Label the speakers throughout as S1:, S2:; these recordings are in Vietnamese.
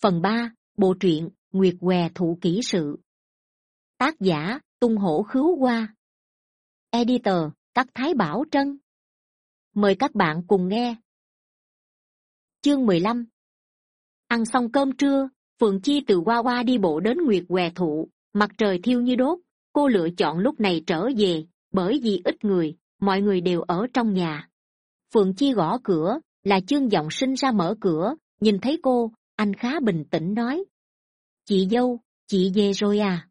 S1: phần ba, bộ truyện nguyệt què thụ kỹ sự. Tác giả, tung hổ khứu hoa. Editor các thái bảo trân. Mời các bạn cùng nghe. Chương mười lăm. Ăn xong cơm trưa, phượng chi từ qua qua đi bộ đến nguyệt què thụ mặt trời thiêu như đốt, cô lựa chọn lúc này trở về, bởi vì ít người, mọi người đều ở trong nhà. Phượng chi gõ cửa, là chương giọng sinh ra mở cửa, nhìn thấy cô anh khá bình tĩnh nói. Chị dâu, chị về rồi à?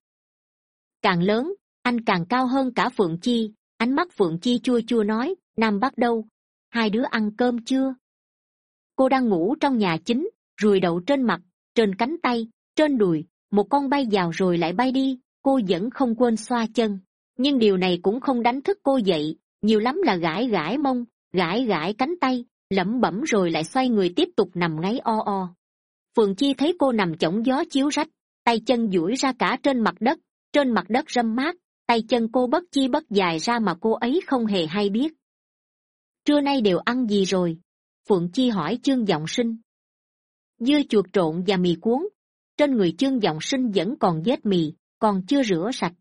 S1: Càng lớn, anh càng cao hơn cả phượng chi. Ánh mắt phượng chi chua chua nói, nam bắt đâu? Hai đứa ăn cơm chưa? Cô đang ngủ trong nhà chính ruồi đậu trên mặt, trên cánh tay, trên đùi, một con bay vào rồi lại bay đi. Cô vẫn không quên xoa chân. Nhưng điều này cũng không đánh thức cô dậy. Nhiều lắm là gãi gãi mông, gãi gãi cánh tay, lẩm bẩm rồi lại xoay người tiếp tục nằm ngáy o o phượng chi thấy cô nằm chõng gió chiếu rách, tay chân duỗi ra cả trên mặt đất, trên mặt đất râm mát, tay chân cô bất chi bất dài ra mà cô ấy không hề hay biết. Trưa nay đều ăn gì rồi? Phượng chi hỏi chương g sinh. Dưa chuột trộn và mì cuốn. Trên người chương g sinh vẫn còn vết mì, còn chưa rửa sạch.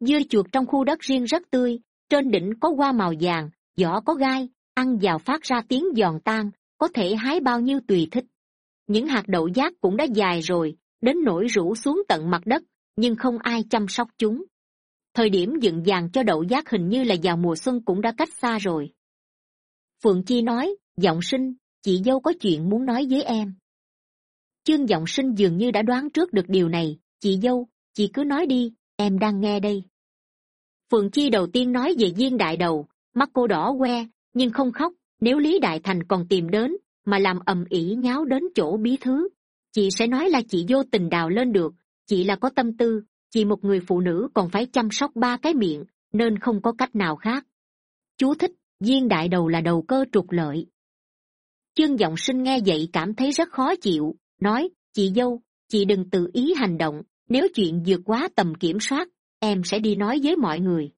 S1: Dưa chuột trong khu đất riêng rất tươi, trên đỉnh có hoa màu vàng vỏ có gai, ăn vào phát ra tiếng giòn tan, có thể hái bao nhiêu tùy thích những hạt đậu giác cũng đã dài rồi, đến nỗi rủ xuống tận mặt đất, nhưng không ai chăm sóc chúng. Thời điểm dựng vàng cho đậu giác hình như là vào mùa xuân cũng đã cách xa rồi. Phượng chi nói, giọng sinh, chị dâu có chuyện muốn nói với em. Chương giọng sinh dường như đã đoán trước được điều này, chị dâu, chị cứ nói đi, em đang nghe đây. Phượng chi đầu tiên nói về viên đại đầu, mắt cô đỏ que nhưng không khóc, nếu lý đại thành còn tìm đến mà làm ầm ĩ nháo đến chỗ bí thứ. Chị sẽ nói là chị vô tình đào lên được, chị là có tâm tư, chị một người phụ nữ còn phải chăm sóc ba cái miệng, nên không có cách nào khác. Chú thích viên đại đầu là đầu cơ trục lợi. Chương giọng sinh nghe vậy cảm thấy rất khó chịu, nói, chị dâu, chị đừng tự ý hành động, nếu chuyện vượt quá tầm kiểm soát, em sẽ đi nói với mọi người.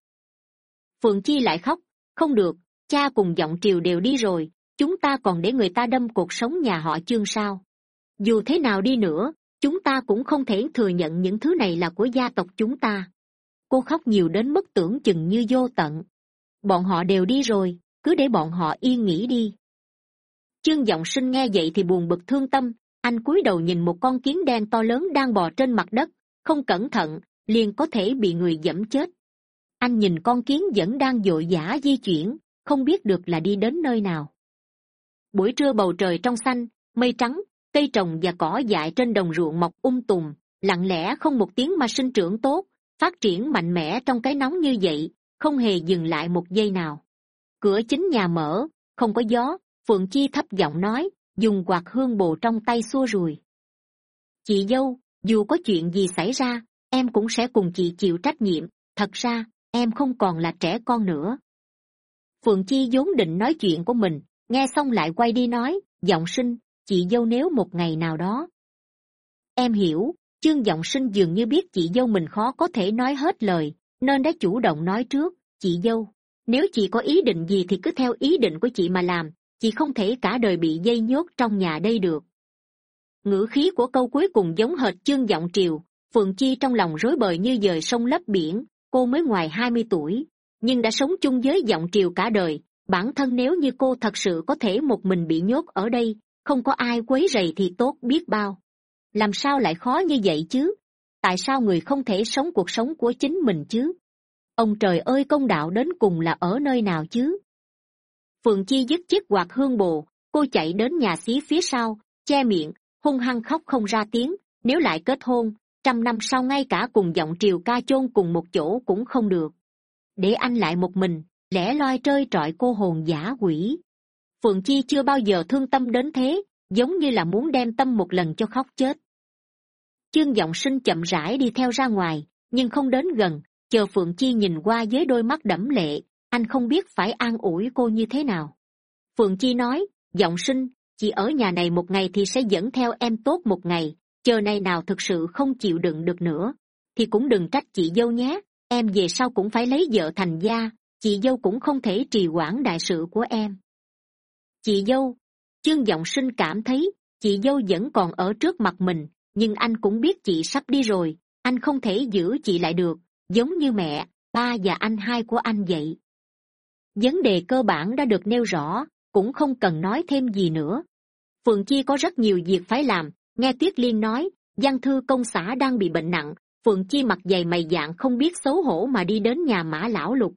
S1: Phượng chi lại khóc, không được, cha cùng giọng triều đều đi rồi chúng ta còn để người ta đâm cuộc sống nhà họ chương sao? Dù thế nào đi nữa, chúng ta cũng không thể thừa nhận những thứ này là của gia tộc chúng ta. Cô khóc nhiều đến mức tưởng chừng như vô tận. Bọn họ đều đi rồi, cứ để bọn họ yên nghỉ đi. Chương giọng sinh nghe vậy thì buồn bực thương tâm, anh cúi đầu nhìn một con kiến đen to lớn đang bò trên mặt đất, không cẩn thận, liền có thể bị người dẫm chết. Anh nhìn con kiến vẫn đang vội vã di chuyển, không biết được là đi đến nơi nào buổi trưa bầu trời trong xanh, mây trắng, cây trồng và cỏ dại trên đồng ruộng mọc um tùm, lặng lẽ không một tiếng mà sinh trưởng tốt, phát triển mạnh mẽ trong cái nóng như vậy, không hề dừng lại một giây nào. Cửa chính nhà mở, không có gió, phượng chi thấp giọng nói, dùng quạt hương bồ trong tay xua rùi. Chị dâu, dù có chuyện gì xảy ra, em cũng sẽ cùng chị chịu trách nhiệm, thật ra, em không còn là trẻ con nữa. Phượng chi vốn định nói chuyện của mình nghe xong lại quay đi nói, giọng sinh, chị dâu nếu một ngày nào đó. Em hiểu, chương giọng sinh dường như biết chị dâu mình khó có thể nói hết lời, nên đã chủ động nói trước, chị dâu, nếu chị có ý định gì thì cứ theo ý định của chị mà làm, chị không thể cả đời bị dây nhốt trong nhà đây được. Ngữ khí của câu cuối cùng giống hệt chương giọng triều, phượng chi trong lòng rối bời như dời sông lấp biển, cô mới ngoài hai mươi tuổi, nhưng đã sống chung với giọng triều cả đời bản thân nếu như cô thật sự có thể một mình bị nhốt ở đây, không có ai quấy rầy thì tốt biết bao. Làm sao lại khó như vậy chứ? Tại sao người không thể sống cuộc sống của chính mình chứ? Ông trời ơi, công đạo đến cùng là ở nơi nào chứ? Phượng chi dứt chiếc quạt hương bồ, cô chạy đến nhà xí phía sau, che miệng, hung hăng khóc không ra tiếng. Nếu lại kết hôn, trăm năm sau ngay cả cùng giọng triều ca chôn cùng một chỗ cũng không được. Để anh lại một mình lẻ loi trơi trọi cô hồn giả quỷ. Phượng chi chưa bao giờ thương tâm đến thế, giống như là muốn đem tâm một lần cho khóc chết. Chương giọng sinh chậm rãi đi theo ra ngoài, nhưng không đến gần, chờ phượng chi nhìn qua với đôi mắt đẫm lệ, anh không biết phải an ủi cô như thế nào. Phượng chi nói, giọng sinh chị ở nhà này một ngày thì sẽ dẫn theo em tốt một ngày, chờ này nào thực sự không chịu đựng được nữa, thì cũng đừng trách chị dâu nhé, em về sau cũng phải lấy vợ thành gia chị dâu cũng không thể trì hoãn đại sự của em. Chị dâu chương giọng sinh cảm thấy chị dâu vẫn còn ở trước mặt mình, nhưng anh cũng biết chị sắp đi rồi, anh không thể giữ chị lại được, giống như mẹ, ba và anh hai của anh vậy. Vấn đề cơ bản đã được nêu rõ, cũng không cần nói thêm gì nữa. Phượng chi có rất nhiều việc phải làm, nghe tuyết liên nói văn thư công xã đang bị bệnh nặng, phượng chi mặt dày mày dạng không biết xấu hổ mà đi đến nhà mã lão lục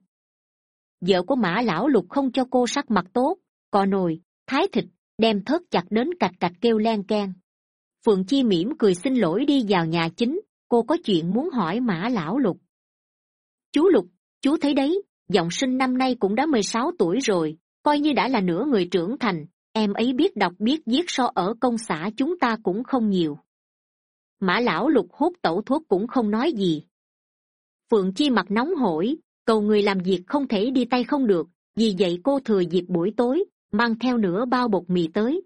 S1: vợ của mã lão lục không cho cô sắc mặt tốt cò nồi, thái thịt, đem thớt chặt đến cạch cạch kêu len k phượng chi mỉm cười xin lỗi đi vào nhà chính, cô có chuyện muốn hỏi mã lão lục. Chú lục, chú thấy đấy, giọng sinh năm nay cũng đã mười sáu tuổi rồi, coi như đã là nửa người trưởng thành, em ấy biết đọc biết viết so ở công xã chúng ta cũng không nhiều. Mã lão lục hút tẩu thuốc cũng không nói gì. Phượng chi mặt nóng hổi cầu người làm việc không thể đi tay không được, vì vậy cô thừa dịp buổi tối, mang theo nửa bao bột mì tới.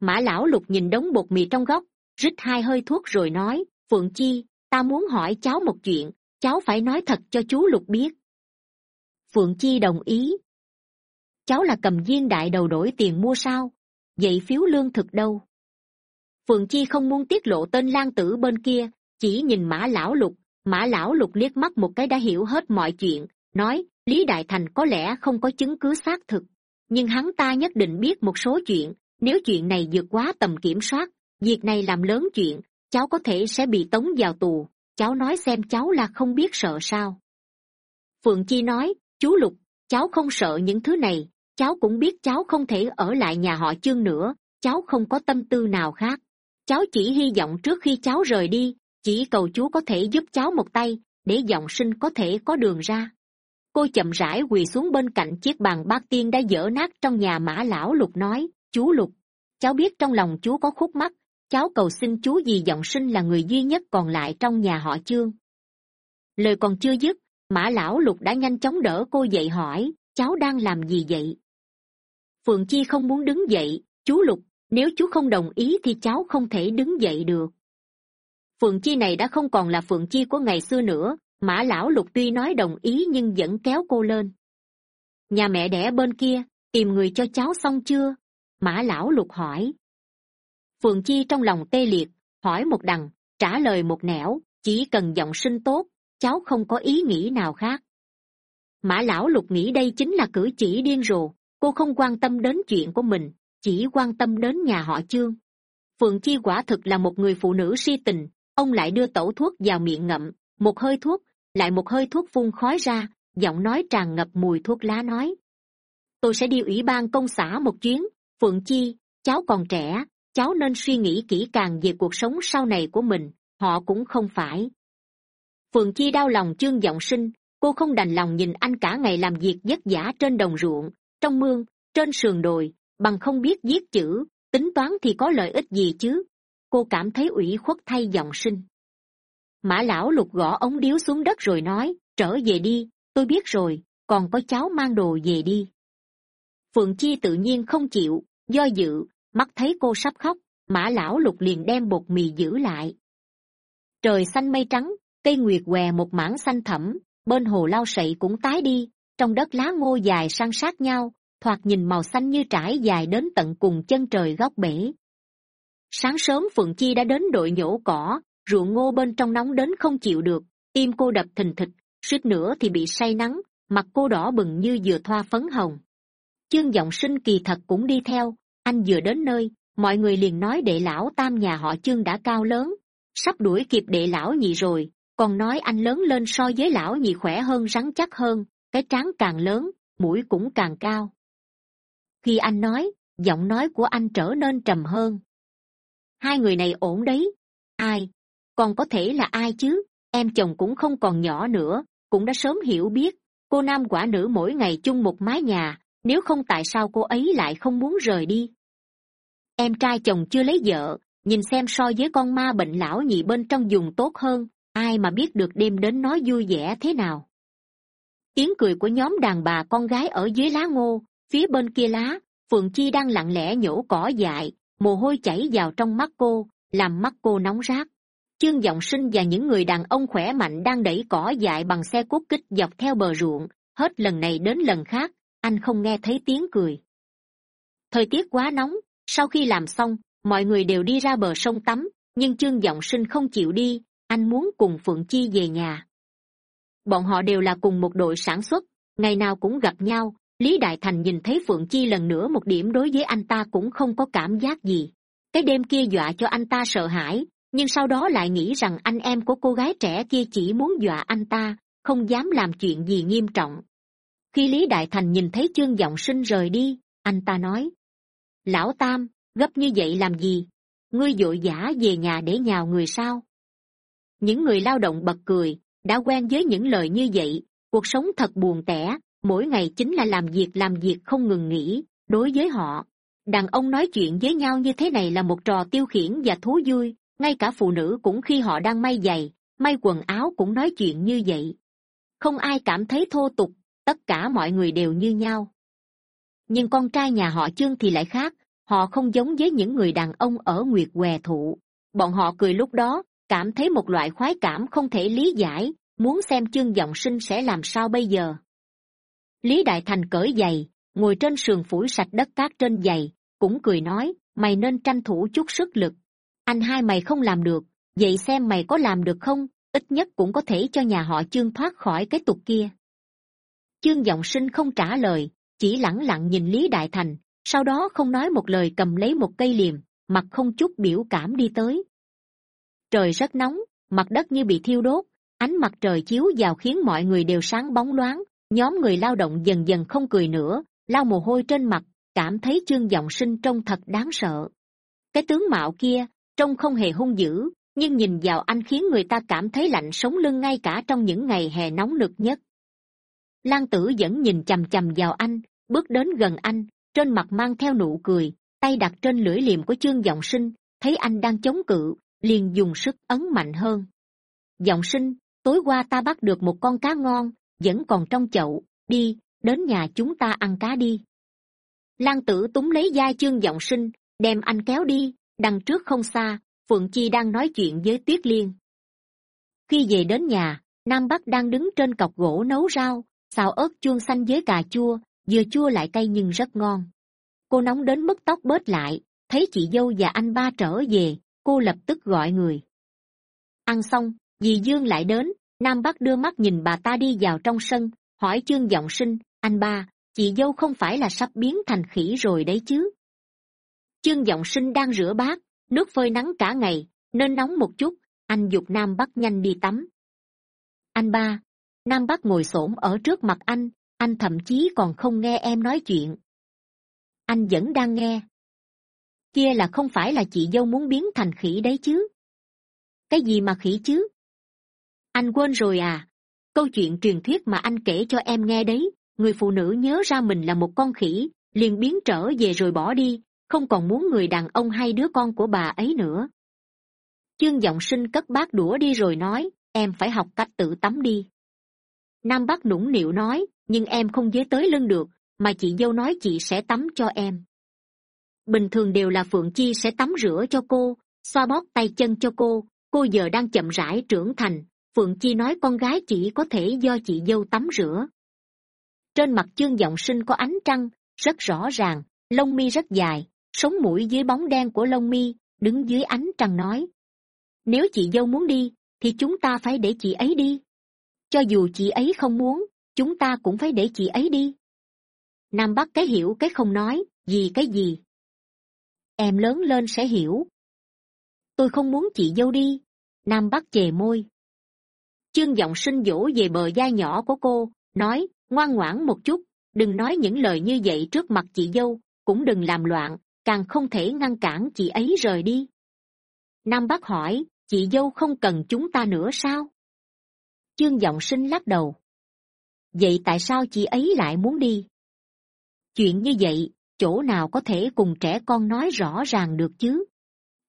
S1: Mã lão lục nhìn đống bột mì trong góc, rít hai hơi thuốc rồi nói, phượng chi, ta muốn hỏi cháu một chuyện, cháu phải nói thật cho chú lục biết. Phượng chi đồng ý. Cháu là cầm viên đại đầu đổi tiền mua sao? Vậy phiếu lương thực đâu? Phượng chi không muốn tiết lộ tên lan tử bên kia, chỉ nhìn mã lão lục mã lão lục liếc mắt một cái đã hiểu hết mọi chuyện, nói, lý đại thành có lẽ không có chứng cứ xác thực, nhưng hắn ta nhất định biết một số chuyện, nếu chuyện này vượt quá tầm kiểm soát, việc này làm lớn chuyện, cháu có thể sẽ bị tống vào tù, cháu nói xem cháu là không biết sợ sao. Phượng chi nói, chú lục, cháu không sợ những thứ này, cháu cũng biết cháu không thể ở lại nhà họ chương nữa, cháu không có tâm tư nào khác, cháu chỉ hy vọng trước khi cháu rời đi chỉ cầu chú có thể giúp cháu một tay, để giọng sinh có thể có đường ra. Cô chậm rãi quỳ xuống bên cạnh chiếc bàn bát tiên đã dở nát trong nhà mã lão lục nói chú lục, cháu biết trong lòng chú có khúc mắc, cháu cầu xin chú vì giọng sinh là người duy nhất còn lại trong nhà họ chương. Lời còn chưa dứt, mã lão lục đã nhanh chóng đỡ cô dậy hỏi, cháu đang làm gì vậy? Phượng chi không muốn đứng dậy chú lục, nếu chú không đồng ý thì cháu không thể đứng dậy được phượng chi này đã không còn là phượng chi của ngày xưa nữa, mã lão lục tuy nói đồng ý nhưng vẫn kéo cô lên. Nhà mẹ đẻ bên kia, tìm người cho cháu xong chưa? Mã lão lục hỏi. Phượng chi trong lòng tê liệt, hỏi một đằng, trả lời một nẻo, chỉ cần giọng sinh tốt, cháu không có ý nghĩ nào khác. Mã lão lục nghĩ đây chính là cử chỉ điên rồ, cô không quan tâm đến chuyện của mình, chỉ quan tâm đến nhà họ chương phượng chi quả thực là một người phụ nữ si tình ông lại đưa tẩu thuốc vào miệng ngậm, một hơi thuốc, lại một hơi thuốc phun khói ra, giọng nói tràn ngập mùi thuốc lá nói. Tôi sẽ đi ủy ban công xã một chuyến, phượng chi, cháu còn trẻ, cháu nên suy nghĩ kỹ càng về cuộc sống sau này của mình, họ cũng không phải. Phượng chi đau lòng chương giọng sinh, cô không đành lòng nhìn anh cả ngày làm việc vất vả trên đồng ruộng, trong mương, trên sườn đồi, bằng không biết viết chữ, tính toán thì có lợi ích gì chứ? Cô cảm thấy ủy khuất thay giọng sinh. Mã lão lục gõ ống điếu xuống đất rồi nói, trở về đi, tôi biết rồi, còn có cháu mang đồ về đi. Phượng chi tự nhiên không chịu, do dự, mắt thấy cô sắp khóc, mã lão lục liền đem bột mì giữ lại. Trời xanh mây trắng, cây nguyệt què một mảng xanh thẳm, bên hồ lao sậy cũng tái đi, trong đất lá ngô dài san sát nhau, thoạt nhìn màu xanh như trải dài đến tận cùng chân trời góc bể sáng sớm phượng chi đã đến đội nhổ cỏ ruộng ngô bên trong nóng đến không chịu được tim cô đập thình thịch, suýt nữa thì bị say nắng, mặt cô đỏ bừng như vừa thoa phấn hồng. Chương giọng sinh kỳ thật cũng đi theo, anh vừa đến nơi, mọi người liền nói đệ lão tam nhà họ chương đã cao lớn, sắp đuổi kịp đệ lão nhị rồi, còn nói anh lớn lên so với lão nhị khỏe hơn, rắn chắc hơn, cái trán càng lớn, mũi cũng càng cao. Khi anh nói, giọng nói của anh trở nên trầm hơn hai người này ổn đấy. Ai? Còn có thể là ai chứ? Em chồng cũng không còn nhỏ nữa, cũng đã sớm hiểu biết, cô nam quả nữ mỗi ngày chung một mái nhà, nếu không tại sao cô ấy lại không muốn rời đi? Em trai chồng chưa lấy vợ, nhìn xem so với con ma bệnh lão nhị bên trong dùng tốt hơn, ai mà biết được đêm đến nó vui vẻ thế nào? Tiếng cười của nhóm đàn bà con gái ở dưới lá ngô, phía bên kia lá, phượng chi đang lặng lẽ nhổ cỏ dại mồ hôi chảy vào trong mắt cô, làm mắt cô nóng rát. Chương giọng sinh và những người đàn ông khỏe mạnh đang đẩy cỏ dại bằng xe cốt kích dọc theo bờ ruộng. Hết lần này đến lần khác, anh không nghe thấy tiếng cười. Thời tiết quá nóng, sau khi làm xong, mọi người đều đi ra bờ sông tắm, nhưng chương giọng sinh không chịu đi, anh muốn cùng phượng chi về nhà. Bọn họ đều là cùng một đội sản xuất, ngày nào cũng gặp nhau lý đại thành nhìn thấy phượng chi lần nữa một điểm đối với anh ta cũng không có cảm giác gì. Cái đêm kia dọa cho anh ta sợ hãi, nhưng sau đó lại nghĩ rằng anh em của cô gái trẻ kia chỉ muốn dọa anh ta, không dám làm chuyện gì nghiêm trọng. Khi lý đại thành nhìn thấy chương giọng sinh rời đi, anh ta nói, lão tam, gấp như vậy làm gì? Ngươi d ộ i vã về nhà để nhào người sao? Những người lao động bật cười, đã quen với những lời như vậy, cuộc sống thật buồn tẻ mỗi ngày chính là làm việc làm việc không ngừng nghỉ. Đối với họ, đàn ông nói chuyện với nhau như thế này là một trò tiêu khiển và thú vui. Ngay cả phụ nữ cũng khi họ đang may giày, may quần áo cũng nói chuyện như vậy. Không ai cảm thấy thô tục, tất cả mọi người đều như nhau. Nhưng con trai nhà họ chương thì lại khác, họ không giống với những người đàn ông ở nguyệt què thụ. Bọn họ cười lúc đó, cảm thấy một loại khoái cảm không thể lý giải, muốn xem chương giọng sinh sẽ làm sao bây giờ lý đại thành cởi giày, ngồi trên sườn phủi sạch đất cát trên giày, cũng cười nói, mày nên tranh thủ chút sức lực. Anh hai mày không làm được, vậy xem mày có làm được không, ít nhất cũng có thể cho nhà họ chương thoát khỏi cái tục kia. Chương giọng sinh không trả lời, chỉ lẳng lặng nhìn lý đại thành, sau đó không nói một lời cầm lấy một cây liềm, mặt không chút biểu cảm đi tới. Trời rất nóng, mặt đất như bị thiêu đốt, ánh mặt trời chiếu vào khiến mọi người đều sáng bóng loáng nhóm người lao động dần dần không cười nữa, lau mồ hôi trên mặt, cảm thấy chương g sinh trông thật đáng sợ. Cái tướng mạo kia, trông không hề hung dữ, nhưng nhìn vào anh khiến người ta cảm thấy lạnh sống lưng ngay cả trong những ngày hè nóng nực nhất. Lan tử vẫn nhìn chằm chằm vào anh, bước đến gần anh, trên mặt mang theo nụ cười, tay đặt trên lưỡi liềm của chương giọng sinh, thấy anh đang chống cự, liền dùng sức ấn mạnh hơn. Giọng sinh, tối qua ta bắt được một con cá ngon vẫn còn trong chậu, đi, đến nhà chúng ta ăn cá đi. Lan tử túng lấy da chương giọng sinh, đem anh kéo đi, đằng trước không xa, phượng chi đang nói chuyện với tuyết liên. Khi về đến nhà, nam bắc đang đứng trên cọc gỗ nấu rau, xào ớt chuông xanh với cà chua, vừa chua lại cay nhưng rất ngon. Cô nóng đến mức tóc bớt lại, thấy chị dâu và anh ba trở về, cô lập tức gọi người. Ăn xong, dì dương lại đến nam bắc đưa mắt nhìn bà ta đi vào trong sân, hỏi chương giọng sinh, anh ba, chị dâu không phải là sắp biến thành khỉ rồi đấy chứ? Chương giọng sinh đang rửa bát, nước phơi nắng cả ngày, nên nóng một chút, anh g ụ c nam bắc nhanh đi tắm. Anh ba, nam bắc ngồi s ổ m ở trước mặt anh anh thậm chí còn không nghe em nói chuyện. Anh vẫn đang nghe. Kia là không phải là chị dâu muốn biến thành khỉ đấy chứ? Cái gì mà khỉ chứ? Anh quên rồi à? Câu chuyện truyền thuyết mà anh kể cho em nghe đấy. Người phụ nữ nhớ ra mình là một con khỉ, liền biến trở về rồi bỏ đi. Không còn muốn người đàn ông hay đứa con của bà ấy nữa. Chương giọng sinh cất bát đũa đi rồi nói, em phải học cách tự tắm đi. Nam bắc nũng nịu nói, nhưng em không dế tới lưng được, mà chị dâu nói chị sẽ tắm cho em. Bình thường đều là phượng chi sẽ tắm rửa cho cô, xoa bóp tay chân cho cô. Cô giờ đang chậm rãi trưởng thành phượng chi nói con gái chỉ có thể do chị dâu tắm rửa. Trên mặt chương giọng sinh có ánh trăng, rất rõ ràng, lông mi rất dài, sống mũi dưới bóng đen của lông mi, đứng dưới ánh trăng nói, nếu chị dâu muốn đi, thì chúng ta phải để chị ấy đi. Cho dù chị ấy không muốn, chúng ta cũng phải để chị ấy đi. Nam bắc cái hiểu cái không nói, gì cái gì? Em lớn lên sẽ hiểu. Tôi không muốn chị dâu đi. Nam bắc chề môi chương giọng sinh dỗ về bờ vai nhỏ của cô, nói, ngoan ngoãn một chút, đừng nói những lời như vậy trước mặt chị dâu, cũng đừng làm loạn, càng không thể ngăn cản chị ấy rời đi. Nam Bác hỏi, chị dâu không cần chúng ta nữa sao? Chương giọng sinh lắc đầu. Vậy tại sao chị ấy lại muốn đi? Chuyện như vậy, chỗ nào có thể cùng trẻ con nói rõ ràng được chứ?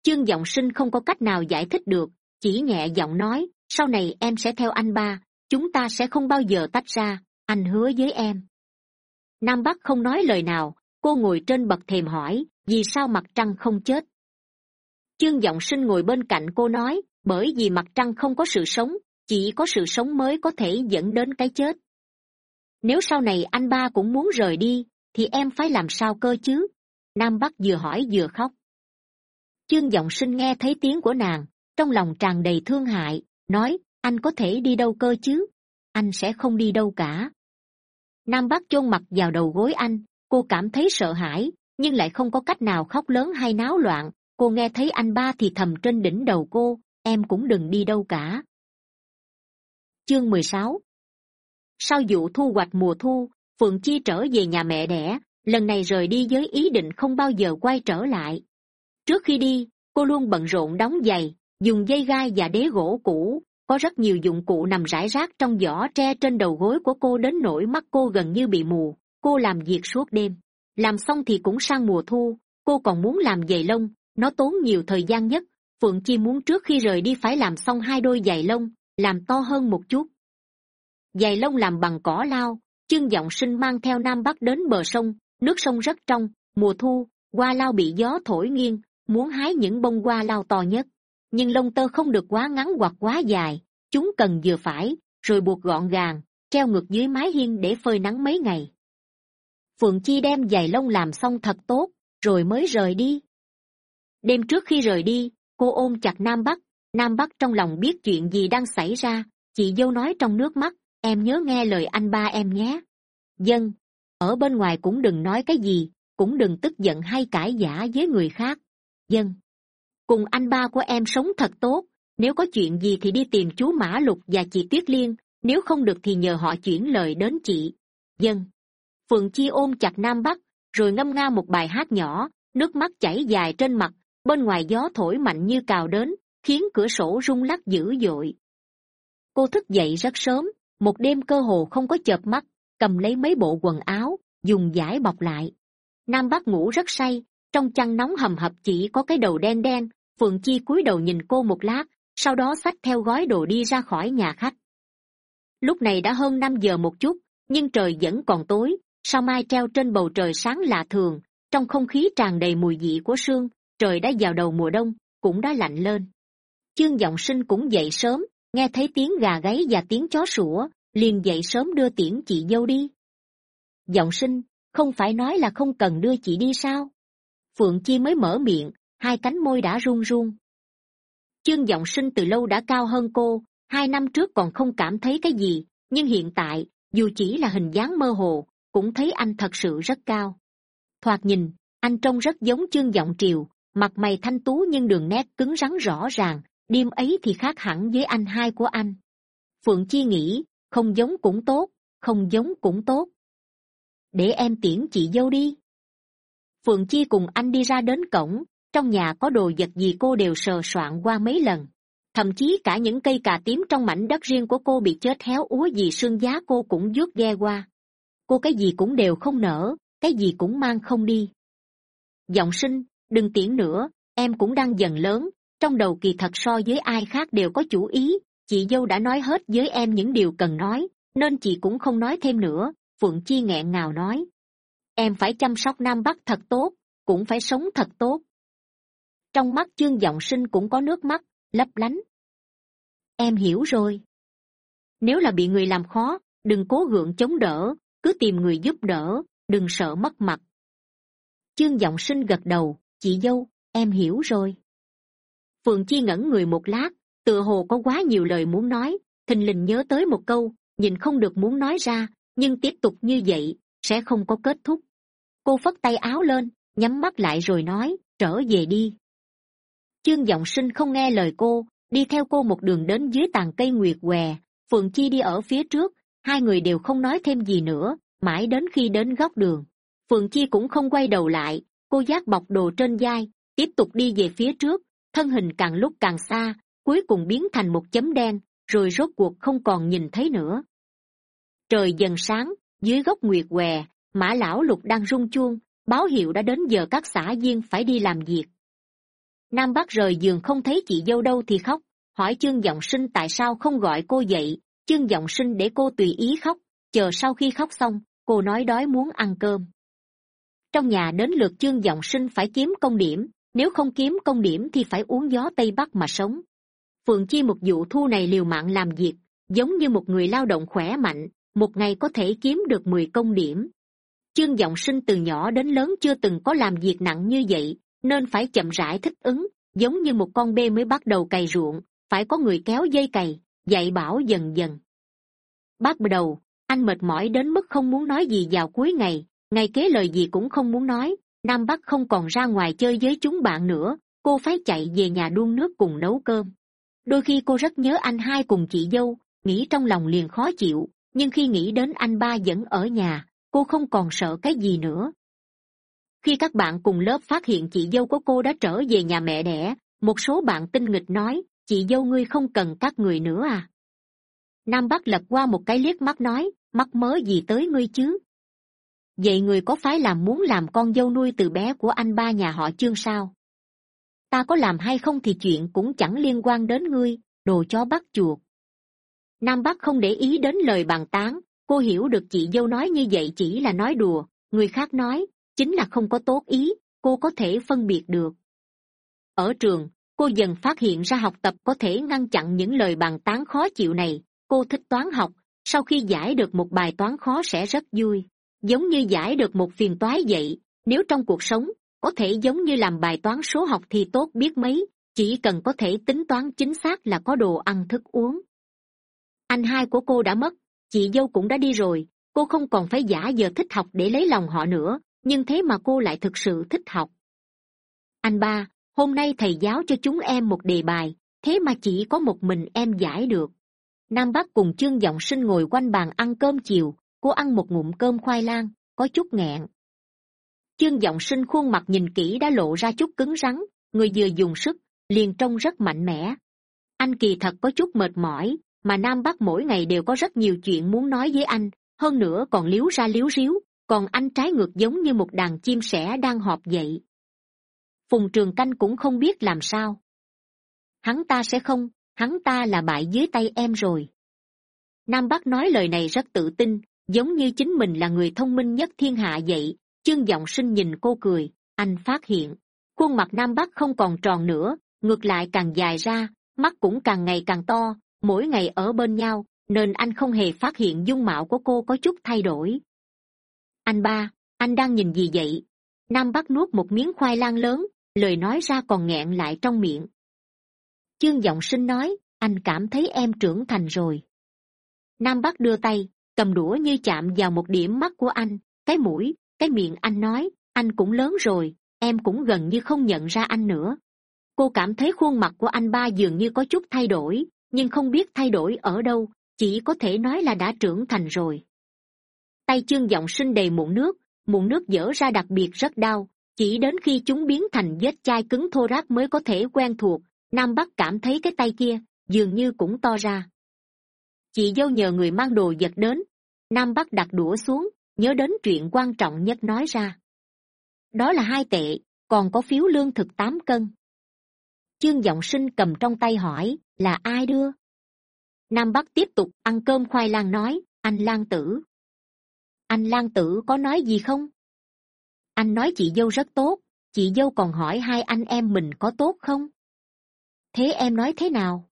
S1: Chương giọng sinh không có cách nào giải thích được, chỉ nhẹ giọng nói sau này em sẽ theo anh ba, chúng ta sẽ không bao giờ tách ra, anh hứa với em. Nam bắc không nói lời nào, cô ngồi trên bậc thềm hỏi, vì sao mặt trăng không chết? Chương giọng sinh ngồi bên cạnh cô nói, bởi vì mặt trăng không có sự sống, chỉ có sự sống mới có thể dẫn đến cái chết. Nếu sau này anh ba cũng muốn rời đi, thì em phải làm sao cơ chứ? Nam bắc vừa hỏi vừa khóc. Chương g sinh nghe thấy tiếng của nàng, trong lòng tràn đầy thương hại nói, anh có thể đi đâu cơ chứ? Anh sẽ không đi đâu cả. Nam bác chôn mặt vào đầu gối anh. Cô cảm thấy sợ hãi, nhưng lại không có cách nào khóc lớn hay náo loạn. Cô nghe thấy anh ba thì thầm trên đỉnh đầu cô, em cũng đừng đi đâu cả. Chương mười sáu. Sau vụ thu hoạch mùa thu, phượng chi trở về nhà mẹ đẻ. Lần này rời đi với ý định không bao giờ quay trở lại. Trước khi đi, cô luôn bận rộn đóng giày dùng dây gai và đế gỗ cũ, có rất nhiều dụng cụ nằm rải rác trong giỏ tre trên đầu gối của cô đến nỗi mắt cô gần như bị mù, cô làm việc suốt đêm. Làm xong thì cũng sang mùa thu, cô còn muốn làm giày lông, nó tốn nhiều thời gian nhất. Phượng chi muốn trước khi rời đi phải làm xong hai đôi giày lông, làm to hơn một chút. Giày lông làm bằng cỏ lao, chương g sinh mang theo nam bắc đến bờ sông, nước sông rất trong, mùa thu, hoa lao bị gió thổi nghiêng, muốn hái những bông hoa lao to nhất nhưng lông tơ không được quá ngắn hoặc quá dài. Chúng cần vừa phải, rồi buộc gọn gàng, treo ngược dưới mái hiên để phơi nắng mấy ngày. Phượng chi đem giày lông làm xong thật tốt, rồi mới rời đi. Đêm trước khi rời đi, cô ôm chặt nam bắc. Nam bắc trong lòng biết chuyện gì đang xảy ra. Chị dâu nói trong nước mắt, em nhớ nghe lời anh ba em nhé. Dân, ở bên ngoài cũng đừng nói cái gì, cũng đừng tức giận hay cãi giả với người khác. Dân cùng anh ba của em sống thật tốt. Nếu có chuyện gì thì đi tìm chú mã lục và chị tuyết liên. Nếu không được thì nhờ họ chuyển lời đến chị. Dân. Phượng chi ôm chặt nam bắc, rồi ngâm nga một bài hát nhỏ. Nước mắt chảy dài trên mặt, bên ngoài gió thổi mạnh như cào đến, khiến cửa sổ rung lắc dữ dội. Cô thức dậy rất sớm, một đêm cơ hồ không có chợp mắt, cầm lấy mấy bộ quần áo, dùng vải bọc lại. Nam bắc ngủ rất say, trong chăn nóng hầm hập chỉ có cái đầu đen đen phượng chi cúi đầu nhìn cô một lát, sau đó xách theo gói đồ đi ra khỏi nhà khách. Lúc này đã hơn năm giờ một chút, nhưng trời vẫn còn tối, sao mai treo trên bầu trời sáng lạ thường, trong không khí tràn đầy mùi dị của sương, trời đã vào đầu mùa đông, cũng đã lạnh lên. Chương giọng sinh cũng dậy sớm, nghe thấy tiếng gà gáy và tiếng chó sủa, liền dậy sớm đưa tiễn chị dâu đi. Giọng sinh, không phải nói là không cần đưa chị đi sao? Phượng chi mới mở miệng hai cánh môi đã run run. Chương giọng sinh từ lâu đã cao hơn cô, hai năm trước còn không cảm thấy cái gì, nhưng hiện tại, dù chỉ là hình dáng mơ hồ, cũng thấy anh thật sự rất cao. Thoạt nhìn, anh trông rất giống chương giọng triều, mặt mày thanh tú nhưng đường nét cứng rắn rõ ràng, đêm ấy thì khác hẳn với anh hai của anh. Phượng chi nghĩ, không giống cũng tốt, không giống cũng tốt. Để em tiễn chị dâu đi. Phượng chi cùng anh đi ra đến cổng trong nhà có đồ vật gì cô đều sờ soạn qua mấy lần. Thậm chí cả những cây cà tím trong mảnh đất riêng của cô bị chết héo úa vì xương giá cô cũng vuốt ghe qua. Cô cái gì cũng đều không nở, cái gì cũng mang không đi. Giọng sinh, đừng tiễn nữa, em cũng đang dần lớn, trong đầu kỳ thật so với ai khác đều có chủ ý, chị dâu đã nói hết với em những điều cần nói, nên chị cũng không nói thêm nữa, phượng chi nghẹn ngào nói. Em phải chăm sóc nam bắc thật tốt, cũng phải sống thật tốt trong mắt chương g sinh cũng có nước mắt, lấp lánh. Em hiểu rồi. Nếu là bị người làm khó, đừng cố gượng chống đỡ, cứ tìm người giúp đỡ, đừng sợ mất mặt. Chương g sinh gật đầu, chị dâu, em hiểu rồi. Phượng chi ngẩn người một lát, tựa hồ có quá nhiều lời muốn nói, thình lình nhớ tới một câu, nhìn không được muốn nói ra, nhưng tiếp tục như vậy, sẽ không có kết thúc. Cô phất tay áo lên, nhắm mắt lại rồi nói, trở về đi chương giọng sinh không nghe lời cô, đi theo cô một đường đến dưới tàn cây nguyệt què. Phượng chi đi ở phía trước, hai người đều không nói thêm gì nữa, mãi đến khi đến góc đường. Phượng chi cũng không quay đầu lại, cô giác bọc đồ trên vai, tiếp tục đi về phía trước, thân hình càng lúc càng xa, cuối cùng biến thành một chấm đen, rồi rốt cuộc không còn nhìn thấy nữa. Trời dần sáng, dưới gốc nguyệt què, mã lão lục đang rung chuông, báo hiệu đã đến giờ các xã viên phải đi làm việc nam bắc rời giường không thấy chị dâu đâu thì khóc. Hỏi chương giọng sinh tại sao không gọi cô dậy. Chương giọng sinh để cô tùy ý khóc. Chờ sau khi khóc xong, cô nói đói muốn ăn cơm. Trong nhà đến lượt chương giọng sinh phải kiếm công điểm. Nếu không kiếm công điểm thì phải uống gió tây bắc mà sống. Phượng chi một vụ thu này liều mạng làm việc, giống như một người lao động khỏe mạnh, một ngày có thể kiếm được mười công điểm. Chương giọng sinh từ nhỏ đến lớn chưa từng có làm việc nặng như vậy nên phải chậm rãi thích ứng, giống như một con bê mới bắt đầu cày ruộng, phải có người kéo dây cày, dạy bảo dần dần. Bắt đầu, anh mệt mỏi đến mức không muốn nói gì vào cuối ngày ngày kế lời gì cũng không muốn nói, nam bắc không còn ra ngoài chơi với chúng bạn nữa, cô phải chạy về nhà đun nước cùng nấu cơm. Đôi khi cô rất nhớ anh hai cùng chị dâu, nghĩ trong lòng liền khó chịu, nhưng khi nghĩ đến anh ba vẫn ở nhà, cô không còn sợ cái gì nữa khi các bạn cùng lớp phát hiện chị dâu của cô đã trở về nhà mẹ đẻ, một số bạn tinh nghịch nói, chị dâu ngươi không cần các người nữa à. Nam bắc lật qua một cái liếc mắt nói, mắc mớ gì tới ngươi chứ? Vậy người có phải làm muốn làm con dâu nuôi từ bé của anh ba nhà họ chương sao? Ta có làm hay không thì chuyện cũng chẳng liên quan đến ngươi, đồ chó bắt chuột. Nam bắc không để ý đến lời bàn tán, cô hiểu được chị dâu nói như vậy chỉ là nói đùa, người khác nói chính là không có tốt ý, cô có thể phân biệt được. Ở trường, cô dần phát hiện ra học tập có thể ngăn chặn những lời bàn tán khó chịu này. Cô thích toán học, sau khi giải được một bài toán khó sẽ rất vui. Giống như giải được một phiền toái vậy, nếu trong cuộc sống, có thể giống như làm bài toán số học thì tốt biết mấy, chỉ cần có thể tính toán chính xác là có đồ ăn thức uống. Anh hai của cô đã mất, chị dâu cũng đã đi rồi, cô không còn phải giả giờ thích học để lấy lòng họ nữa nhưng thế mà cô lại thực sự thích học. Anh ba, hôm nay thầy giáo cho chúng em một đề bài, thế mà chỉ có một mình em giải được. Nam bắc cùng chương g sinh ngồi quanh bàn ăn cơm chiều, cô ăn một ngụm cơm khoai lang, có chút nghẹn. Chương g sinh khuôn mặt nhìn kỹ đã lộ ra chút cứng rắn, người vừa dùng sức, liền trông rất mạnh mẽ. Anh kỳ thật có chút mệt mỏi, mà nam bắc mỗi ngày đều có rất nhiều chuyện muốn nói với anh, hơn nữa còn liếu ra liếu ríu còn anh trái ngược giống như một đàn chim sẻ đang họp dậy. Phùng trường canh cũng không biết làm sao. Hắn ta sẽ không, hắn ta là bại dưới tay em rồi. Nam bắc nói lời này rất tự tin, giống như chính mình là người thông minh nhất thiên hạ vậy. Chương giọng sinh nhìn cô cười, anh phát hiện, khuôn mặt nam bắc không còn tròn nữa, ngược lại càng dài ra, mắt cũng càng ngày càng to, mỗi ngày ở bên nhau, nên anh không hề phát hiện dung mạo của cô có chút thay đổi anh ba, anh đang nhìn gì vậy? Nam bắc nuốt một miếng khoai lang lớn, lời nói ra còn nghẹn lại trong miệng. Chương giọng sinh nói, anh cảm thấy em trưởng thành rồi. Nam bắc đưa tay, cầm đũa như chạm vào một điểm mắt của anh, cái mũi, cái miệng anh nói, anh cũng lớn rồi, em cũng gần như không nhận ra anh nữa. Cô cảm thấy khuôn mặt của anh ba dường như có chút thay đổi, nhưng không biết thay đổi ở đâu, chỉ có thể nói là đã trưởng thành rồi tay chương giọng sinh đầy mụn nước mụn nước dở ra đặc biệt rất đau, chỉ đến khi chúng biến thành vết chai cứng thô ráp mới có thể quen thuộc, nam bắc cảm thấy cái tay kia dường như cũng to ra. Chị dâu nhờ người mang đồ vật đến, nam bắc đặt đũa xuống, nhớ đến chuyện quan trọng nhất nói ra. Đó là hai tệ, còn có phiếu lương thực tám cân. Chương giọng sinh cầm trong tay hỏi, là ai đưa? Nam bắc tiếp tục ăn cơm khoai lang nói, anh lan tử anh lan tử có nói gì không? Anh nói chị dâu rất tốt, chị dâu còn hỏi hai anh em mình có tốt không? Thế em nói thế nào?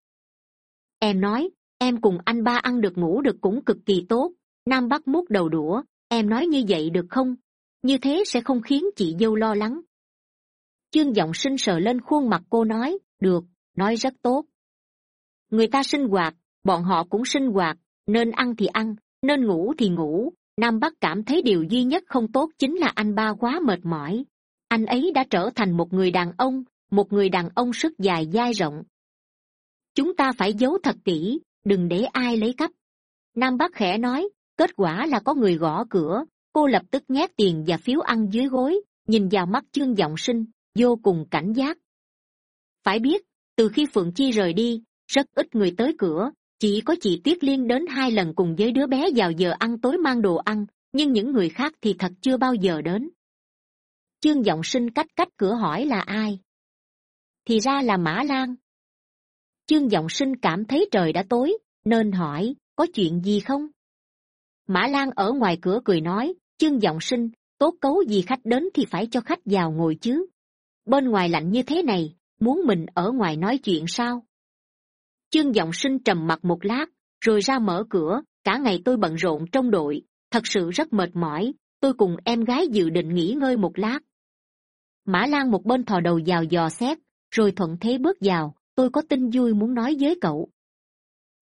S1: Em nói, em cùng anh ba ăn được ngủ được cũng cực kỳ tốt, nam bắc mút đầu đũa, em nói như vậy được không? Như thế sẽ không khiến chị dâu lo lắng. Chương giọng sinh sờ lên khuôn mặt cô nói, được, nói rất tốt. Người ta sinh hoạt, bọn họ cũng sinh hoạt, nên ăn thì ăn, nên ngủ thì ngủ nam bắc cảm thấy điều duy nhất không tốt chính là anh ba quá mệt mỏi. Anh ấy đã trở thành một người đàn ông, một người đàn ông sức dài dai rộng. Chúng ta phải giấu thật kỹ, đừng để ai lấy cắp. Nam bắc khẽ nói, kết quả là có người gõ cửa. Cô lập tức nhét tiền và phiếu ăn dưới gối, nhìn vào mắt chương giọng sinh, vô cùng cảnh giác. Phải biết, từ khi phượng chi rời đi, rất ít người tới cửa chỉ có chị tuyết liên đến hai lần cùng với đứa bé vào giờ ăn tối mang đồ ăn, nhưng những người khác thì thật chưa bao giờ đến. Chương giọng sinh cách cách cửa hỏi là ai? Thì ra là mã lan. Chương giọng sinh cảm thấy trời đã tối, nên hỏi, có chuyện gì không? Mã lan ở ngoài cửa cười nói, chương giọng sinh, tốt cấu gì khách đến thì phải cho khách vào ngồi chứ. Bên ngoài lạnh như thế này, muốn mình ở ngoài nói chuyện sao? Chương giọng sinh trầm mặc một lát, rồi ra mở cửa, cả ngày tôi bận rộn trong đội, thật sự rất mệt mỏi, tôi cùng em gái dự định nghỉ ngơi một lát. Mã lan một bên thò đầu vào dò xét, rồi thuận thế bước vào, tôi có tin vui muốn nói với cậu.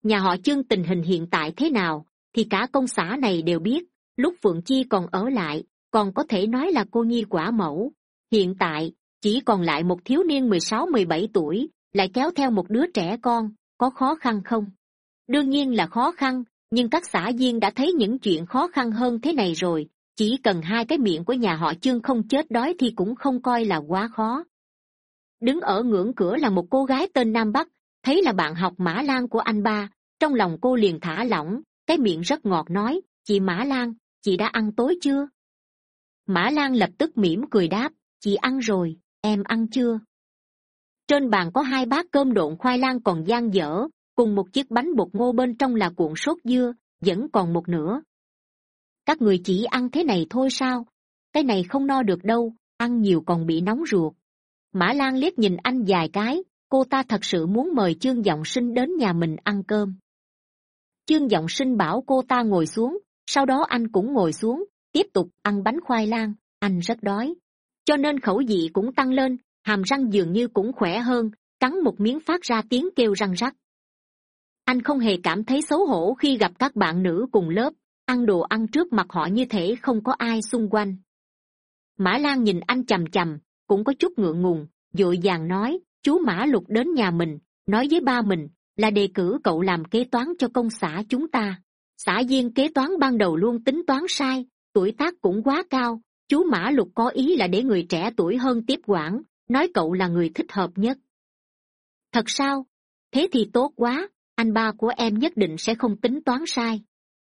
S1: Nhà họ chương tình hình hiện tại thế nào, thì cả công xã này đều biết, lúc phượng chi còn ở lại, còn có thể nói là cô nhi quả mẫu. Hiện tại, chỉ còn lại một thiếu niên mười sáu, mười bảy tuổi, lại kéo theo một đứa trẻ con có khó khăn không? Đương nhiên là khó khăn, nhưng các xã viên đã thấy những chuyện khó khăn hơn thế này rồi. Chỉ cần hai cái miệng của nhà họ chương không chết đói thì cũng không coi là quá khó. Đứng ở ngưỡng cửa là một cô gái tên nam bắc, thấy là bạn học mã lan của anh ba. Trong lòng cô liền thả lỏng, cái miệng rất ngọt nói, chị mã lan, chị đã ăn tối chưa? Mã lan lập tức mỉm cười đáp, chị ăn rồi, em ăn chưa? Trên bàn có hai bát cơm độn khoai lang còn g dở, cùng một chiếc bánh bột ngô bên trong là cuộn sốt dưa, vẫn còn một nửa. Các người chỉ ăn thế này thôi sao? Cái này không no được đâu, ăn nhiều còn bị nóng ruột. Mã lan liếc nhìn anh vài cái, cô ta thật sự muốn mời chương giọng sinh đến nhà mình ăn cơm. Chương giọng sinh bảo cô ta ngồi xuống, sau đó anh cũng ngồi xuống, tiếp tục ăn bánh khoai lang, anh rất đói. Cho nên khẩu vị cũng tăng lên hàm răng dường như cũng khỏe hơn, cắn một miếng phát ra tiếng kêu răng rắc. Anh không hề cảm thấy xấu hổ khi gặp các bạn nữ cùng lớp, ăn đồ ăn trước mặt họ như thể không có ai xung quanh. Mã lan nhìn anh c h ầ m c h ầ m cũng có chút ngượng ngùng d ộ i vàng nói, chú mã lục đến nhà mình, nói với ba mình là đề cử cậu làm kế toán cho công xã chúng ta. Xã viên kế toán ban đầu luôn tính toán sai, tuổi tác cũng quá cao, chú mã lục có ý là để người trẻ tuổi hơn tiếp quản nói cậu là người thích hợp nhất. Thật sao? Thế thì tốt quá. Anh ba của em nhất định sẽ không tính toán sai.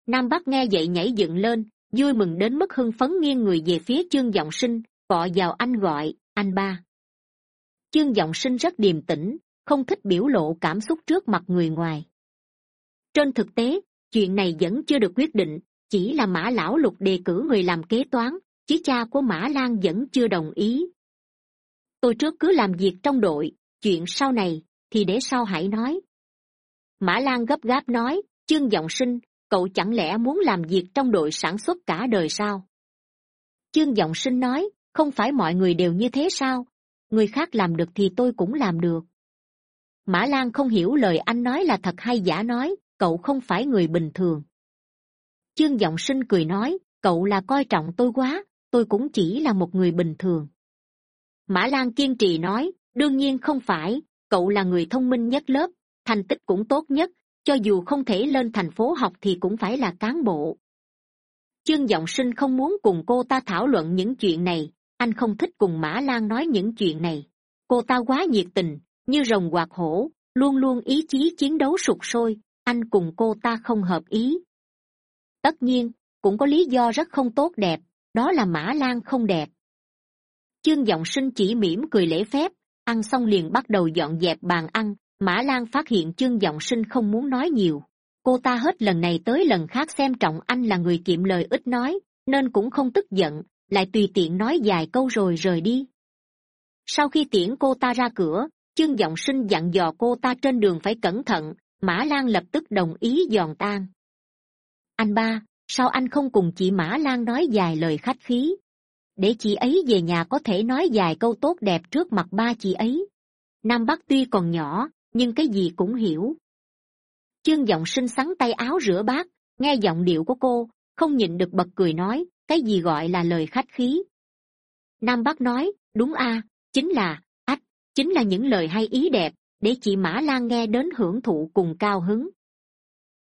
S1: Nam bắc nghe vậy nhảy dựng lên, vui mừng đến mức hưng phấn nghiêng người về phía chương giọng sinh cọ vào anh gọi, anh ba. Chương giọng sinh rất điềm tĩnh, không thích biểu lộ cảm xúc trước mặt người ngoài. Trên thực tế, chuyện này vẫn chưa được quyết định, chỉ là mã lão lục đề cử người làm kế toán, chứ cha của mã lan vẫn chưa đồng ý tôi trước cứ làm việc trong đội, chuyện sau này thì để sau hãy nói. Mã lan gấp gáp nói, chương giọng sinh, cậu chẳng lẽ muốn làm việc trong đội sản xuất cả đời sao? Chương giọng sinh nói, không phải mọi người đều như thế sao? Người khác làm được thì tôi cũng làm được. Mã lan không hiểu lời anh nói là thật hay giả nói, cậu không phải người bình thường. Chương giọng sinh cười nói, cậu là coi trọng tôi quá, tôi cũng chỉ là một người bình thường mã lan kiên trì nói, đương nhiên không phải, cậu là người thông minh nhất lớp, thành tích cũng tốt nhất, cho dù không thể lên thành phố học thì cũng phải là cán bộ. Chương giọng sinh không muốn cùng cô ta thảo luận những chuyện này, anh không thích cùng mã lan nói những chuyện này. Cô ta quá nhiệt tình, như rồng quạt hổ, luôn luôn ý chí chiến đấu sụt sôi, anh cùng cô ta không hợp ý. Tất nhiên, cũng có lý do rất không tốt đẹp, đó là mã lan không đẹp chương giọng sinh chỉ mỉm cười lễ phép, ăn xong liền bắt đầu dọn dẹp bàn ăn. Mã lan phát hiện chương giọng sinh không muốn nói nhiều. Cô ta hết lần này tới lần khác xem trọng anh là người kiệm lời ít nói, nên cũng không tức giận, lại tùy tiện nói vài câu rồi rời đi. Sau khi tiễn cô ta ra cửa, chương giọng sinh dặn dò cô ta trên đường phải cẩn thận. Mã lan lập tức đồng ý giòn tan. Anh ba, sao anh không cùng chị mã lan nói vài lời khách khí? Để chị ấy về nhà có thể nói vài câu tốt đẹp trước mặt ba chị ấy. Nam bắc tuy còn nhỏ, nhưng cái gì cũng hiểu. Chương giọng xinh xắn tay áo rửa bát, nghe giọng điệu của cô, không nhịn được bật cười nói, cái gì gọi là lời khách khí. Nam bắc nói, đúng a, chính là, ách, chính là những lời hay ý đẹp, để chị mã lan nghe đến hưởng thụ cùng cao hứng.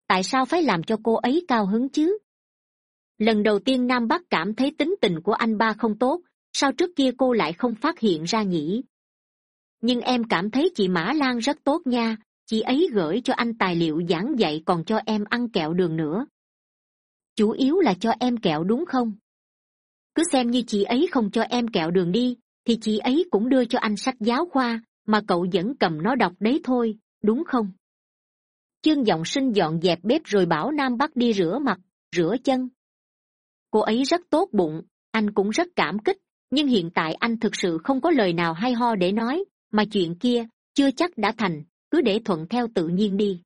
S1: Tại sao phải làm cho cô ấy cao hứng chứ? Lần đầu tiên nam bắc cảm thấy tính tình của anh ba không tốt, sao trước kia cô lại không phát hiện ra nhỉ? Nhưng em cảm thấy chị mã lan rất tốt nha, chị ấy gửi cho anh tài liệu giảng dạy còn cho em ăn kẹo đường nữa. Chủ yếu là cho em kẹo đúng không? Cứ xem như chị ấy không cho em kẹo đường đi, thì chị ấy cũng đưa cho anh sách giáo khoa, mà cậu vẫn cầm nó đọc đấy thôi, đúng không? Chương giọng sinh dọn dẹp bếp rồi bảo nam bắc đi rửa mặt, rửa chân cô ấy rất tốt bụng, anh cũng rất cảm kích, nhưng hiện tại anh thực sự không có lời nào hay ho để nói, mà chuyện kia chưa chắc đã thành, cứ để thuận theo tự nhiên đi.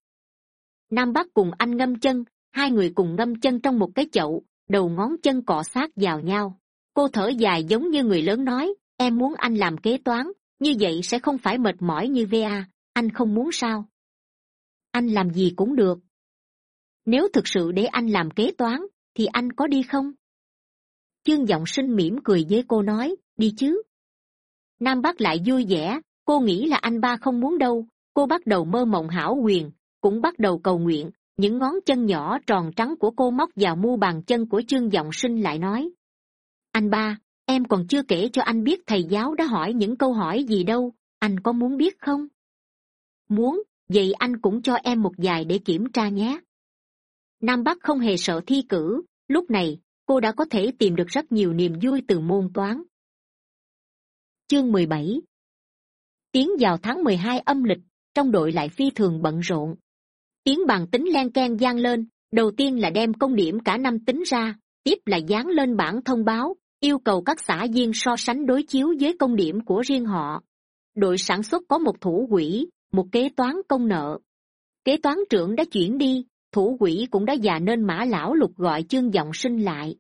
S1: Nam bắc cùng anh ngâm chân, hai người cùng ngâm chân trong một cái chậu, đầu ngón chân cọ sát vào nhau. Cô thở dài giống như người lớn nói, em muốn anh làm kế toán, như vậy sẽ không phải mệt mỏi như va anh không muốn sao? Anh làm gì cũng được. Nếu thực sự để anh làm kế toán thì anh có đi không? Chương g sinh mỉm cười với cô nói, đi chứ. Nam bắc lại vui vẻ, cô nghĩ là anh ba không muốn đâu. Cô bắt đầu mơ mộng hảo quyền cũng bắt đầu cầu nguyện. Những ngón chân nhỏ tròn trắng của cô móc vào mu bàn chân của chương giọng sinh lại nói, anh ba, em còn chưa kể cho anh biết thầy giáo đã hỏi những câu hỏi gì đâu. Anh có muốn biết không? Muốn, vậy anh cũng cho em một vài để kiểm tra nhé nam bắc không hề sợ thi cử. Lúc này, cô đã có thể tìm được rất nhiều niềm vui từ môn toán. Chương mười bảy. Tiến vào tháng mười hai âm lịch, trong đội lại phi thường bận rộn. Tiếng bàn tính len k e n g lên, đầu tiên là đem công điểm cả năm tính ra, tiếp là dán lên bản thông báo, yêu cầu các xã viên so sánh đối chiếu với công điểm của riêng họ. Đội sản xuất có một thủ quỹ, một kế toán công nợ. Kế toán trưởng đã chuyển đi thủ quỷ cũng đã già nên mã lão lục gọi chương giọng sinh lại.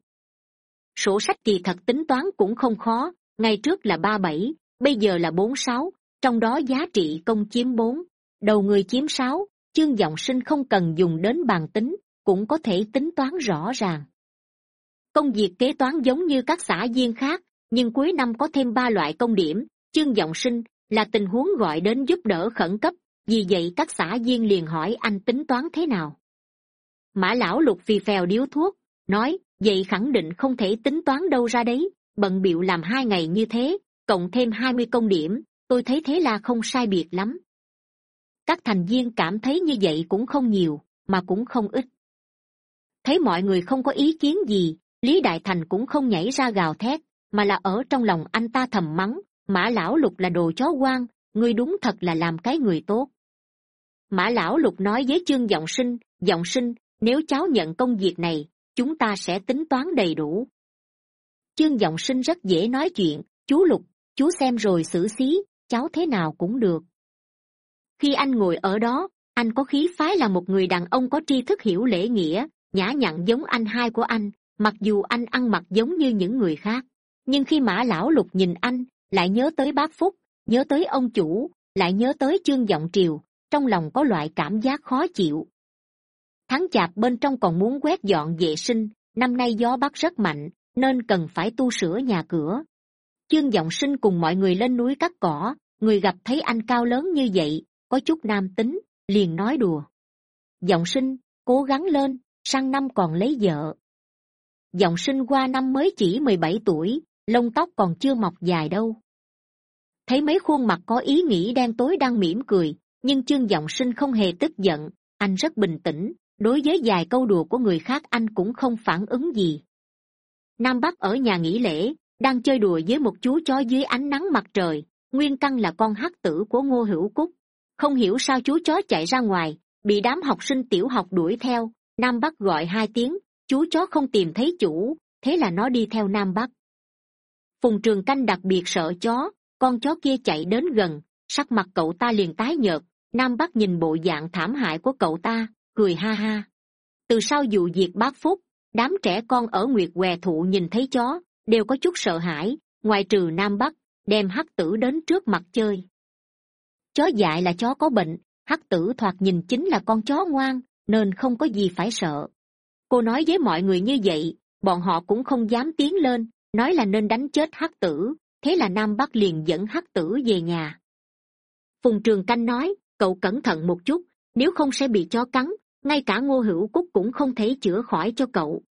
S1: Sổ sách kỳ thật tính toán cũng không khó, ngày trước là ba bảy, bây giờ là bốn sáu, trong đó giá trị công chiếm bốn, đầu người chiếm sáu, chương giọng sinh không cần dùng đến bàn tính, cũng có thể tính toán rõ ràng. Công việc kế toán giống như các xã viên khác, nhưng cuối năm có thêm ba loại công điểm, chương giọng sinh là tình huống gọi đến giúp đỡ khẩn cấp, vì vậy các xã viên liền hỏi anh tính toán thế nào mã lão lục phì phèo điếu thuốc, nói, vậy khẳng định không thể tính toán đâu ra đấy, bận bịu làm hai ngày như thế, cộng thêm hai mươi công điểm, tôi thấy thế là không sai biệt lắm. Các thành viên cảm thấy như vậy cũng không nhiều, mà cũng không ít. Thấy mọi người không có ý kiến gì, lý đại thành cũng không nhảy ra gào thét, mà là ở trong lòng anh ta thầm mắng, mã lão lục là đồ chó quan ngươi đúng thật là làm cái người tốt. Mã lão lục nói với chương giọng sinh giọng sinh nếu cháu nhận công việc này, chúng ta sẽ tính toán đầy đủ. Chương g sinh rất dễ nói chuyện. Chú lục, chú xem rồi xử xí, cháu thế nào cũng được. Khi anh ngồi ở đó, anh có khí phái là một người đàn ông có tri thức hiểu lễ nghĩa, nhã nhặn giống anh hai của anh, mặc dù anh ăn mặc giống như những người khác. Nhưng khi mã lão lục nhìn anh, lại nhớ tới bác phúc, nhớ tới ông chủ, lại nhớ tới chương giọng triều, trong lòng có loại cảm giác khó chịu tháng chạp bên trong còn muốn quét dọn vệ sinh, năm nay gió bắc rất mạnh, nên cần phải tu sửa nhà cửa. Chương giọng sinh cùng mọi người lên núi cắt cỏ, người gặp thấy anh cao lớn như vậy, có chút nam tính, liền nói đùa. Giọng sinh, cố gắng lên, sang năm còn lấy vợ. Giọng sinh qua năm mới chỉ mười bảy tuổi, lông tóc còn chưa mọc dài đâu. Thấy mấy khuôn mặt có ý nghĩ đen tối đang mỉm cười, nhưng chương giọng sinh không hề tức giận, anh rất bình tĩnh đối với vài câu đùa của người khác anh cũng không phản ứng gì. Nam bắc ở nhà nghỉ lễ, đang chơi đùa với một chú chó dưới ánh nắng mặt trời. Nguyên căn là con hắc tử của ngô hữu cúc. Không hiểu sao chú chó chạy ra ngoài, bị đám học sinh tiểu học đuổi theo. Nam bắc gọi hai tiếng, chú chó không tìm thấy chủ, thế là nó đi theo nam bắc. Phùng trường canh đặc biệt sợ chó, con chó kia chạy đến gần. Sắc mặt cậu ta liền tái nhợt. Nam bắc nhìn bộ dạng thảm hại của cậu ta cười ha ha. Từ sau vụ diệt bác phúc, đám trẻ con ở nguyệt què thụ nhìn thấy chó, đều có chút sợ hãi, ngoài trừ nam bắc, đem hắc tử đến trước mặt chơi. Chó dại là chó có bệnh, hắc tử thoạt nhìn chính là con chó ngoan, nên không có gì phải sợ. Cô nói với mọi người như vậy, bọn họ cũng không dám tiến lên, nói là nên đánh chết hắc tử, thế là nam bắc liền dẫn hắc tử về nhà. Phùng trường canh nói, cậu cẩn thận một chút, nếu không sẽ bị chó cắn ngay cả ngô hữu cúc cũng không thể chữa khỏi cho cậu.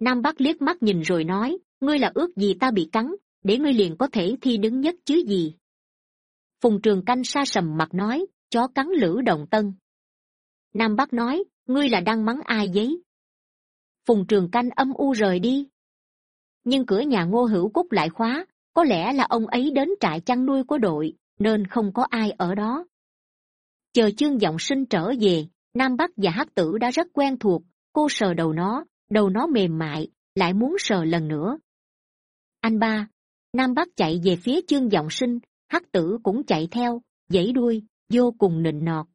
S1: Nam bắc liếc mắt nhìn rồi nói, ngươi là ước gì ta bị cắn, để ngươi liền có thể thi đứng nhất chứ gì? Phùng trường canh sa sầm mặt nói, chó cắn lữ đồng tân. Nam bắc nói, ngươi là đang mắng ai giấy? Phùng trường canh âm u rời đi. Nhưng cửa nhà ngô hữu cúc lại khóa, có lẽ là ông ấy đến trại chăn nuôi của đội, nên không có ai ở đó. Chờ chương giọng sinh trở về nam bắc và Hắc tử đã rất quen thuộc. Cô sờ đầu nó đầu nó mềm mại, lại muốn sờ lần nữa. Anh ba, nam bắc chạy về phía chương giọng sinh, hắc tử cũng chạy theo, dãy đuôi, vô cùng nịnh nọt.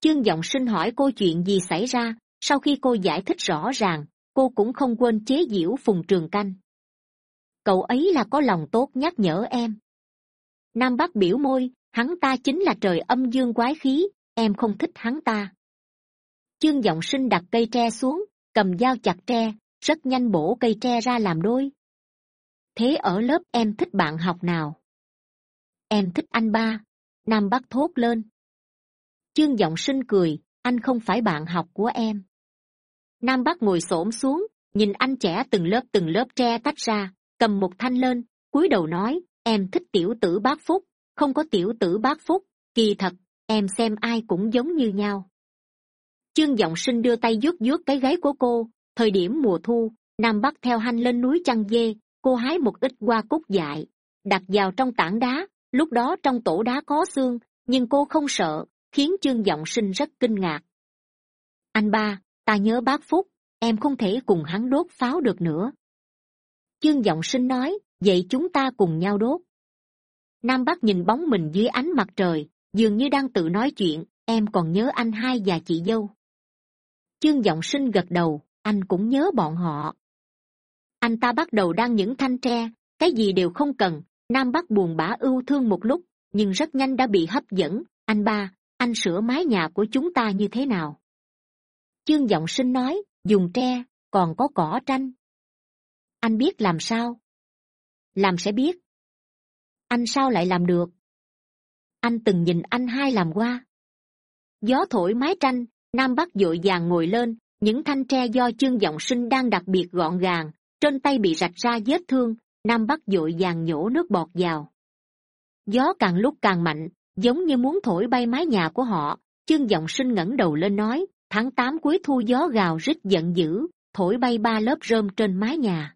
S1: Chương giọng sinh hỏi cô chuyện gì xảy ra, sau khi cô giải thích rõ ràng, cô cũng không quên chế giễu phùng trường canh. Cậu ấy là có lòng tốt nhắc nhở em. Nam bắc biểu môi, hắn ta chính là trời âm dương quái khí em không thích hắn ta. Chương giọng sinh đặt cây tre xuống, cầm dao chặt tre, rất nhanh bổ cây tre ra làm đôi. Thế ở lớp em thích bạn học nào? Em thích anh ba. Nam bắc thốt lên. Chương giọng sinh cười, anh không phải bạn học của em. Nam bắc ngồi s ổ m xuống, nhìn anh trẻ từng lớp từng lớp tre tách ra, cầm một thanh lên, cúi đầu nói, em thích tiểu tử bác phúc, không có tiểu tử bác phúc, kỳ thật em xem ai cũng giống như nhau. Chương g sinh đưa tay vuốt vuốt cái gáy của cô, thời điểm mùa thu, nam bắc theo hanh lên núi chăn dê, cô hái một ít hoa cúc dại, đặt vào trong tảng đá, lúc đó trong tổ đá có xương, nhưng cô không sợ, khiến chương g sinh rất kinh ngạc. Anh ba, ta nhớ bác phúc, em không thể cùng hắn đốt pháo được nữa. Chương giọng sinh nói, vậy chúng ta cùng nhau đốt. Nam bắc nhìn bóng mình dưới ánh mặt trời dường như đang tự nói chuyện, em còn nhớ anh hai và chị dâu. Chương giọng sinh gật đầu, anh cũng nhớ bọn họ. Anh ta bắt đầu đăng những thanh tre, cái gì đều không cần. Nam bắc buồn bã ưu thương một lúc, nhưng rất nhanh đã bị hấp dẫn. Anh ba, anh sửa mái nhà của chúng ta như thế nào? Chương giọng sinh nói, dùng tre, còn có cỏ tranh. Anh biết làm sao? Làm sẽ biết. Anh sao lại làm được? Anh từng nhìn anh hai làm qua. Gió thổi mái tranh, nam bắc d ộ i vàng ngồi lên, những thanh tre do chương giọng sinh đang đặc biệt gọn gàng, trên tay bị rạch ra vết thương, nam bắc d ộ i vàng nhổ nước bọt vào. Gió càng lúc càng mạnh, giống như muốn thổi bay mái nhà của họ, chương giọng sinh ngẩng đầu lên nói, tháng tám cuối thu gió gào rít giận dữ, thổi bay ba lớp rơm trên mái nhà.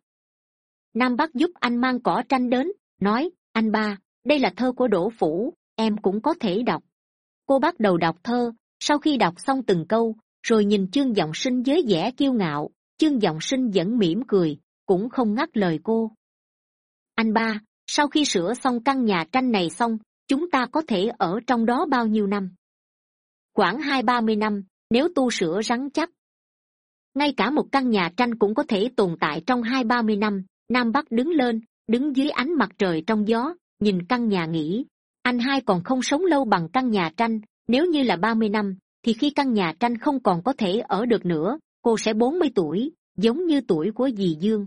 S1: Nam bắc giúp anh mang cỏ tranh đến, nói, anh ba, đây là thơ của đỗ phủ em cũng có thể đọc. Cô bắt đầu đọc thơ, sau khi đọc xong từng câu, rồi nhìn chương giọng sinh với vẻ kiêu ngạo. Chương giọng sinh vẫn mỉm cười, cũng không ngắt lời cô. Anh ba, sau khi sửa xong căn nhà tranh này xong, chúng ta có thể ở trong đó bao nhiêu năm? Khoảng hai, ba mươi năm, nếu tu sửa rắn chắc. Ngay cả một căn nhà tranh cũng có thể tồn tại trong hai, ba mươi năm. Nam bắc đứng lên, đứng dưới ánh mặt trời trong gió, nhìn căn nhà nghỉ anh hai còn không sống lâu bằng căn nhà tranh, nếu như là ba mươi năm, thì khi căn nhà tranh không còn có thể ở được nữa, cô sẽ bốn mươi tuổi, giống như tuổi của dì dương.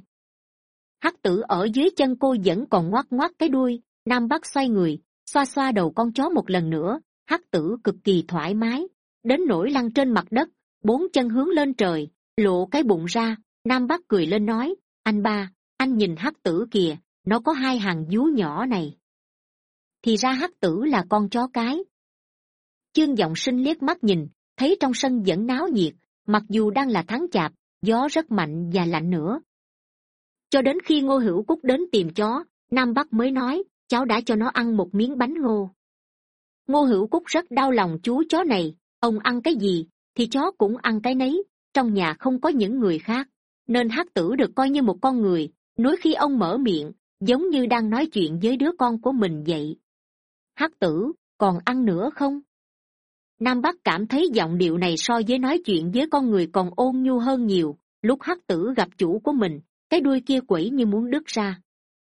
S1: Hắc tử ở dưới chân cô vẫn còn ngoắc ngoắc cái đuôi, nam bắc xoay người, xoa xoa đầu con chó một lần nữa, hắc tử cực kỳ thoải mái. Đến nỗi lăn trên mặt đất, bốn chân hướng lên trời, lộ cái bụng ra, nam bắc cười lên nói, anh ba, anh nhìn hắc tử kìa, nó có hai hàng vú nhỏ này thì ra hắc tử là con chó cái. Chương giọng sinh liếc mắt nhìn, thấy trong sân vẫn náo nhiệt, mặc dù đang là tháng chạp, gió rất mạnh và lạnh nữa. Cho đến khi ngô hữu cúc đến tìm chó, nam bắc mới nói, cháu đã cho nó ăn một miếng bánh ngô. Ngô hữu cúc rất đau lòng chú chó này, ông ăn cái gì thì chó cũng ăn cái nấy, trong nhà không có những người khác, nên hát tử được coi như một con người nói khi ông mở miệng, giống như đang nói chuyện với đứa con của mình vậy hát tử, còn ăn nữa không? Nam bắc cảm thấy giọng điệu này so với nói chuyện với con người còn ôn nhu hơn nhiều. Lúc hắc tử gặp chủ của mình, cái đuôi kia quẩy như muốn đứt ra.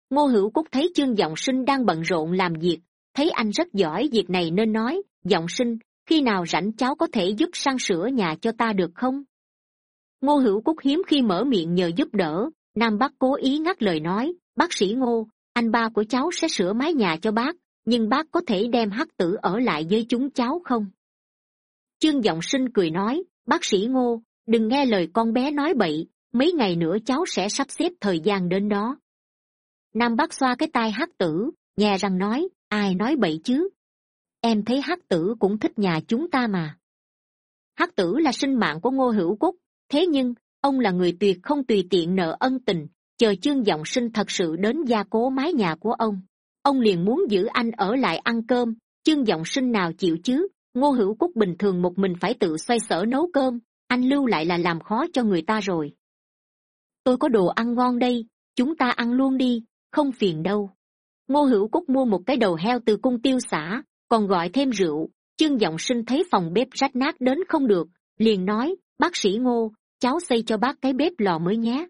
S1: Ngô hữu cúc thấy chương giọng sinh đang bận rộn làm việc, thấy anh rất giỏi việc này nên nói, giọng sinh, khi nào rảnh cháu có thể giúp sang sửa nhà cho ta được không? Ngô hữu cúc hiếm khi mở miệng nhờ giúp đỡ. Nam bắc cố ý ngắt lời nói, bác sĩ ngô, anh ba của cháu sẽ sửa mái nhà cho bác nhưng bác có thể đem hắc tử ở lại với chúng cháu không? Chương giọng sinh cười nói, bác sĩ ngô, đừng nghe lời con bé nói bậy, mấy ngày nữa cháu sẽ sắp xếp thời gian đến đó. Nam bác xoa cái tai hắc tử, nhè rằng nói, ai nói bậy chứ? Em thấy hắc tử cũng thích nhà chúng ta mà. Hắc tử là sinh mạng của ngô hữu cúc thế nhưng, ông là người tuyệt không tùy tiện nợ ân tình, chờ chương giọng sinh thật sự đến gia cố mái nhà của ông ông liền muốn giữ anh ở lại ăn cơm, chương giọng sinh nào chịu chứ? Ngô hữu cúc bình thường một mình phải tự xoay sở nấu cơm, anh lưu lại là làm khó cho người ta rồi. Tôi có đồ ăn ngon đây, chúng ta ăn luôn đi, không phiền đâu. Ngô hữu cúc mua một cái đầu heo từ cung tiêu xã còn gọi thêm rượu, chương giọng sinh thấy phòng bếp rách nát đến không được, liền nói, bác sĩ ngô, cháu xây cho bác cái bếp lò mới nhé.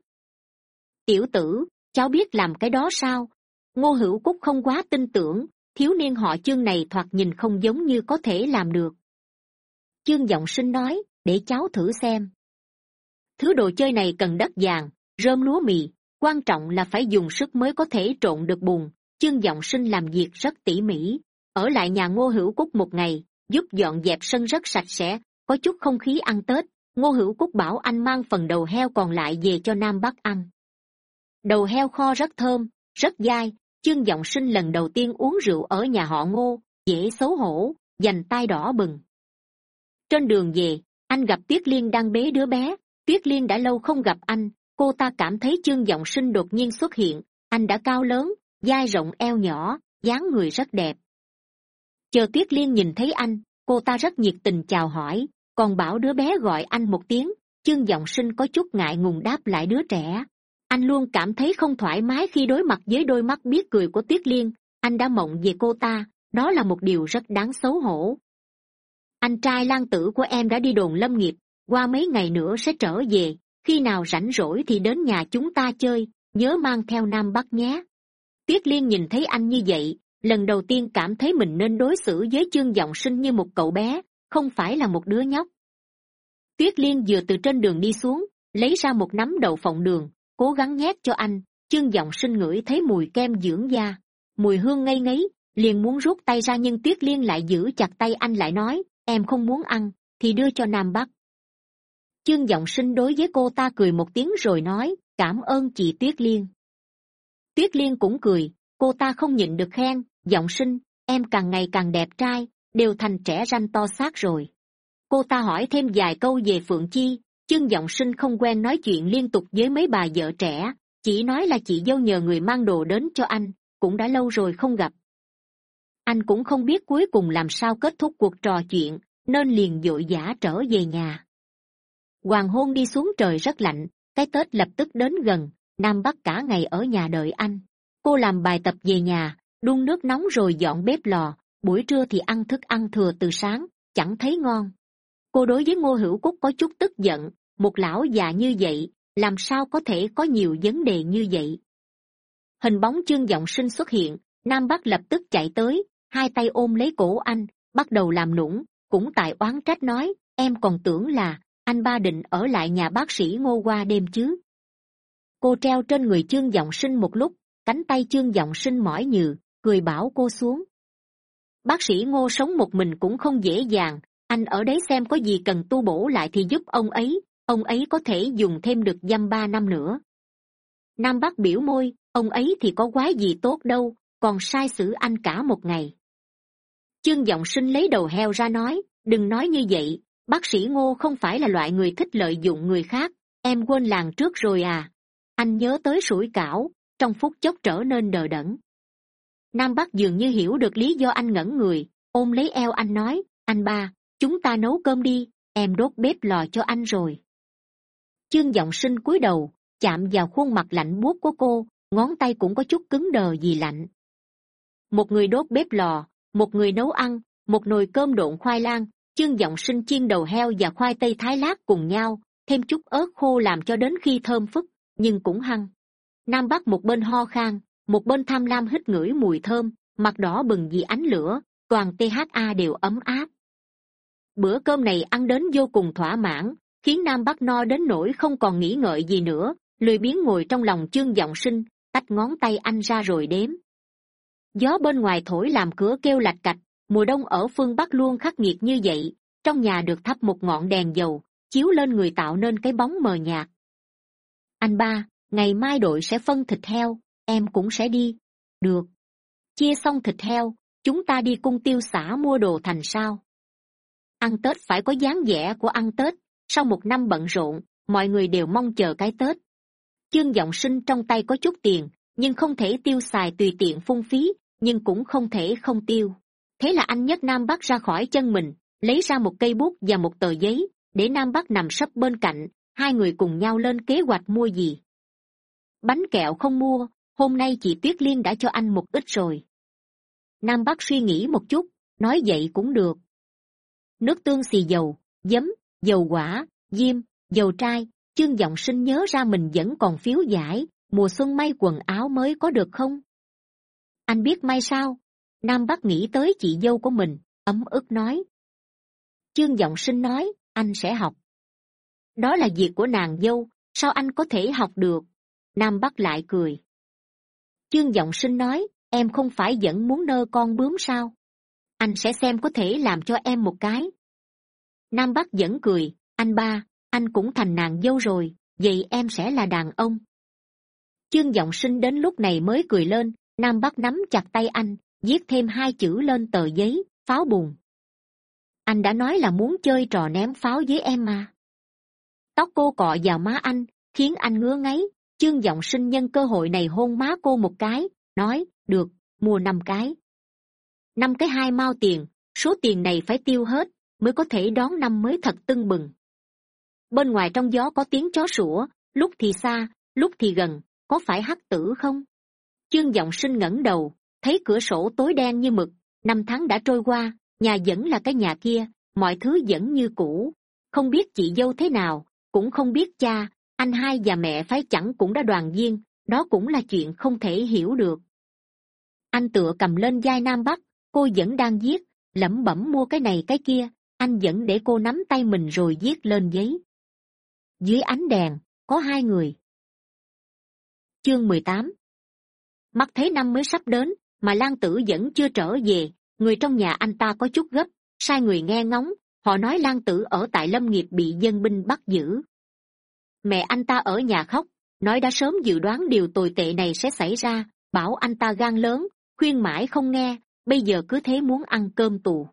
S1: Tiểu tử, cháu biết làm cái đó sao? Ngô hữu cúc không quá tin tưởng, thiếu niên họ chương này thoạt nhìn không giống như có thể làm được. Chương giọng sinh nói, để cháu thử xem. Thứ đồ chơi này cần đất vàng, rơm lúa mì, quan trọng là phải dùng sức mới có thể trộn được bùn. Chương giọng sinh làm việc rất tỉ mỉ, ở lại nhà ngô hữu cúc một ngày, giúp dọn dẹp sân rất sạch sẽ, có chút không khí ăn tết. Ngô hữu cúc bảo anh mang phần đầu heo còn lại về cho nam bắc ăn. Đầu heo kho rất thơm, rất dai chương giọng sinh lần đầu tiên uống rượu ở nhà họ ngô, dễ xấu hổ, dành tai đỏ bừng. Trên đường về, anh gặp tuyết liên đang bế đứa bé. Tuyết liên đã lâu không gặp anh, cô ta cảm thấy chương giọng sinh đột nhiên xuất hiện. Anh đã cao lớn, dai rộng eo nhỏ, dáng người rất đẹp. Chờ tuyết liên nhìn thấy anh, cô ta rất nhiệt tình chào hỏi, còn bảo đứa bé gọi anh một tiếng. Chương giọng sinh có chút ngại ngùng đáp lại đứa trẻ anh luôn cảm thấy không thoải mái khi đối mặt với đôi mắt biết cười của tuyết liên. Anh đã mộng về cô ta. Đó là một điều rất đáng xấu hổ. Anh trai lan tử của em đã đi đồn lâm nghiệp. Qua mấy ngày nữa sẽ trở về. Khi nào rảnh rỗi thì đến nhà chúng ta chơi. Nhớ mang theo nam bắc nhé. Tuyết liên nhìn thấy anh như vậy. Lần đầu tiên cảm thấy mình nên đối xử với chương giọng sinh như một cậu bé, không phải là một đứa nhóc. Tuyết liên vừa từ trên đường đi xuống, lấy ra một nắm đậu phộng đường cố gắng nhét cho anh. Chương giọng sinh ngửi thấy mùi kem dưỡng da. Mùi hương ngây ngấy liền muốn rút tay ra nhưng tuyết liên lại giữ chặt tay anh lại nói, em không muốn ăn, thì đưa cho nam bắc. Chương giọng sinh đối với cô ta cười một tiếng rồi nói, cảm ơn chị tuyết liên. Tuyết liên cũng cười, cô ta không nhịn được khen, giọng sinh, em càng ngày càng đẹp trai, đều thành trẻ ranh to xác rồi. Cô ta hỏi thêm vài câu về phượng chi chương giọng sinh không quen nói chuyện liên tục với mấy bà vợ trẻ, chỉ nói là chị dâu nhờ người mang đồ đến cho anh, cũng đã lâu rồi không gặp. Anh cũng không biết cuối cùng làm sao kết thúc cuộc trò chuyện, nên liền vội vã trở về nhà. Hoàng hôn đi xuống trời rất lạnh, cái tết lập tức đến gần, nam bắc cả ngày ở nhà đợi anh. Cô làm bài tập về nhà, đun nước nóng rồi dọn bếp lò, buổi trưa thì ăn thức ăn thừa từ sáng, chẳng thấy ngon. Cô đối với ngô hữu cúc có chút tức giận một lão già như vậy, làm sao có thể có nhiều vấn đề như vậy? Hình bóng chương giọng sinh xuất hiện, nam bắc lập tức chạy tới, hai tay ôm lấy cổ anh, bắt đầu làm nũng, cũng tại oán trách nói, em còn tưởng là anh ba định ở lại nhà bác sĩ ngô qua đêm chứ? Cô treo trên người chương giọng sinh một lúc, cánh tay chương giọng sinh mỏi nhừ, cười bảo cô xuống. Bác sĩ ngô sống một mình cũng không dễ dàng, anh ở đấy xem có gì cần tu bổ lại thì giúp ông ấy ông ấy có thể dùng thêm được dăm ba năm nữa. Nam bắc biểu môi, ông ấy thì có quái gì tốt đâu, còn sai xử anh cả một ngày. Chương giọng sinh lấy đầu heo ra nói, đừng nói như vậy, bác sĩ ngô không phải là loại người thích lợi dụng người khác, em quên làng trước rồi à. Anh nhớ tới sủi cảo, trong phút chốc trở nên đờ đẫn. Nam bắc dường như hiểu được lý do anh ngẩn người, ôm lấy eo anh nói, anh ba, chúng ta nấu cơm đi, em đốt bếp lò cho anh rồi chương giọng sinh cúi đầu, chạm vào khuôn mặt lạnh buốt của cô, ngón tay cũng có chút cứng đờ vì lạnh. Một người đốt bếp lò, một người nấu ăn, một nồi cơm độn khoai lang, chương giọng sinh chiên đầu heo và khoai tây thái lát cùng nhau, thêm chút ớt khô làm cho đến khi thơm phức, nhưng cũng hăng. Nam bắc một bên ho khan, một bên tham lam hít ngửi mùi thơm, mặt đỏ bừng vì ánh lửa, toàn tha đều ấm áp. Bữa cơm này ăn đến vô cùng thỏa mãn khiến nam bắc no đến nỗi không còn nghĩ ngợi gì nữa, lười biếng ngồi trong lòng chương giọng sinh, tách ngón tay anh ra rồi đếm. Gió bên ngoài thổi làm cửa kêu lạch cạch, mùa đông ở phương bắc luôn khắc nghiệt như vậy, trong nhà được thắp một ngọn đèn dầu, chiếu lên người tạo nên cái bóng mờ nhạt. Anh ba, ngày mai đội sẽ phân thịt heo, em cũng sẽ đi. Được. Chia xong thịt heo, chúng ta đi cung tiêu xã mua đồ thành sao? Ăn tết phải có dáng vẻ của ăn tết sau một năm bận rộn, mọi người đều mong chờ cái tết. Chương giọng sinh trong tay có chút tiền, nhưng không thể tiêu xài tùy tiện phung phí, nhưng cũng không thể không tiêu. Thế là anh nhất nam bắc ra khỏi chân mình, lấy ra một cây bút và một tờ giấy, để nam bắc nằm sấp bên cạnh, hai người cùng nhau lên kế hoạch mua gì. Bánh kẹo không mua, hôm nay chị tuyết liên đã cho anh một ít rồi. Nam bắc suy nghĩ một chút, nói vậy cũng được. Nước tương xì dầu, giấm dầu quả, diêm, dầu trai, chương giọng sinh nhớ ra mình vẫn còn phiếu giải, mùa xuân may quần áo mới có được không? Anh biết may sao? Nam bắc nghĩ tới chị dâu của mình, ấm ức nói. Chương giọng sinh nói, anh sẽ học. Đó là việc của nàng dâu, sao anh có thể học được? Nam bắc lại cười. Chương giọng sinh nói, em không phải vẫn muốn nơ con bướm sao? Anh sẽ xem có thể làm cho em một cái nam bắc vẫn cười, anh ba, anh cũng thành nàng dâu rồi, vậy em sẽ là đàn ông. Chương giọng sinh đến lúc này mới cười lên, nam bắc nắm chặt tay anh, viết thêm hai chữ lên tờ giấy, pháo bùn. Anh đã nói là muốn chơi trò ném pháo với em mà. Tóc cô cọ vào má anh, khiến anh ngứa ngáy. Chương giọng sinh nhân cơ hội này hôn má cô một cái, nói, được, mua năm cái. Năm cái hai mao tiền, số tiền này phải tiêu hết mới có thể đón năm mới thật tưng bừng. Bên ngoài trong gió có tiếng chó sủa, lúc thì xa, lúc thì gần, có phải hắc tử không? Chương giọng sinh ngẩng đầu, thấy cửa sổ tối đen như mực, năm tháng đã trôi qua, nhà vẫn là cái nhà kia, mọi thứ vẫn như cũ. Không biết chị dâu thế nào, cũng không biết cha, anh hai và mẹ phái chẳng cũng đã đoàn viên, đó cũng là chuyện không thể hiểu được. Anh tựa cầm lên vai nam bắc, cô vẫn đang viết, lẩm bẩm mua cái này cái kia anh vẫn để cô nắm tay mình rồi viết lên giấy. Dưới ánh đèn, có hai người. Chương mười tám. Mắt thấy năm mới sắp đến, mà lan tử vẫn chưa trở về, người trong nhà anh ta có chút gấp, sai người nghe ngóng, họ nói lan tử ở tại lâm nghiệp bị dân binh bắt giữ. Mẹ anh ta ở nhà khóc, nói đã sớm dự đoán điều tồi tệ này sẽ xảy ra, bảo anh ta gan lớn, khuyên mãi không nghe, bây giờ cứ thế muốn ăn cơm tù.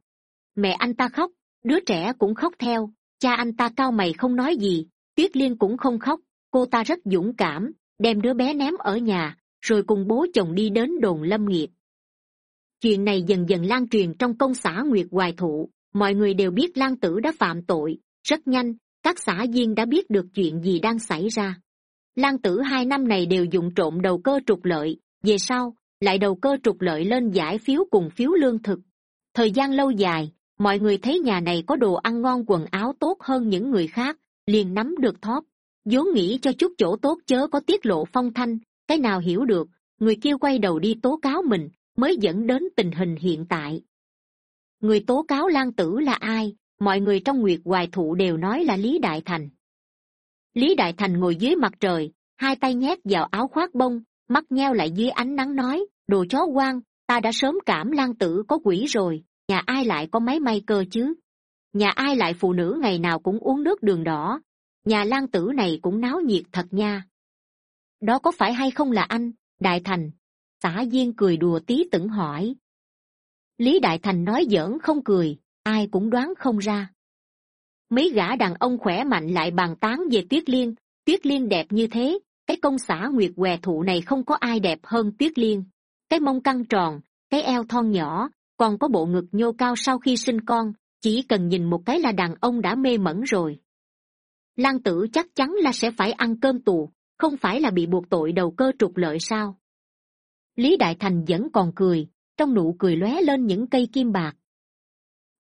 S1: Mẹ anh ta khóc đứa trẻ cũng khóc theo. Cha anh ta cao mày không nói gì. Tuyết liên cũng không khóc. Cô ta rất dũng cảm, đem đứa bé ném ở nhà, rồi cùng bố chồng đi đến đồn lâm nghiệp. Chuyện này dần dần lan truyền trong công xã nguyệt hoài thụ. Mọi người đều biết lan tử đã phạm tội. Rất nhanh, các xã viên đã biết được chuyện gì đang xảy ra. Lan tử hai năm này đều dụng trộm đầu cơ trục lợi. Về sau, lại đầu cơ trục lợi lên giải phiếu cùng phiếu lương thực. Thời gian lâu dài mọi người thấy nhà này có đồ ăn ngon quần áo tốt hơn những người khác, liền nắm được thóp. Vốn nghĩ cho chút chỗ tốt chớ có tiết lộ phong thanh, cái nào hiểu được, người kia quay đầu đi tố cáo mình, mới dẫn đến tình hình hiện tại. Người tố cáo lan tử là ai? Mọi người trong nguyệt hoài thụ đều nói là lý đại thành. Lý đại thành ngồi dưới mặt trời, hai tay nhét vào áo khoác bông, mắt nheo lại dưới ánh nắng nói, đồ chó quan ta đã sớm cảm lan tử có quỷ rồi nhà ai lại có máy may cơ chứ? Nhà ai lại phụ nữ ngày nào cũng uống nước đường đỏ? Nhà lan tử này cũng náo nhiệt thật nha. Đó có phải hay không là anh? Đại thành. Xã viên cười đùa tí tửng hỏi. Lý đại thành nói giỡn không cười, ai cũng đoán không ra. Mấy gã đàn ông khỏe mạnh lại bàn tán về tuyết liên. Tuyết liên đẹp như thế, cái công xã nguyệt què thụ này không có ai đẹp hơn tuyết liên. Cái mông căng tròn, cái eo thon nhỏ còn có bộ ngực nhô cao sau khi sinh con, chỉ cần nhìn một cái là đàn ông đã mê mẩn rồi. Lan tử chắc chắn là sẽ phải ăn cơm tù, không phải là bị buộc tội đầu cơ trục lợi sao? Lý đại thành vẫn còn cười, trong nụ cười lóe lên những cây kim bạc.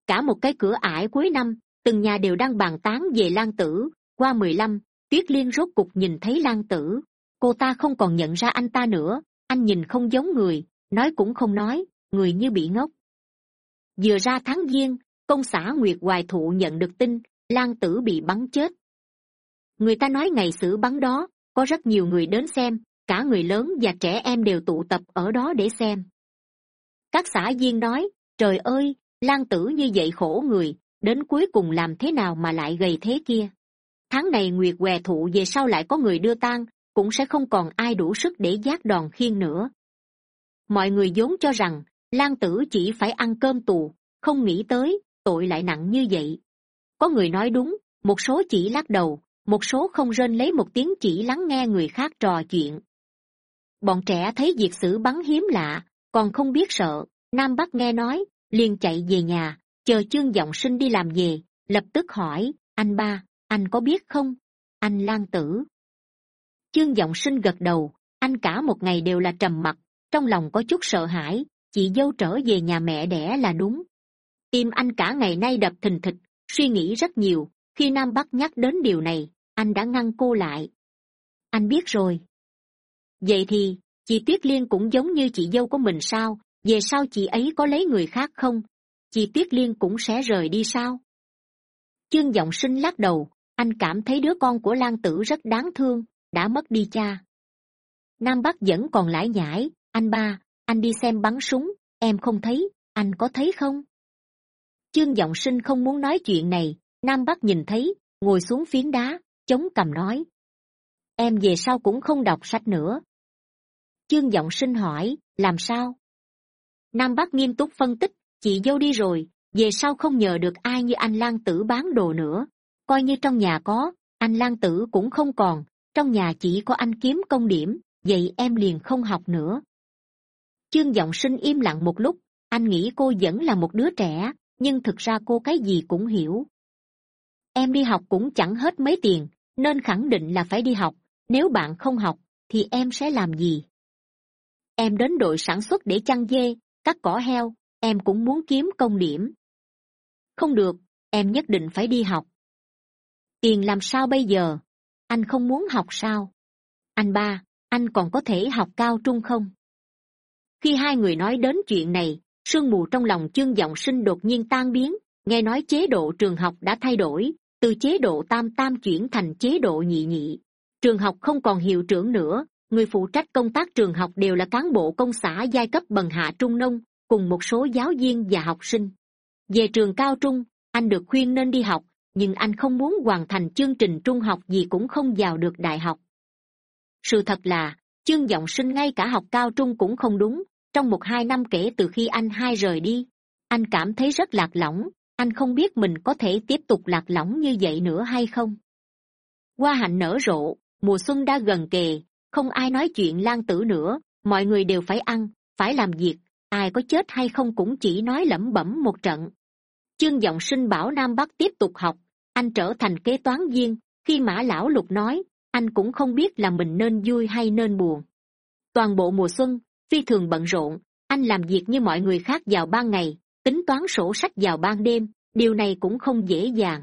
S1: Cả một cái cửa ải cuối năm, từng nhà đều đang bàn tán về lan tử. Qua mười lăm, tuyết liên rốt cục nhìn thấy lan tử. Cô ta không còn nhận ra anh ta nữa, anh nhìn không giống người, nói cũng không nói, người như bị ngốc vừa ra tháng giêng, công xã nguyệt hoài thụ nhận được tin, lan tử bị bắn chết. Người ta nói ngày xử bắn đó, có rất nhiều người đến xem, cả người lớn và trẻ em đều tụ tập ở đó để xem. Các xã viên nói, trời ơi, lan tử như vậy khổ người, đến cuối cùng làm thế nào mà lại gầy thế kia? Tháng này nguyệt què thụ về sau lại có người đưa tang, cũng sẽ không còn ai đủ sức để giác đòn khiên nữa. Mọi người vốn cho rằng lan tử chỉ phải ăn cơm tù, không nghĩ tới, tội lại nặng như vậy. Có người nói đúng, một số chỉ lắc đầu, một số không rên lấy một tiếng chỉ lắng nghe người khác trò chuyện. Bọn trẻ thấy việc xử bắn hiếm lạ, còn không biết sợ, nam bắc nghe nói, liền chạy về nhà, chờ chương giọng sinh đi làm về, lập tức hỏi, anh ba, anh có biết không? Anh lan tử. Chương giọng sinh gật đầu, anh cả một ngày đều là trầm mặc, trong lòng có chút sợ hãi chị dâu trở về nhà mẹ đẻ là đúng. Tim anh cả ngày nay đập thình thịch, suy nghĩ rất nhiều. Khi nam bắc nhắc đến điều này, anh đã ngăn cô lại. Anh biết rồi. Vậy thì, chị tuyết liên cũng giống như chị dâu của mình sao? Về sau chị ấy có lấy người khác không? Chị tuyết liên cũng sẽ rời đi sao? Chương giọng sinh lắc đầu. Anh cảm thấy đứa con của lan tử rất đáng thương. Đã mất đi cha. Nam bắc vẫn còn lải nhải. Anh ba anh đi xem bắn súng, em không thấy, anh có thấy không? Chương giọng sinh không muốn nói chuyện này, nam bắc nhìn thấy, ngồi xuống phiến đá, chống cằm nói. Em về sau cũng không đọc sách nữa. Chương giọng sinh hỏi, làm sao? Nam bắc nghiêm túc phân tích, chị dâu đi rồi, về sau không nhờ được ai như anh lan tử bán đồ nữa. Coi như trong nhà có, anh lan tử cũng không còn, trong nhà chỉ có anh kiếm công điểm, vậy em liền không học nữa chương giọng sinh im lặng một lúc. Anh nghĩ cô vẫn là một đứa trẻ, nhưng thực ra cô cái gì cũng hiểu. Em đi học cũng chẳng hết mấy tiền, nên khẳng định là phải đi học. Nếu bạn không học, thì em sẽ làm gì? Em đến đội sản xuất để chăn dê, cắt cỏ heo, em cũng muốn kiếm công điểm. Không được, em nhất định phải đi học. Tiền làm sao bây giờ? Anh không muốn học sao? Anh ba, anh còn có thể học cao trung không? Khi hai người nói đến chuyện này, sương mù trong lòng chương giọng sinh đột nhiên tan biến, nghe nói chế độ trường học đã thay đổi, từ chế độ tam tam chuyển thành chế độ nhị nhị. Trường học không còn hiệu trưởng nữa, người phụ trách công tác trường học đều là cán bộ công xã giai cấp bần hạ trung nông, cùng một số giáo viên và học sinh. Về trường cao trung, anh được khuyên nên đi học, nhưng anh không muốn hoàn thành chương trình trung học gì cũng không vào được đại học. Sự thật là chương g sinh ngay cả học cao trung cũng không đúng, trong một hai năm kể từ khi anh hai rời đi, anh cảm thấy rất lạc lõng, anh không biết mình có thể tiếp tục lạc lõng như vậy nữa hay không. Hoa hạnh nở rộ, mùa xuân đã gần kề, không ai nói chuyện lan tử nữa, mọi người đều phải ăn, phải làm việc, ai có chết hay không cũng chỉ nói lẩm bẩm một trận. Chương giọng sinh bảo nam bắc tiếp tục học, anh trở thành kế toán viên, khi mã lão lục nói anh cũng không biết là mình nên vui hay nên buồn. Toàn bộ mùa xuân, phi thường bận rộn, anh làm việc như mọi người khác vào ban ngày, tính toán sổ sách vào ban đêm, điều này cũng không dễ dàng.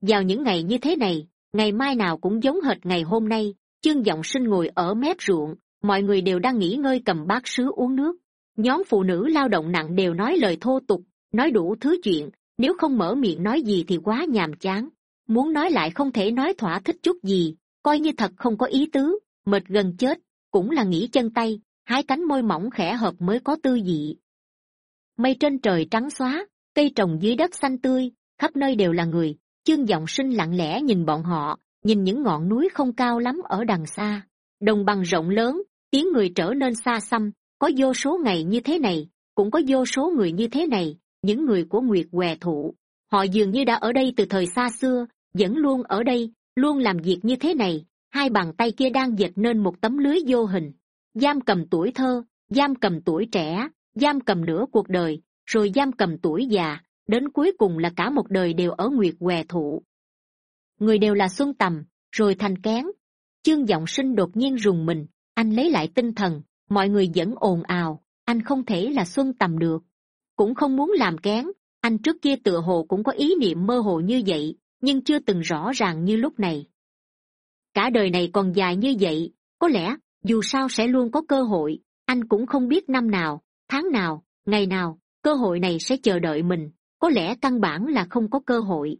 S1: Vào những ngày như thế này, ngày mai nào cũng giống hệt ngày hôm nay, chương giọng sinh ngồi ở mép ruộng, mọi người đều đang nghỉ ngơi cầm bát sứ uống nước. Nhóm phụ nữ lao động nặng đều nói lời thô tục, nói đủ thứ chuyện, nếu không mở miệng nói gì thì quá nhàm chán muốn nói lại không thể nói thỏa thích chút gì, coi như thật không có ý tứ, mệt gần chết, cũng là nghỉ chân tay, hái cánh môi mỏng khẽ hợp mới có tư dị. mây trên trời trắng xóa, cây trồng dưới đất xanh tươi, khắp nơi đều là người, chương giọng sinh lặng lẽ nhìn bọn họ, nhìn những ngọn núi không cao lắm ở đằng xa đồng bằng rộng lớn, tiếng người trở nên xa xăm, có vô số ngày như thế này, cũng có vô số người như thế này, những người của nguyệt què thụ, họ dường như đã ở đây từ thời xa xưa vẫn luôn ở đây, luôn làm việc như thế này, hai bàn tay kia đang dệt nên một tấm lưới vô hình. Giam cầm tuổi thơ, giam cầm tuổi trẻ, giam cầm nửa cuộc đời, rồi giam cầm tuổi già, đến cuối cùng là cả một đời đều ở nguyệt què thụ. Người đều là xuân tầm, rồi thành kén. Chương giọng sinh đột nhiên rùng mình, anh lấy lại tinh thần, mọi người vẫn ồn ào, anh không thể là xuân tầm được. Cũng không muốn làm kén, anh trước kia tựa hồ cũng có ý niệm mơ hồ như vậy nhưng chưa từng rõ ràng như lúc này. Cả đời này còn dài như vậy, có lẽ, dù sao sẽ luôn có cơ hội, anh cũng không biết năm nào, tháng nào, ngày nào, cơ hội này sẽ chờ đợi mình, có lẽ căn bản là không có cơ hội.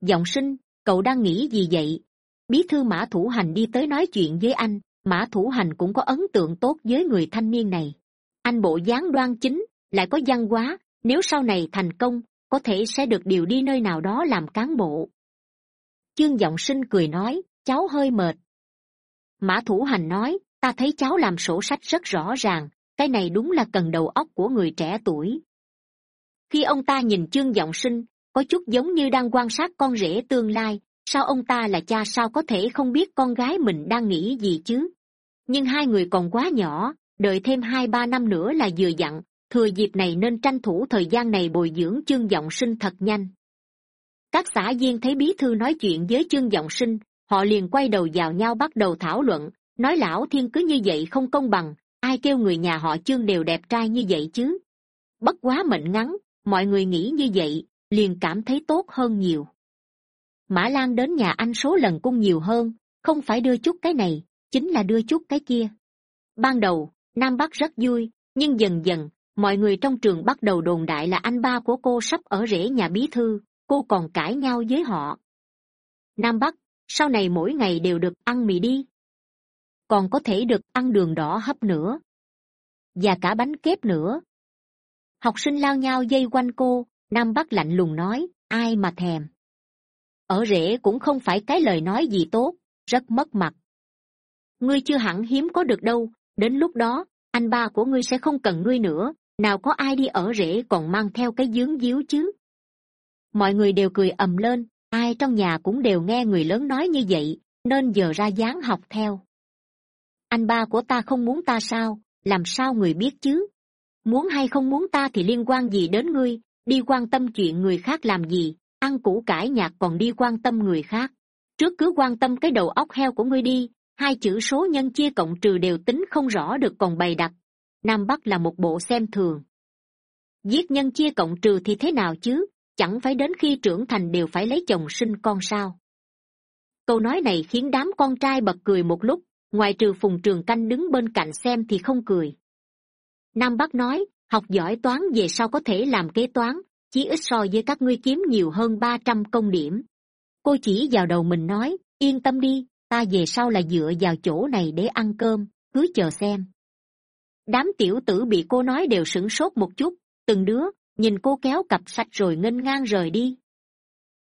S1: Giọng sinh, cậu đang nghĩ gì vậy? Bí thư mã thủ hành đi tới nói chuyện với anh, mã thủ hành cũng có ấn tượng tốt với người thanh niên này. Anh bộ dáng đoan chính, lại có văn hóa, nếu sau này thành công có thể sẽ được điều đi nơi nào đó làm cán bộ. Chương g sinh cười nói, cháu hơi mệt. Mã thủ hành nói, ta thấy cháu làm sổ sách rất rõ ràng, cái này đúng là cần đầu óc của người trẻ tuổi. Khi ông ta nhìn chương g sinh, có chút giống như đang quan sát con rể tương lai, sao ông ta là cha sao có thể không biết con gái mình đang nghĩ gì chứ? Nhưng hai người còn quá nhỏ, đợi thêm hai ba năm nữa là vừa dặn thừa dịp này nên tranh thủ thời gian này bồi dưỡng chương giọng sinh thật nhanh. Các xã viên thấy bí thư nói chuyện với chương giọng sinh, họ liền quay đầu vào nhau bắt đầu thảo luận, nói lão thiên cứ như vậy không công bằng, ai kêu người nhà họ chương đều đẹp trai như vậy chứ. Bất quá mệnh ngắn, mọi người nghĩ như vậy, liền cảm thấy tốt hơn nhiều. Mã lan đến nhà anh số lần cung nhiều hơn, không phải đưa chút cái này, chính là đưa chút cái kia. Ban đầu, nam bắc rất vui, nhưng dần dần mọi người trong trường bắt đầu đồn đại là anh ba của cô sắp ở rễ nhà bí thư, cô còn cãi nhau với họ. Nam bắc, sau này mỗi ngày đều được ăn mì đi. Còn có thể được ăn đường đỏ hấp nữa. Và cả bánh kép nữa. Học sinh lao nhau dây quanh cô, nam bắc lạnh lùng nói, ai mà thèm. Ở rễ cũng không phải cái lời nói gì tốt, rất mất mặt. Ngươi chưa hẳn hiếm có được đâu, đến lúc đó, anh ba của ngươi sẽ không cần ngươi nữa nào có ai đi ở rễ còn mang theo cái dướng díu chứ? Mọi người đều cười ầm lên, ai trong nhà cũng đều nghe người lớn nói như vậy, nên giờ ra dáng học theo. Anh ba của ta không muốn ta sao, làm sao người biết chứ? Muốn hay không muốn ta thì liên quan gì đến ngươi, đi quan tâm chuyện người khác làm gì, ăn củ cải nhạt còn đi quan tâm người khác. Trước cứ quan tâm cái đầu óc heo của ngươi đi, hai chữ số nhân chia cộng trừ đều tính không rõ được còn bày đặt nam bắc là một bộ xem thường. Giết nhân chia cộng trừ thì thế nào chứ? Chẳng phải đến khi trưởng thành đều phải lấy chồng sinh con sao? Câu nói này khiến đám con trai bật cười một lúc, ngoài trừ phùng trường canh đứng bên cạnh xem thì không cười. Nam bắc nói, học giỏi toán về sau có thể làm kế toán, chí ít so với các ngươi kiếm nhiều hơn ba trăm công điểm. Cô chỉ vào đầu mình nói, yên tâm đi, ta về sau là dựa vào chỗ này để ăn cơm, cứ chờ xem đám tiểu tử bị cô nói đều sửng sốt một chút. Từng đứa, nhìn cô kéo cặp sạch rồi nghênh ngang rời đi.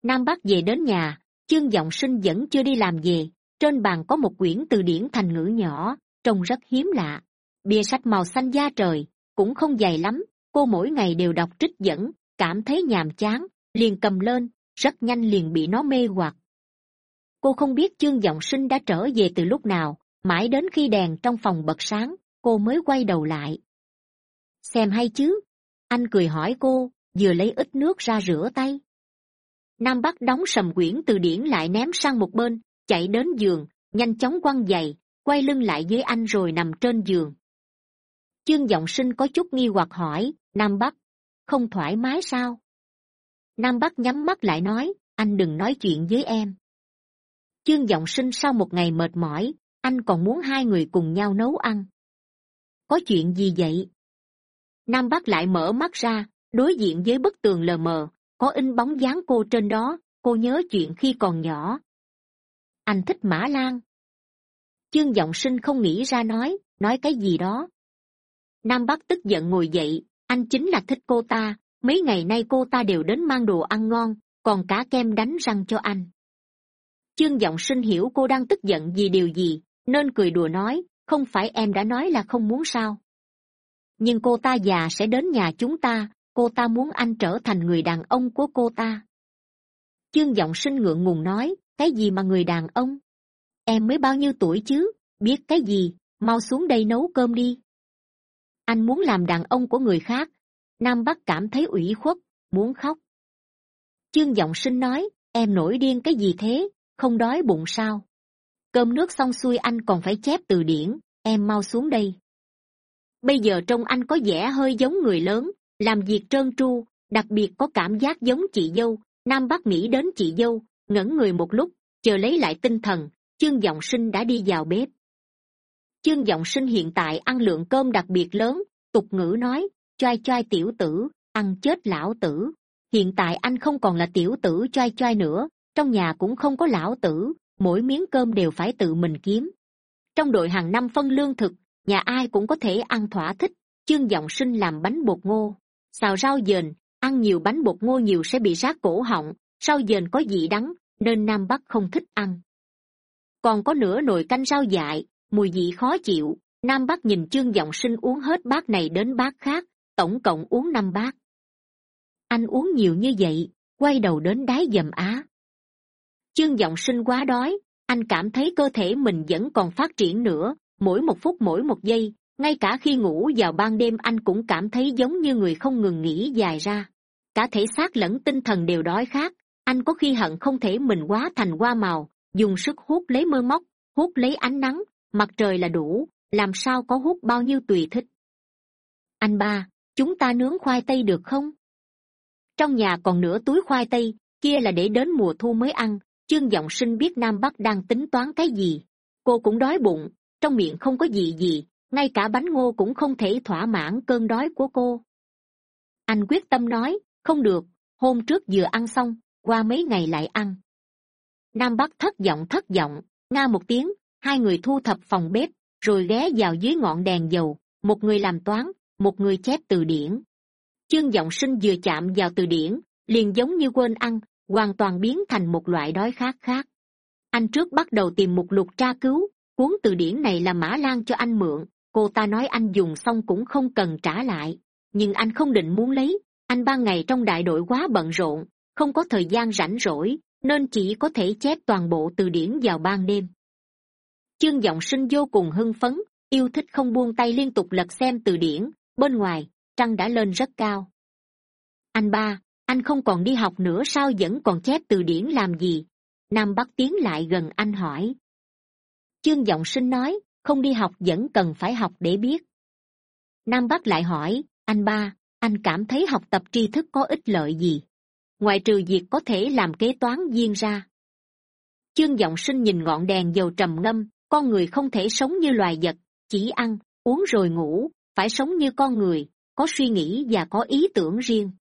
S1: Nam bắc về đến nhà, chương giọng sinh vẫn chưa đi làm về. Trên bàn có một quyển từ điển thành ngữ nhỏ, trông rất hiếm lạ. Bìa sách màu xanh da trời, cũng không dày lắm. Cô mỗi ngày đều đọc trích dẫn, cảm thấy nhàm chán, liền cầm lên, rất nhanh liền bị nó mê hoặc. Cô không biết chương giọng sinh đã trở về từ lúc nào, mãi đến khi đèn trong phòng bật sáng cô mới quay đầu lại. Xem hay chứ? Anh cười hỏi cô, vừa lấy ít nước ra rửa tay. Nam bắc đóng sầm quyển từ điển lại ném sang một bên, chạy đến giường, nhanh chóng quăng giày, quay lưng lại với anh rồi nằm trên giường. Chương giọng sinh có chút nghi hoặc hỏi, nam bắc, không thoải mái sao? Nam bắc nhắm mắt lại nói, anh đừng nói chuyện với em. Chương giọng sinh sau một ngày mệt mỏi, anh còn muốn hai người cùng nhau nấu ăn có chuyện gì vậy? Nam bắc lại mở mắt ra, đối diện với bức tường lờ mờ, có in bóng dáng cô trên đó, cô nhớ chuyện khi còn nhỏ. Anh thích mã lan. Chương giọng sinh không nghĩ ra nói nói cái gì đó. Nam bắc tức giận ngồi dậy, anh chính là thích cô ta, mấy ngày nay cô ta đều đến mang đồ ăn ngon, còn cả kem đánh răng cho anh. Chương giọng sinh hiểu cô đang tức giận vì điều gì, nên cười đùa nói không phải em đã nói là không muốn sao? Nhưng cô ta già sẽ đến nhà chúng ta, cô ta muốn anh trở thành người đàn ông của cô ta. Chương giọng sinh ngượng ngùng nói, cái gì mà người đàn ông? Em mới bao nhiêu tuổi chứ? Biết cái gì? Mau xuống đây nấu cơm đi. Anh muốn làm đàn ông của người khác. Nam bắc cảm thấy ủy khuất, muốn khóc. Chương giọng sinh nói, em nổi điên cái gì thế? Không đói bụng sao? Cơm nước xong xuôi anh còn phải chép từ điển, em mau xuống đây. Bây giờ trông anh có vẻ hơi giống người lớn, làm việc trơn tru, đặc biệt có cảm giác giống chị dâu, nam bắc nghĩ đến chị dâu, ngẩn người một lúc, chờ lấy lại tinh thần chương giọng sinh đã đi vào bếp. Chương giọng sinh hiện tại ăn lượng cơm đặc biệt lớn, tục ngữ nói, choai choai tiểu tử, ăn chết lão tử. Hiện tại anh không còn là tiểu tử choai choai nữa, trong nhà cũng không có lão tử mỗi miếng cơm đều phải tự mình kiếm. Trong đội hàng năm phân lương thực, nhà ai cũng có thể ăn thỏa thích, chương giọng sinh làm bánh bột ngô. Xào rau dền, ăn nhiều bánh bột ngô nhiều sẽ bị rác cổ họng, rau dền có vị đắng, nên nam bắc không thích ăn. Còn có nửa nồi canh rau dại, mùi vị khó chịu, nam bắc nhìn chương giọng sinh uống hết bát này đến bát khác, tổng cộng uống năm bát. Anh uống nhiều như vậy, quay đầu đến đái dầm á chương giọng sinh quá đói, anh cảm thấy cơ thể mình vẫn còn phát triển nữa, mỗi một phút mỗi một giây, ngay cả khi ngủ vào ban đêm anh cũng cảm thấy giống như người không ngừng nghỉ dài ra. Cả thể xác lẫn tinh thần đều đói khát, anh có khi hận không thể mình quá thành hoa màu, dùng sức hút lấy mơ móc, hút lấy ánh nắng, mặt trời là đủ, làm sao có hút bao nhiêu tùy thích. Anh ba, chúng ta nướng khoai tây được không? Trong nhà còn nửa túi khoai tây, kia là để đến mùa thu mới ăn chương giọng sinh biết nam bắc đang tính toán cái gì. Cô cũng đói bụng, trong miệng không có gì gì, ngay cả bánh ngô cũng không thể thỏa mãn cơn đói của cô. Anh quyết tâm nói, không được, hôm trước vừa ăn xong, qua mấy ngày lại ăn. Nam bắc thất vọng thất vọng nga một tiếng, hai người thu thập phòng bếp, rồi ghé vào dưới ngọn đèn dầu, một người làm toán, một người chép từ điển. Chương giọng sinh vừa chạm vào từ điển, liền giống như quên ăn hoàn toàn biến thành một loại đói khát khác. Anh trước bắt đầu tìm một lục tra cứu cuốn từ điển này là mã lan cho anh mượn, cô ta nói anh dùng xong cũng không cần trả lại. Nhưng anh không định muốn lấy, anh ban ngày trong đại đội quá bận rộn, không có thời gian rảnh rỗi, nên chỉ có thể chép toàn bộ từ điển vào ban đêm. Chương giọng sinh vô cùng hưng phấn, yêu thích không buông tay liên tục lật xem từ điển, bên ngoài, trăng đã lên rất cao. Anh ba anh không còn đi học nữa sao vẫn còn chép từ điển làm gì? Nam bắc tiến lại gần anh hỏi. Chương giọng sinh nói, không đi học vẫn cần phải học để biết. Nam bắc lại hỏi, anh ba, anh cảm thấy học tập tri thức có ích lợi gì? Ngoại trừ việc có thể làm kế toán viên ra. Chương giọng sinh nhìn ngọn đèn dầu trầm ngâm, con người không thể sống như loài vật, chỉ ăn, uống rồi ngủ, phải sống như con người, có suy nghĩ và có ý tưởng riêng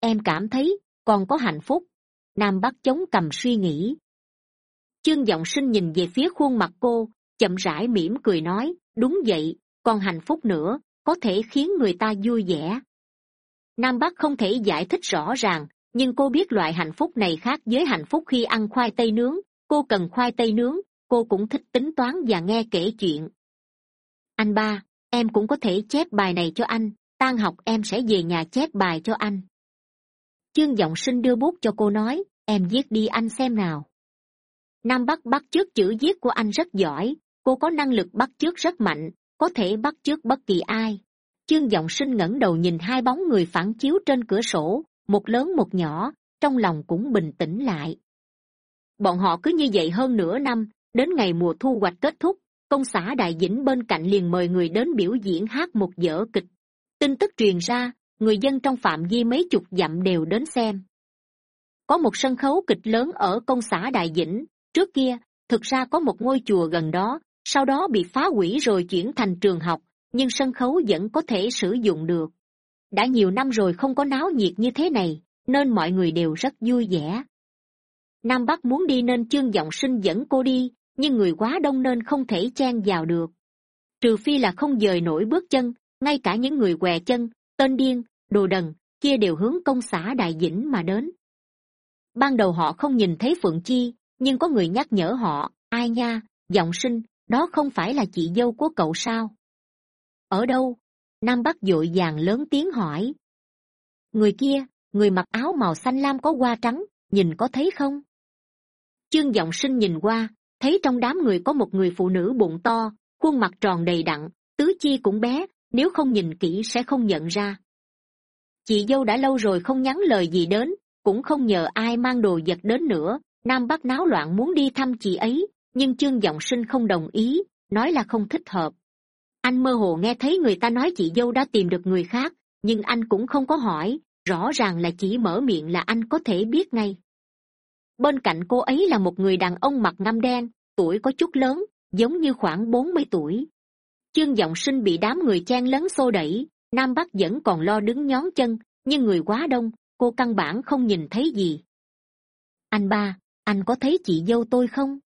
S1: em cảm thấy còn có hạnh phúc. Nam bắc chống cầm suy nghĩ. Chương giọng sinh nhìn về phía khuôn mặt cô, chậm rãi mỉm cười nói, đúng vậy, còn hạnh phúc nữa, có thể khiến người ta vui vẻ. Nam bắc không thể giải thích rõ ràng, nhưng cô biết loại hạnh phúc này khác với hạnh phúc khi ăn khoai tây nướng. Cô cần khoai tây nướng, cô cũng thích tính toán và nghe kể chuyện. Anh ba, em cũng có thể chép bài này cho anh, tan học em sẽ về nhà chép bài cho anh chương giọng sinh đưa bút cho cô nói, em viết đi anh xem nào. Nam bắc bắt chước chữ viết của anh rất giỏi, cô có năng lực bắt chước rất mạnh, có thể bắt chước bất kỳ ai. Chương giọng sinh ngẩng đầu nhìn hai bóng người phản chiếu trên cửa sổ, một lớn một nhỏ, trong lòng cũng bình tĩnh lại. Bọn họ cứ như vậy hơn nửa năm, đến ngày mùa thu hoạch kết thúc, công xã đại dĩnh bên cạnh liền mời người đến biểu diễn hát một vở kịch. Tin tức truyền ra người dân trong phạm vi mấy chục dặm đều đến xem. Có một sân khấu kịch lớn ở công xã đại dĩnh trước kia, thực ra có một ngôi chùa gần đó, sau đó bị phá hủy rồi chuyển thành trường học, nhưng sân khấu vẫn có thể sử dụng được. Đã nhiều năm rồi không có náo nhiệt như thế này, nên mọi người đều rất vui vẻ. Nam bắc muốn đi nên chương giọng sinh dẫn cô đi, nhưng người quá đông nên không thể chen vào được. Trừ phi là không dời nổi bước chân, ngay cả những người què chân, tên điên đồ đần, kia đều hướng công xã đại dĩnh mà đến. Ban đầu họ không nhìn thấy phượng chi, nhưng có người nhắc nhở họ, ai nha, giọng sinh, đó không phải là chị dâu của cậu sao? Ở đâu? Nam bắc d ộ i vàng lớn tiếng hỏi. Người kia, người mặc áo màu xanh lam có hoa trắng, nhìn có thấy không? Chương giọng sinh nhìn qua, thấy trong đám người có một người phụ nữ bụng to, khuôn mặt tròn đầy đặn, tứ chi cũng bé, nếu không nhìn kỹ sẽ không nhận ra chị dâu đã lâu rồi không nhắn lời gì đến, cũng không nhờ ai mang đồ vật đến nữa. Nam bắc náo loạn muốn đi thăm chị ấy, nhưng chương giọng sinh không đồng ý, nói là không thích hợp. Anh mơ hồ nghe thấy người ta nói chị dâu đã tìm được người khác, nhưng anh cũng không có hỏi, rõ ràng là chỉ mở miệng là anh có thể biết ngay. Bên cạnh cô ấy là một người đàn ông mặc ngăm đen, tuổi có chút lớn, giống như khoảng bốn mươi tuổi. Chương giọng sinh bị đám người chen lấn xô đẩy nam bắc vẫn còn lo đứng nhón chân, nhưng người quá đông, cô căn bản không nhìn thấy gì. Anh ba, anh có thấy chị dâu tôi không?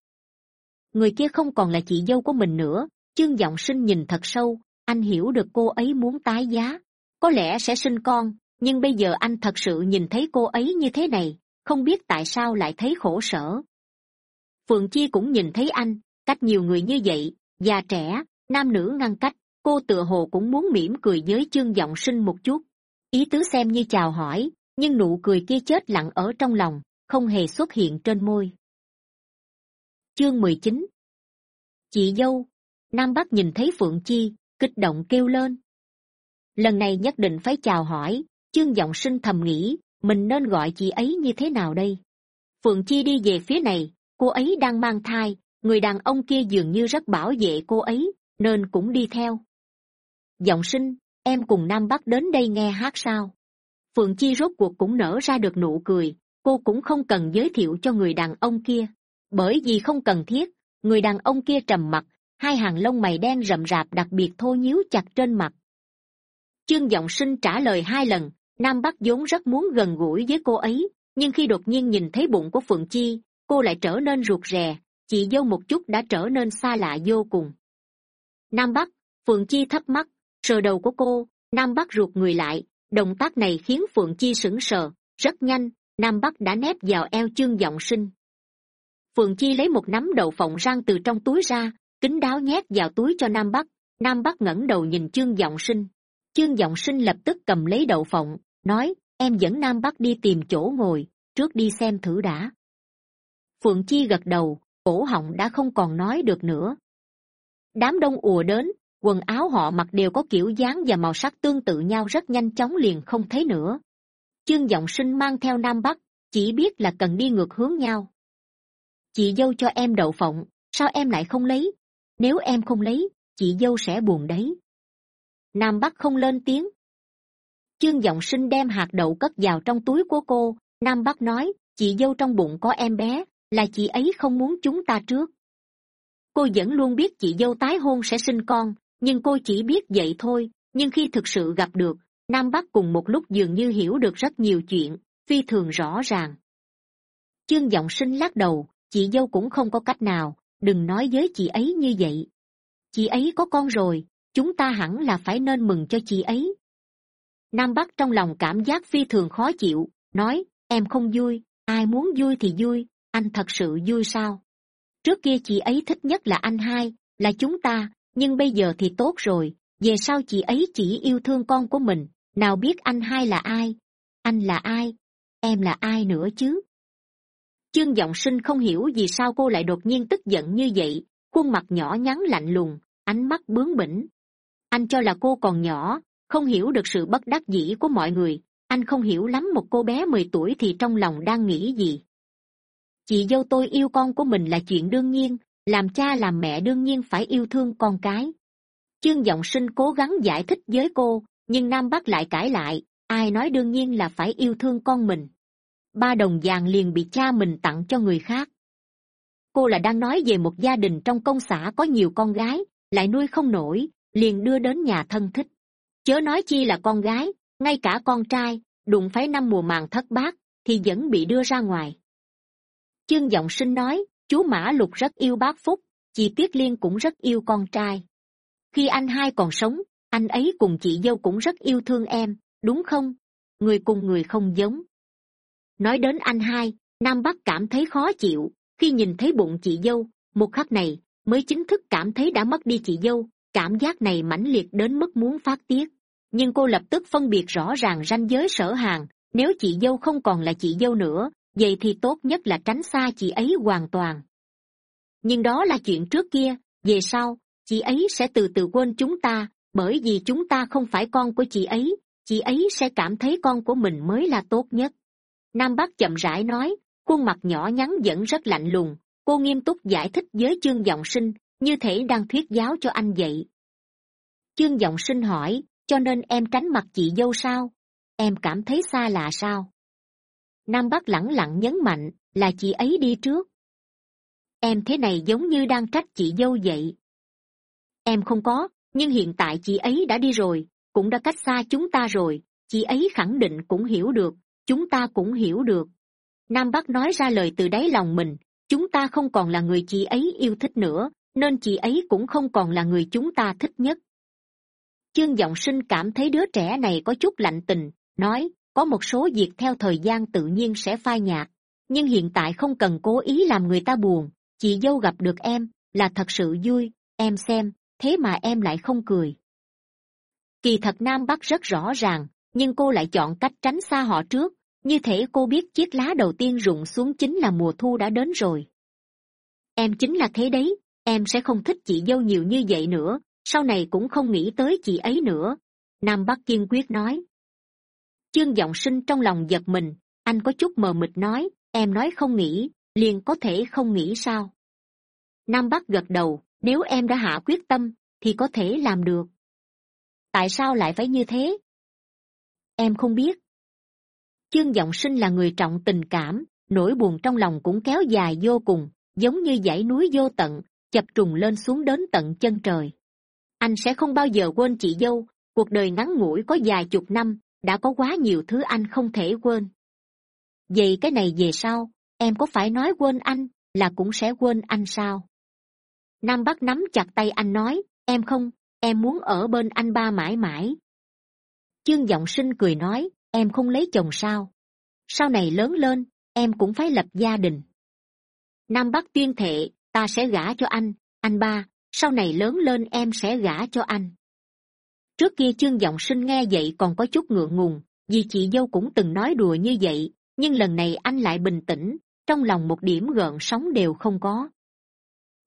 S1: Người kia không còn là chị dâu của mình nữa chương giọng sinh nhìn thật sâu, anh hiểu được cô ấy muốn tái giá, có lẽ sẽ sinh con, nhưng bây giờ anh thật sự nhìn thấy cô ấy như thế này, không biết tại sao lại thấy khổ sở. Phượng chi cũng nhìn thấy anh, cách nhiều người như vậy, già trẻ, nam nữ ngăn cách cô tựa hồ cũng muốn mỉm cười với chương giọng sinh một chút. Ý tứ xem như chào hỏi, nhưng nụ cười kia chết lặng ở trong lòng, không hề xuất hiện trên môi. Chương mười chín. Chị dâu. Nam bắc nhìn thấy phượng chi, kích động kêu lên. Lần này nhất định phải chào hỏi chương giọng sinh thầm nghĩ, mình nên gọi chị ấy như thế nào đây? Phượng chi đi về phía này, cô ấy đang mang thai, người đàn ông kia dường như rất bảo vệ cô ấy, nên cũng đi theo giọng sinh, em cùng nam bắc đến đây nghe hát sao? Phượng chi rốt cuộc cũng nở ra được nụ cười, cô cũng không cần giới thiệu cho người đàn ông kia. Bởi vì không cần thiết, người đàn ông kia trầm mặc, hai hàng lông mày đen rậm rạp đặc biệt thô nhíu chặt trên mặt. Chương giọng sinh trả lời hai lần, nam bắc vốn rất muốn gần gũi với cô ấy, nhưng khi đột nhiên nhìn thấy bụng của phượng chi, cô lại trở nên ruột rè, chị dâu một chút đã trở nên xa lạ vô cùng. Nam bắc, phượng chi thấp mắt sờ đầu của cô, nam bắc ruột người lại, động tác này khiến phượng chi sững sờ, rất nhanh, nam bắc đã nép vào eo chương giọng sinh. Phượng chi lấy một nắm đậu phộng rang từ trong túi ra, kính đáo nhét vào túi cho nam bắc nam bắc ngẩng đầu nhìn chương giọng sinh. Chương giọng sinh lập tức cầm lấy đậu phộng, nói, em dẫn nam bắc đi tìm chỗ ngồi, trước đi xem thử đã. Phượng chi gật đầu, cổ họng đã không còn nói được nữa. Đám đông ùa đến quần áo họ mặc đều có kiểu dáng và màu sắc tương tự nhau rất nhanh chóng liền không thấy nữa. Chương giọng sinh mang theo nam bắc, chỉ biết là cần đi ngược hướng nhau. Chị dâu cho em đậu phộng, sao em lại không lấy? Nếu em không lấy, chị dâu sẽ buồn đấy. Nam bắc không lên tiếng. Chương giọng sinh đem hạt đậu cất vào trong túi của cô. Nam bắc nói, chị dâu trong bụng có em bé, là chị ấy không muốn chúng ta trước. Cô vẫn luôn biết chị dâu tái hôn sẽ sinh con nhưng cô chỉ biết vậy thôi, nhưng khi thực sự gặp được, nam bắc cùng một lúc dường như hiểu được rất nhiều chuyện, phi thường rõ ràng. Chương giọng sinh lắc đầu, chị dâu cũng không có cách nào, đừng nói với chị ấy như vậy. Chị ấy có con rồi, chúng ta hẳn là phải nên mừng cho chị ấy. Nam bắc trong lòng cảm giác phi thường khó chịu, nói, em không vui, ai muốn vui thì vui, anh thật sự vui sao? Trước kia chị ấy thích nhất là anh hai, là chúng ta nhưng bây giờ thì tốt rồi, về sau chị ấy chỉ yêu thương con của mình, nào biết anh hai là ai? Anh là ai? Em là ai nữa chứ? Chương g sinh không hiểu vì sao cô lại đột nhiên tức giận như vậy, khuôn mặt nhỏ nhắn lạnh lùng, ánh mắt bướng bỉnh. Anh cho là cô còn nhỏ, không hiểu được sự bất đắc dĩ của mọi người, anh không hiểu lắm một cô bé mười tuổi thì trong lòng đang nghĩ gì. Chị dâu tôi yêu con của mình là chuyện đương nhiên làm cha làm mẹ đương nhiên phải yêu thương con cái. Chương g sinh cố gắng giải thích với cô, nhưng nam bắc lại cãi lại, ai nói đương nhiên là phải yêu thương con mình. Ba đồng vàng liền bị cha mình tặng cho người khác. Cô là đang nói về một gia đình trong công xã có nhiều con gái, lại nuôi không nổi, liền đưa đến nhà thân thích. Chớ nói chi là con gái, ngay cả con trai, đụng phải năm mùa màng thất bát, thì vẫn bị đưa ra ngoài. Chương giọng sinh nói chú mã lục rất yêu bác phúc, chị tuyết liên cũng rất yêu con trai. Khi anh hai còn sống, anh ấy cùng chị dâu cũng rất yêu thương em, đúng không? Người cùng người không giống. Nói đến anh hai, nam bắc cảm thấy khó chịu, khi nhìn thấy bụng chị dâu, một khắc này mới chính thức cảm thấy đã mất đi chị dâu, cảm giác này mãnh liệt đến mức muốn phát tiết. Nhưng cô lập tức phân biệt rõ ràng ranh giới sở hàng, nếu chị dâu không còn là chị dâu nữa vậy thì tốt nhất là tránh xa chị ấy hoàn toàn. Nhưng đó là chuyện trước kia, về sau, chị ấy sẽ từ từ quên chúng ta, bởi vì chúng ta không phải con của chị ấy chị ấy sẽ cảm thấy con của mình mới là tốt nhất. Nam bắc chậm rãi nói, khuôn mặt nhỏ nhắn vẫn rất lạnh lùng, cô nghiêm túc giải thích với chương g sinh, như thể đang thuyết giáo cho anh vậy. Chương g sinh hỏi, cho nên em tránh mặt chị dâu sao? Em cảm thấy xa lạ sao? Nam bắc lẳng lặng nhấn mạnh là chị ấy đi trước. Em thế này giống như đang trách chị dâu vậy. Em không có, nhưng hiện tại chị ấy đã đi rồi, cũng đã cách xa chúng ta rồi, chị ấy khẳng định cũng hiểu được, chúng ta cũng hiểu được. Nam bắc nói ra lời từ đáy lòng mình, chúng ta không còn là người chị ấy yêu thích nữa, nên chị ấy cũng không còn là người chúng ta thích nhất. Chương giọng sinh cảm thấy đứa trẻ này có chút lạnh tình, nói có một số việc theo thời gian tự nhiên sẽ phai nhạt, nhưng hiện tại không cần cố ý làm người ta buồn, chị dâu gặp được em là thật sự vui, em xem, thế mà em lại không cười. Kỳ thật nam bắc rất rõ ràng, nhưng cô lại chọn cách tránh xa họ trước, như thể cô biết chiếc lá đầu tiên rụng xuống chính là mùa thu đã đến rồi. Em chính là thế đấy, em sẽ không thích chị dâu nhiều như vậy nữa, sau này cũng không nghĩ tới chị ấy nữa. Nam bắc kiên quyết nói chương g sinh trong lòng giật mình. Anh có chút mờ mịt nói, em nói không nghĩ, liền có thể không nghĩ sao? Nam bắc gật đầu, nếu em đã hạ quyết tâm, thì có thể làm được. Tại sao lại phải như thế? Em không biết. Chương g sinh là người trọng tình cảm, nỗi buồn trong lòng cũng kéo dài vô cùng, giống như dãy núi vô tận, chập trùng lên xuống đến tận chân trời. Anh sẽ không bao giờ quên chị dâu, cuộc đời ngắn ngủi có vài chục năm đã có quá nhiều thứ anh không thể quên. Vậy cái này về sau, em có phải nói quên anh là cũng sẽ quên anh sao? Nam bắc nắm chặt tay anh nói, em không, em muốn ở bên anh ba mãi mãi. Chương giọng sinh cười nói, em không lấy chồng sao? Sau này lớn lên, em cũng phải lập gia đình. Nam bắc tuyên thệ, ta sẽ gả cho anh anh ba, sau này lớn lên em sẽ gả cho anh trước kia chương giọng sinh nghe vậy còn có chút ngượng ngùng, vì chị dâu cũng từng nói đùa như vậy, nhưng lần này anh lại bình tĩnh, trong lòng một điểm gợn sóng đều không có.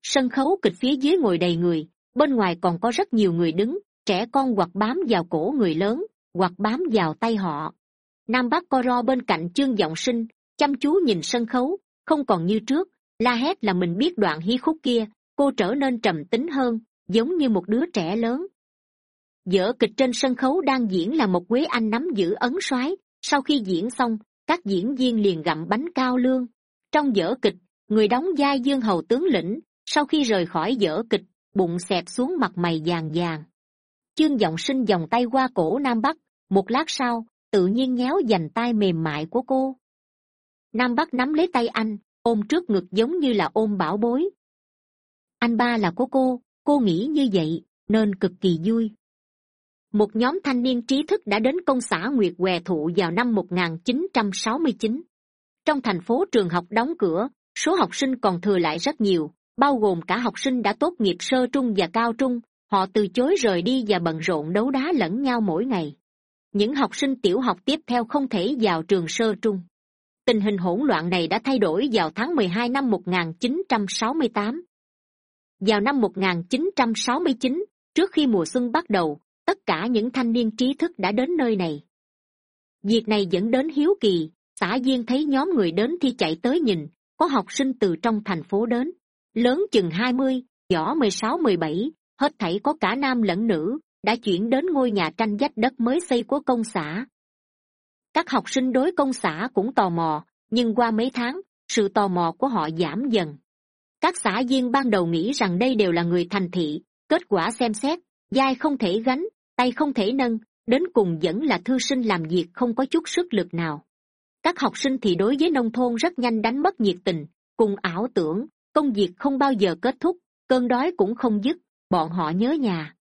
S1: Sân khấu kịch phía dưới ngồi đầy người, bên ngoài còn có rất nhiều người đứng, trẻ con hoặc bám vào cổ người lớn, hoặc bám vào tay họ. Nam bắc co ro bên cạnh chương giọng sinh, chăm chú nhìn sân khấu, không còn như trước, la hét là mình biết đoạn hí khúc kia, cô trở nên trầm tính hơn, giống như một đứa trẻ lớn dở kịch trên sân khấu đang diễn là một quế anh nắm giữ ấn soái. Sau khi diễn xong, các diễn viên liền gặm bánh cao lương. Trong dở kịch, người đóng vai dương hầu tướng lĩnh, sau khi rời khỏi dở kịch, bụng xẹp xuống mặt mày vàng vàng. Chương giọng sinh vòng tay qua cổ nam bắc, một lát sau, tự nhiên nhéo dành tay mềm mại của cô. Nam bắc nắm lấy tay anh, ôm trước ngực giống như là ôm bảo bối. Anh ba là của cô cô nghĩ như vậy, nên cực kỳ vui một nhóm thanh niên trí thức đã đến công xã nguyệt què thụ vào năm 1969. trong thành phố trường học đóng cửa, số học sinh còn thừa lại rất nhiều, bao gồm cả học sinh đã tốt nghiệp sơ trung và cao trung, họ từ chối rời đi và bận rộn đấu đá lẫn nhau mỗi ngày. Những học sinh tiểu học tiếp theo không thể vào trường sơ trung. Tình hình hỗn loạn này đã thay đổi vào tháng mười hai năm một nghìn chín trăm sáu mươi tám. Vào năm một nghìn chín trăm sáu mươi chín, trước khi mùa xuân bắt đầu tất cả những thanh niên trí thức đã đến nơi này. Việc này dẫn đến hiếu kỳ xã viên thấy nhóm người đến thì chạy tới nhìn, có học sinh từ trong thành phố đến. Lớn chừng hai mươi, nhỏ mười sáu, mười bảy, hết thảy có cả nam lẫn nữ, đã chuyển đến ngôi nhà tranh vách đất mới xây của công xã. Các học sinh đối công xã cũng tò mò, nhưng qua mấy tháng, sự tò mò của họ giảm dần. Các xã viên ban đầu nghĩ rằng đây đều là người thành thị, kết quả xem xét vai không thể gánh tay không thể nâng, đến cùng vẫn là thư sinh làm việc không có chút sức lực nào. Các học sinh thì đối với nông thôn rất nhanh đánh mất nhiệt tình, cùng ảo tưởng, công việc không bao giờ kết thúc, cơn đói cũng không dứt, bọn họ nhớ nhà.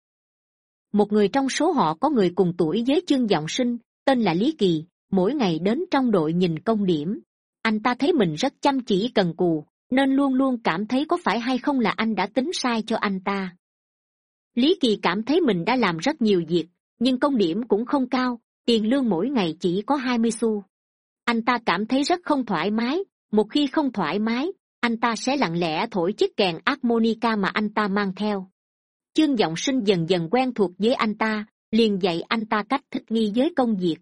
S1: Một người trong số họ có người cùng tuổi với chương giọng sinh, tên là lý kỳ, mỗi ngày đến trong đội nhìn công điểm. Anh ta thấy mình rất chăm chỉ cần cù, nên luôn luôn cảm thấy có phải hay không là anh đã tính sai cho anh ta lý kỳ cảm thấy mình đã làm rất nhiều việc, nhưng công điểm cũng không cao, tiền lương mỗi ngày chỉ có hai mươi xu. Anh ta cảm thấy rất không thoải mái, một khi không thoải mái, anh ta sẽ lặng lẽ thổi chiếc kèn armonica mà anh ta mang theo. Chương g sinh dần dần quen thuộc với anh ta, liền dạy anh ta cách thích nghi với công việc.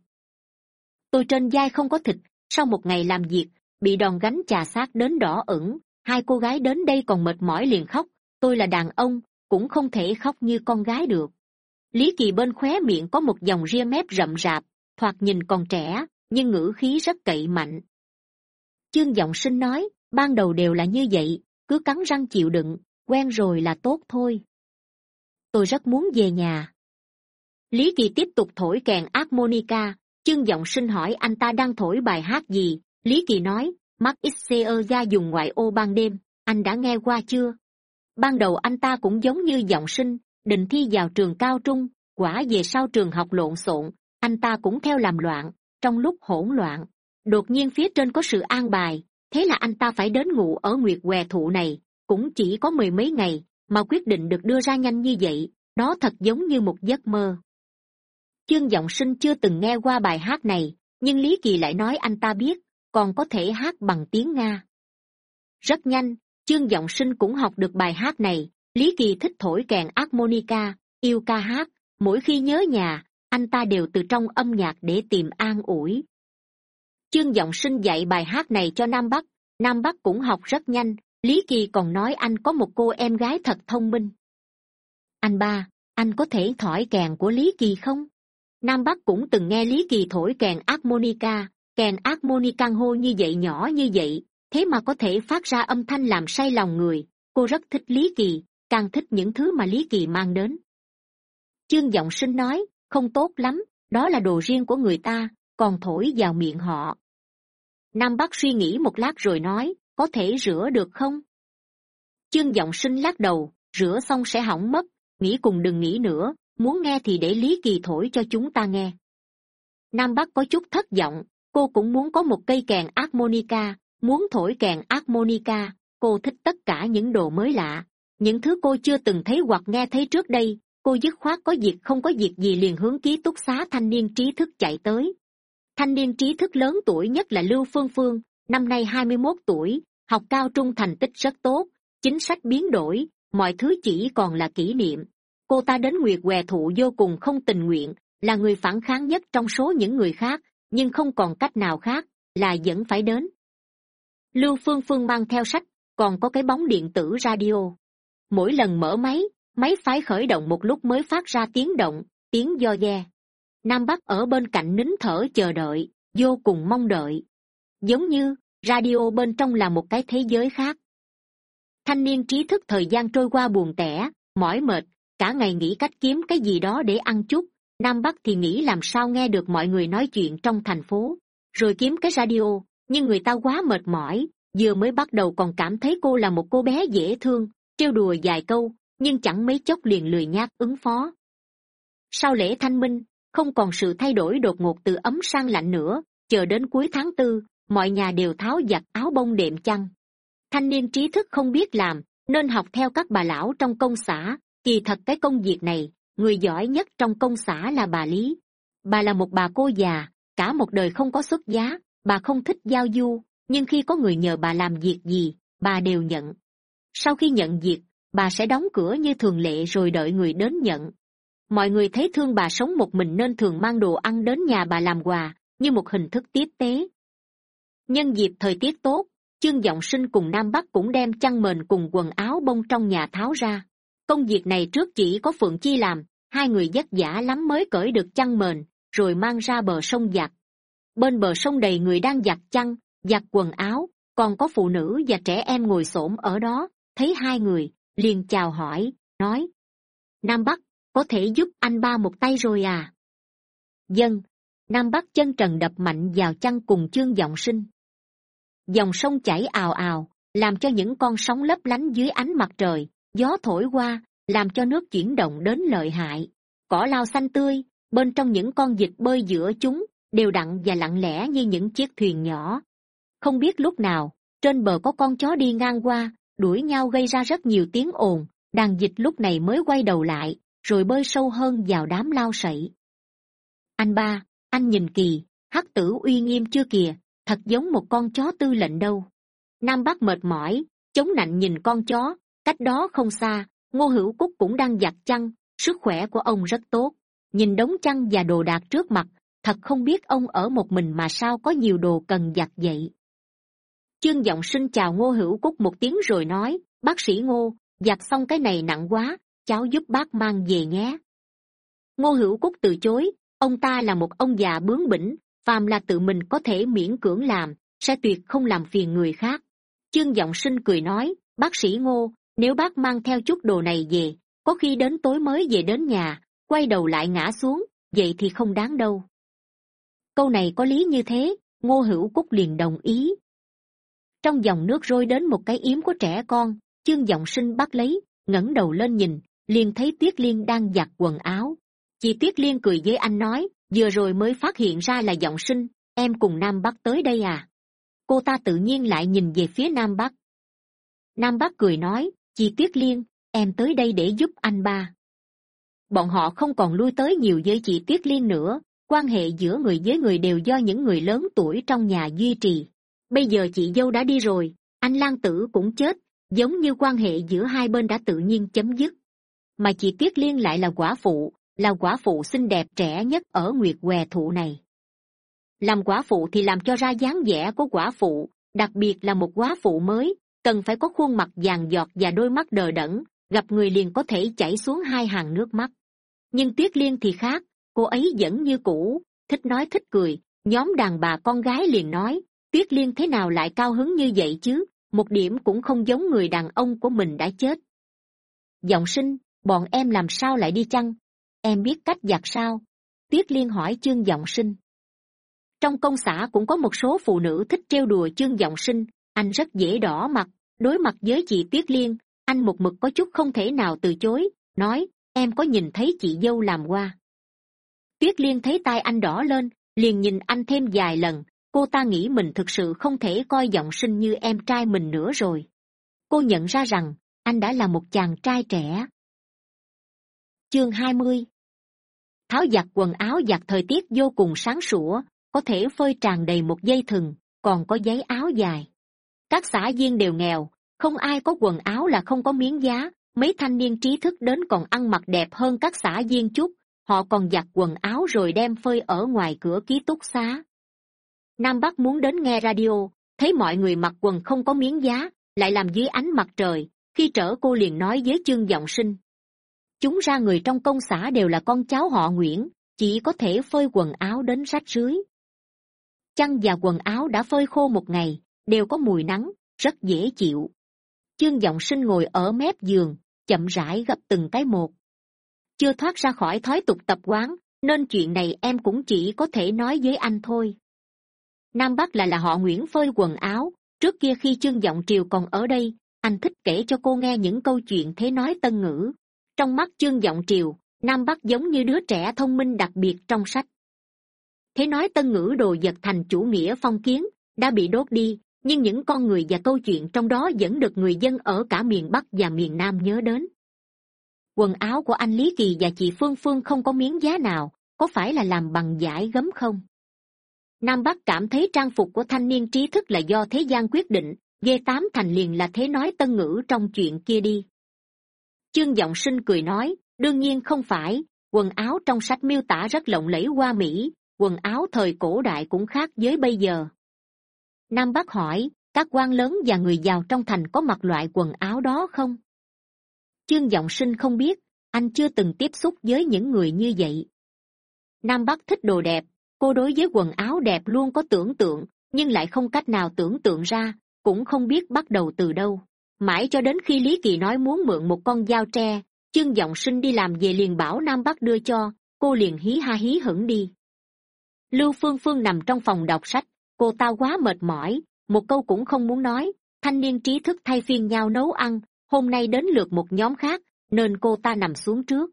S1: Tôi trên vai không có thịt, sau một ngày làm việc, bị đòn gánh chà sát đến đỏ ửng, hai cô gái đến đây còn mệt mỏi liền khóc, tôi là đàn ông cũng không thể khóc như con gái được. Lý kỳ bên khóe miệng có một dòng ria mép rậm rạp, thoạt nhìn còn trẻ, nhưng ngữ khí rất cậy mạnh. Chương g sinh nói, ban đầu đều là như vậy, cứ cắn răng chịu đựng, quen rồi là tốt thôi. Tôi rất muốn về nhà. Lý kỳ tiếp tục thổi kèn armonica chương giọng sinh hỏi, anh ta đang thổi bài hát gì? Lý kỳ nói, mắt ít xê ra dùng ngoại ô ban đêm, anh đã nghe qua chưa? Ban đầu anh ta cũng giống như giọng sinh, định thi vào trường cao trung, quả về sau trường học lộn xộn, anh ta cũng theo làm loạn, trong lúc hỗn loạn. Đột nhiên phía trên có sự an bài, thế là anh ta phải đến ngủ ở nguyệt què thụ này, cũng chỉ có mười mấy ngày mà quyết định được đưa ra nhanh như vậy, nó thật giống như một giấc mơ. Chương giọng sinh chưa từng nghe qua bài hát này, nhưng lý kỳ lại nói anh ta biết, còn có thể hát bằng tiếng nga. Rất nhanh chương giọng sinh cũng học được bài hát này. Lý kỳ thích thổi kèn armonica yêu ca hát. Mỗi khi nhớ nhà, anh ta đều từ trong âm nhạc để tìm an ủi. Chương giọng sinh dạy bài hát này cho nam bắc. Nam bắc cũng học rất nhanh. Lý kỳ còn nói anh có một cô em gái thật thông minh. Anh ba, anh có thể thổi kèn của lý kỳ không? Nam bắc cũng từng nghe lý kỳ thổi kèn armonica kèn armonica hô như vậy, nhỏ như vậy thế mà có thể phát ra âm thanh làm say lòng người. Cô rất thích lý kỳ, càng thích những thứ mà lý kỳ mang đến. Chương giọng sinh nói, không tốt lắm, đó là đồ riêng của người ta, còn thổi vào miệng họ. Nam bắc suy nghĩ một lát rồi nói, có thể rửa được không? Chương giọng sinh lắc đầu, rửa xong sẽ hỏng mất, nghĩ cùng đừng nghĩ nữa, muốn nghe thì để lý kỳ thổi cho chúng ta nghe. Nam bắc có chút thất vọng, cô cũng muốn có một cây kèn armonica muốn thổi kèn armonica, cô thích tất cả những đồ mới lạ. Những thứ cô chưa từng thấy hoặc nghe thấy trước đây, cô dứt khoát có việc không có việc gì liền hướng ký túc xá thanh niên trí thức chạy tới. Thanh niên trí thức lớn tuổi nhất là lưu phương phương, năm nay hai mươi mốt tuổi, học cao trung thành tích rất tốt, chính sách biến đổi, mọi thứ chỉ còn là kỷ niệm. Cô ta đến nguyệt què thụ vô cùng không tình nguyện, là người phản kháng nhất trong số những người khác, nhưng không còn cách nào khác, là vẫn phải đến lưu phương phương mang theo sách, còn có cái bóng điện tử radio. Mỗi lần mở máy máy phải khởi động một lúc mới phát ra tiếng động, tiếng do ghe nam bắc ở bên cạnh nín thở chờ đợi, vô cùng mong đợi. Giống như, radio bên trong là một cái thế giới khác. Thanh niên trí thức thời gian trôi qua buồn tẻ, mỏi mệt, cả ngày nghĩ cách kiếm cái gì đó để ăn chút. Nam bắc thì nghĩ làm sao nghe được mọi người nói chuyện trong thành phố, rồi kiếm cái radio nhưng người ta quá mệt mỏi, vừa mới bắt đầu còn cảm thấy cô là một cô bé dễ thương, trêu đùa vài câu, nhưng chẳng mấy chốc liền lười nhác ứng phó. Sau lễ thanh minh, không còn sự thay đổi đột ngột từ ấm sang lạnh nữa, chờ đến cuối tháng tư, mọi nhà đều tháo giặt áo bông đệm chăn. Thanh niên trí thức không biết làm, nên học theo các bà lão trong công xã. Kỳ thật cái công việc này, người giỏi nhất trong công xã là bà lý. Bà là một bà cô già, cả một đời không có xuất giá bà không thích giao du, nhưng khi có người nhờ bà làm việc gì, bà đều nhận. Sau khi nhận việc, bà sẽ đóng cửa như thường lệ rồi đợi người đến nhận. Mọi người thấy thương bà sống một mình nên thường mang đồ ăn đến nhà bà làm quà, như một hình thức tiếp tế. Nhân dịp thời tiết tốt chương giọng sinh cùng nam bắc cũng đem chăn mền cùng quần áo bông trong nhà tháo ra. Công việc này trước chỉ có phượng chi làm, hai người vất vả lắm mới cởi được chăn mền, rồi mang ra bờ sông giặt bên bờ sông đầy người đang giặt chăn, giặt quần áo, còn có phụ nữ và trẻ em ngồi s ổ m ở đó. Thấy hai người, liền chào hỏi, nói, nam bắc, có thể giúp anh ba một tay rồi à? Dân nam bắc chân trần đập mạnh vào chăn cùng chương giọng sinh. Dòng sông chảy ào ào, làm cho những con sóng lấp lánh dưới ánh mặt trời, gió thổi qua, làm cho nước chuyển động đến lợi hại. Cỏ lao xanh tươi, bên trong những con vịt bơi giữa chúng đều đặn và lặng lẽ như những chiếc thuyền nhỏ. Không biết lúc nào, trên bờ có con chó đi ngang qua, đuổi nhau gây ra rất nhiều tiếng ồn. Đàn vịt lúc này mới quay đầu lại, rồi bơi sâu hơn vào đám lao sậy anh ba, anh nhìn kỳ, hắc tử uy nghiêm chưa kìa, thật giống một con chó tư lệnh đâu. Nam bắc mệt mỏi, chống nạnh nhìn con chó, cách đó không xa, ngô hữu cúc cũng đang giặt chăn, sức khỏe của ông rất tốt. Nhìn đống chăn và đồ đạc trước mặt thật không biết ông ở một mình mà sao có nhiều đồ cần giặt vậy. Chương giọng sinh chào ngô hữu cúc một tiếng rồi nói, bác sĩ ngô, giặt xong cái này nặng quá, cháu giúp bác mang về nhé. Ngô hữu cúc từ chối, ông ta là một ông già bướng bỉnh, phàm là tự mình có thể miễn cưỡng làm, sẽ tuyệt không làm phiền người khác. Chương giọng sinh cười nói, bác sĩ ngô, nếu bác mang theo chút đồ này về, có khi đến tối mới về đến nhà, quay đầu lại ngã xuống, vậy thì không đáng đâu câu này có lý như thế, ngô hữu cúc liền đồng ý. Trong dòng nước rôi đến một cái yếm của trẻ con chương giọng sinh bắt lấy, ngẩng đầu lên nhìn, liền thấy tuyết liên đang giặt quần áo. Chị tuyết liên cười với anh nói, vừa rồi mới phát hiện ra là giọng sinh, em cùng nam bắc tới đây à? Cô ta tự nhiên lại nhìn về phía nam bắc. Nam bắc cười nói, chị tuyết liên, em tới đây để giúp anh ba. Bọn họ không còn lui tới nhiều với chị tuyết liên nữa quan hệ giữa người với người đều do những người lớn tuổi trong nhà duy trì. Bây giờ chị dâu đã đi rồi, anh lan tử cũng chết, giống như quan hệ giữa hai bên đã tự nhiên chấm dứt. Mà chị tuyết liên lại là quả phụ, là quả phụ xinh đẹp trẻ nhất ở nguyệt què thụ này. Làm quả phụ thì làm cho ra dáng vẻ của quả phụ, đặc biệt là một quả phụ mới, cần phải có khuôn mặt vàng giọt và đôi mắt đờ đẫn, gặp người liền có thể chảy xuống hai hàng nước mắt. Nhưng tuyết liên thì khác cô ấy vẫn như cũ, thích nói thích cười. Nhóm đàn bà con gái liền nói tuyết liên thế nào lại cao hứng như vậy chứ? Một điểm cũng không giống người đàn ông của mình đã chết. Giọng sinh, bọn em làm sao lại đi chăng? Em biết cách giặt sao? Tuyết liên hỏi chương giọng sinh. Trong công xã cũng có một số phụ nữ thích trêu đùa chương giọng sinh. Anh rất dễ đỏ mặt. Đối mặt với chị tuyết liên, anh một mực có chút không thể nào từ chối. Nói, em có nhìn thấy chị dâu làm qua tuyết liên thấy tai anh đỏ lên, liền nhìn anh thêm vài lần. Cô ta nghĩ mình thực sự không thể coi giọng sinh như em trai mình nữa rồi. Cô nhận ra rằng, anh đã là một chàng trai trẻ. Chương hai mươi. Tháo giặt quần áo giặt thời tiết vô cùng sáng sủa, có thể phơi tràn đầy một dây thừng, còn có giấy áo dài. Các xã viên đều nghèo, không ai có quần áo là không có miếng giá. Mấy thanh niên trí thức đến còn ăn mặc đẹp hơn các xã viên chút họ còn giặt quần áo rồi đem phơi ở ngoài cửa ký túc xá. Nam bắc muốn đến nghe radio, thấy mọi người mặc quần không có miếng giá, lại làm dưới ánh mặt trời, khi trở cô liền nói với chương giọng sinh. Chúng ra người trong công xã đều là con cháu họ nguyễn, chỉ có thể phơi quần áo đến rách rưới. Chăn và quần áo đã phơi khô một ngày, đều có mùi nắng, rất dễ chịu. Chương giọng sinh ngồi ở mép giường, chậm rãi gấp từng cái một chưa thoát ra khỏi thói tục tập quán, nên chuyện này em cũng chỉ có thể nói với anh thôi. Nam bắc là là họ nguyễn phơi quần áo, trước kia khi chương giọng triều còn ở đây, anh thích kể cho cô nghe những câu chuyện thế nói tân ngữ. Trong mắt chương giọng triều, nam bắc giống như đứa trẻ thông minh đặc biệt trong sách. Thế nói tân ngữ đồ vật thành chủ nghĩa phong kiến, đã bị đốt đi, nhưng những con người và câu chuyện trong đó vẫn được người dân ở cả miền bắc và miền nam nhớ đến quần áo của anh lý kỳ và chị phương phương không có miếng giá nào, có phải là làm bằng vải gấm không? Nam bắc cảm thấy trang phục của thanh niên trí thức là do thế gian quyết định, ghê tám thành liền là thế nói tân ngữ trong chuyện kia đi. Chương giọng sinh cười nói, đương nhiên không phải, quần áo trong sách miêu tả rất lộng lẫy hoa mỹ, quần áo thời cổ đại cũng khác với bây giờ. Nam bắc hỏi, các quan lớn và người giàu trong thành có mặc loại quần áo đó không? Chương giọng sinh không biết, anh chưa từng tiếp xúc với những người như vậy. Nam bắc thích đồ đẹp, cô đối với quần áo đẹp luôn có tưởng tượng, nhưng lại không cách nào tưởng tượng ra, cũng không biết bắt đầu từ đâu. Mãi cho đến khi lý kỳ nói muốn mượn một con dao tre, chương giọng sinh đi làm về liền bảo nam bắc đưa cho, cô liền hí ha hí hửng đi. Lưu phương phương nằm trong phòng đọc sách, cô ta quá mệt mỏi, một câu cũng không muốn nói, thanh niên trí thức thay phiên nhau nấu ăn hôm nay đến lượt một nhóm khác, nên cô ta nằm xuống trước.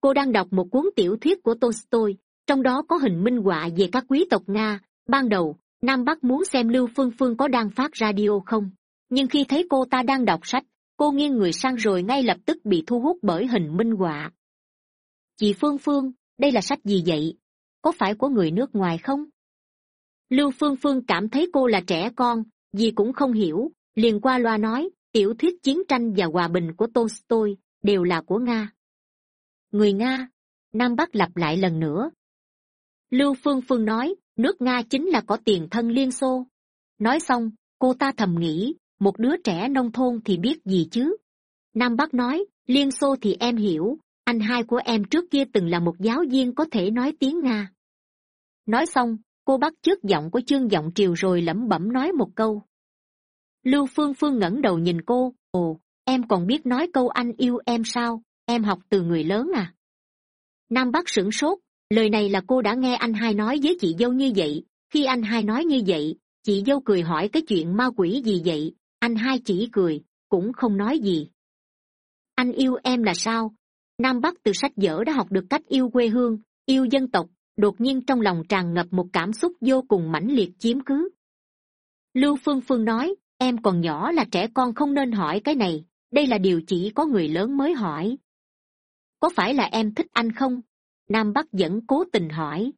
S1: Cô đang đọc một cuốn tiểu thuyết của tolstoy, trong đó có hình minh họa về các quý tộc nga. Ban đầu, nam bắc muốn xem lưu phương phương có đang phát radio không. Nhưng khi thấy cô ta đang đọc sách, cô nghiêng người sang rồi ngay lập tức bị thu hút bởi hình minh họa. Chị phương phương, đây là sách gì vậy? Có phải của người nước ngoài không? Lưu phương phương cảm thấy cô là trẻ con, gì cũng không hiểu, liền qua loa nói tiểu thuyết chiến tranh và hòa bình của tolstoy đều là của nga. Người nga, nam bắc lặp lại lần nữa. Lưu phương phương nói, nước nga chính là có tiền thân liên xô. Nói xong, cô ta thầm nghĩ, một đứa trẻ nông thôn thì biết gì chứ? Nam bắc nói, liên xô thì em hiểu, anh hai của em trước kia từng là một giáo viên có thể nói tiếng nga. Nói xong, cô bắt chước giọng của chương giọng triều rồi lẩm bẩm nói một câu lưu phương phương ngẩng đầu nhìn cô. Ồ, em còn biết nói câu anh yêu em sao? Em học từ người lớn à? Nam bắc sửng sốt. Lời này là cô đã nghe anh hai nói với chị dâu như vậy. Khi anh hai nói như vậy, chị dâu cười hỏi cái chuyện ma quỷ gì vậy? Anh hai chỉ cười, cũng không nói gì. Anh yêu em là sao? Nam bắc từ sách vở đã học được cách yêu quê hương, yêu dân tộc. Đột nhiên trong lòng tràn ngập một cảm xúc vô cùng mãnh liệt chiếm cứ. Lưu phương phương nói em còn nhỏ là trẻ con không nên hỏi cái này, đây là điều chỉ có người lớn mới hỏi. Có phải là em thích anh không? Nam bắc vẫn cố tình hỏi.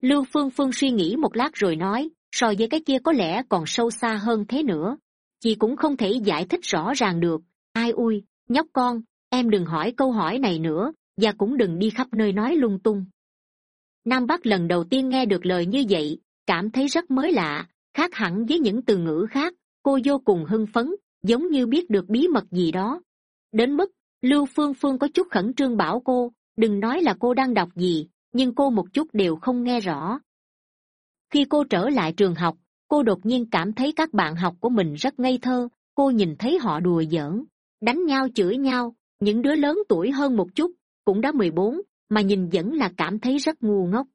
S1: Lưu phương phương suy nghĩ một lát rồi nói, so với cái kia có lẽ còn sâu xa hơn thế nữa. Chị cũng không thể giải thích rõ ràng được. Ai ui, nhóc con, em đừng hỏi câu hỏi này nữa, và cũng đừng đi khắp nơi nói lung tung. Nam bắc lần đầu tiên nghe được lời như vậy, cảm thấy rất mới lạ, khác hẳn với những từ ngữ khác cô vô cùng hưng phấn, giống như biết được bí mật gì đó. Đến mức, lưu phương phương có chút khẩn trương bảo cô, đừng nói là cô đang đọc gì, nhưng cô một chút đều không nghe rõ. Khi cô trở lại trường học, cô đột nhiên cảm thấy các bạn học của mình rất ngây thơ, cô nhìn thấy họ đùa giỡn, đánh nhau chửi nhau, những đứa lớn tuổi hơn một chút, cũng đã mười bốn, mà nhìn vẫn là cảm thấy rất ngu ngốc.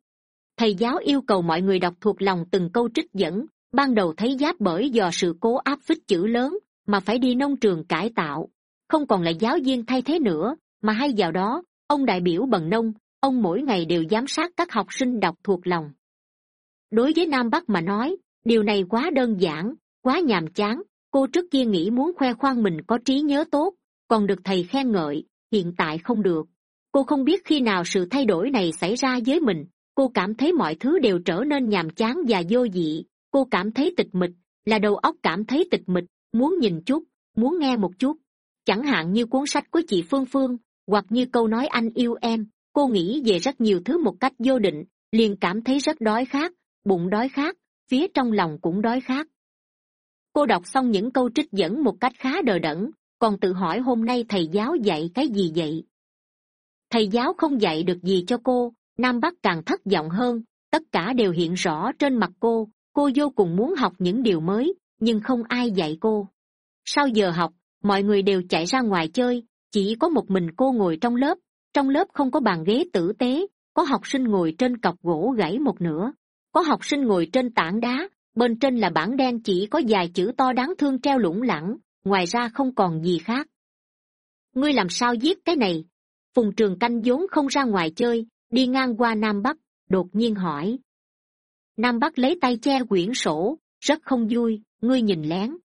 S1: Thầy giáo yêu cầu mọi người đọc thuộc lòng từng câu trích dẫn ban đầu thấy giáp bởi do sự cố áp phích chữ lớn mà phải đi nông trường cải tạo. Không còn là giáo viên thay thế nữa, mà hay vào đó, ông đại biểu bần nông, ông mỗi ngày đều giám sát các học sinh đọc thuộc lòng. Đối với nam bắc mà nói, điều này quá đơn giản, quá nhàm chán. Cô trước kia nghĩ muốn khoe khoang mình có trí nhớ tốt, còn được thầy khen ngợi, hiện tại không được. Cô không biết khi nào sự thay đổi này xảy ra với mình, cô cảm thấy mọi thứ đều trở nên nhàm chán và vô vị cô cảm thấy tịch mịch, là đầu óc cảm thấy tịch mịch, muốn nhìn chút, muốn nghe một chút. Chẳng hạn như cuốn sách của chị phương phương, hoặc như câu nói anh yêu em, cô nghĩ về rất nhiều thứ một cách vô định, liền cảm thấy rất đói khát, bụng đói khát, phía trong lòng cũng đói khát. Cô đọc xong những câu trích dẫn một cách khá đờ đẫn, còn tự hỏi hôm nay thầy giáo dạy cái gì vậy? Thầy giáo không dạy được gì cho cô, nam bắc càng thất vọng hơn, tất cả đều hiện rõ trên mặt cô cô vô cùng muốn học những điều mới, nhưng không ai dạy cô. Sau giờ học, mọi người đều chạy ra ngoài chơi, chỉ có một mình cô ngồi trong lớp. Trong lớp không có bàn ghế tử tế, có học sinh ngồi trên cọc gỗ gãy một nửa. Có học sinh ngồi trên tảng đá, bên trên là bảng đen chỉ có vài chữ to đáng thương treo lủng lẳng, ngoài ra không còn gì khác. Ngươi làm sao viết cái này? Phùng trường canh vốn không ra ngoài chơi, đi ngang qua nam bắc, đột nhiên hỏi nam bắc lấy tay che quyển sổ, rất không vui, ngươi nhìn lén.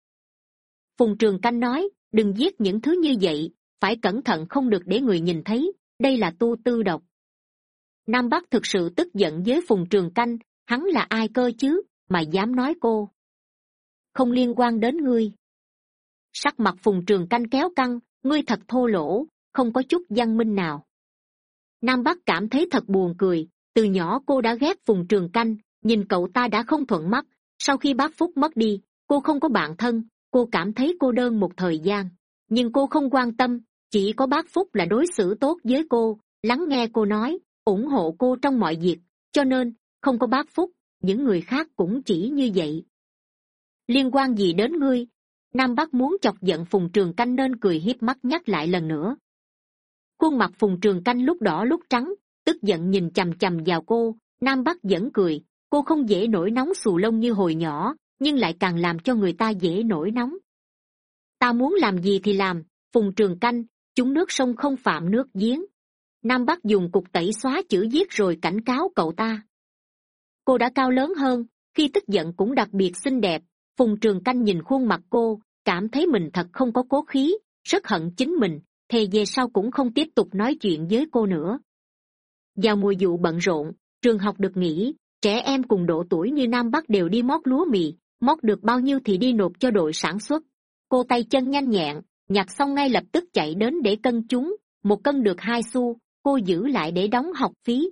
S1: Phùng trường canh nói, đừng viết những thứ như vậy, phải cẩn thận không được để người nhìn thấy, đây là tu tư độc. Nam bắc thực sự tức giận với phùng trường canh, hắn là ai cơ chứ, mà dám nói cô? Không liên quan đến ngươi. Sắc mặt phùng trường canh kéo căng, ngươi thật thô lỗ, không có chút văn minh nào. Nam bắc cảm thấy thật buồn cười, từ nhỏ cô đã ghét phùng trường canh nhìn cậu ta đã không thuận mắt. Sau khi bác phúc mất đi, cô không có bạn thân. Cô cảm thấy cô đơn một thời gian. Nhưng cô không quan tâm. Chỉ có bác phúc là đối xử tốt với cô. Lắng nghe cô nói, ủng hộ cô trong mọi việc. Cho nên, không có bác phúc, những người khác cũng chỉ như vậy. Liên quan gì đến ngươi? Nam bắc muốn chọc giận phùng trường canh nên cười hiếp mắt nhắc lại lần nữa. Khuôn mặt phùng trường canh lúc đỏ lúc trắng, tức giận nhìn chằm chằm vào cô. Nam bắc vẫn cười cô không dễ nổi nóng xù lông như hồi nhỏ, nhưng lại càng làm cho người ta dễ nổi nóng. Ta muốn làm gì thì làm, phùng trường canh, chúng nước sông không phạm nước giếng. Nam bắc dùng cục tẩy xóa chữ viết rồi cảnh cáo cậu ta. Cô đã cao lớn hơn, khi tức giận cũng đặc biệt xinh đẹp. Phùng trường canh nhìn khuôn mặt cô, cảm thấy mình thật không có cố khí, rất hận chính mình, thề về sau cũng không tiếp tục nói chuyện với cô nữa. Vào mùa vụ bận rộn, trường học được nghỉ trẻ em cùng độ tuổi như nam bắc đều đi mót lúa mì, mót được bao nhiêu thì đi nộp cho đội sản xuất. Cô tay chân nhanh nhẹn, nhặt xong ngay lập tức chạy đến để cân chúng, một cân được hai xu, cô giữ lại để đóng học phí.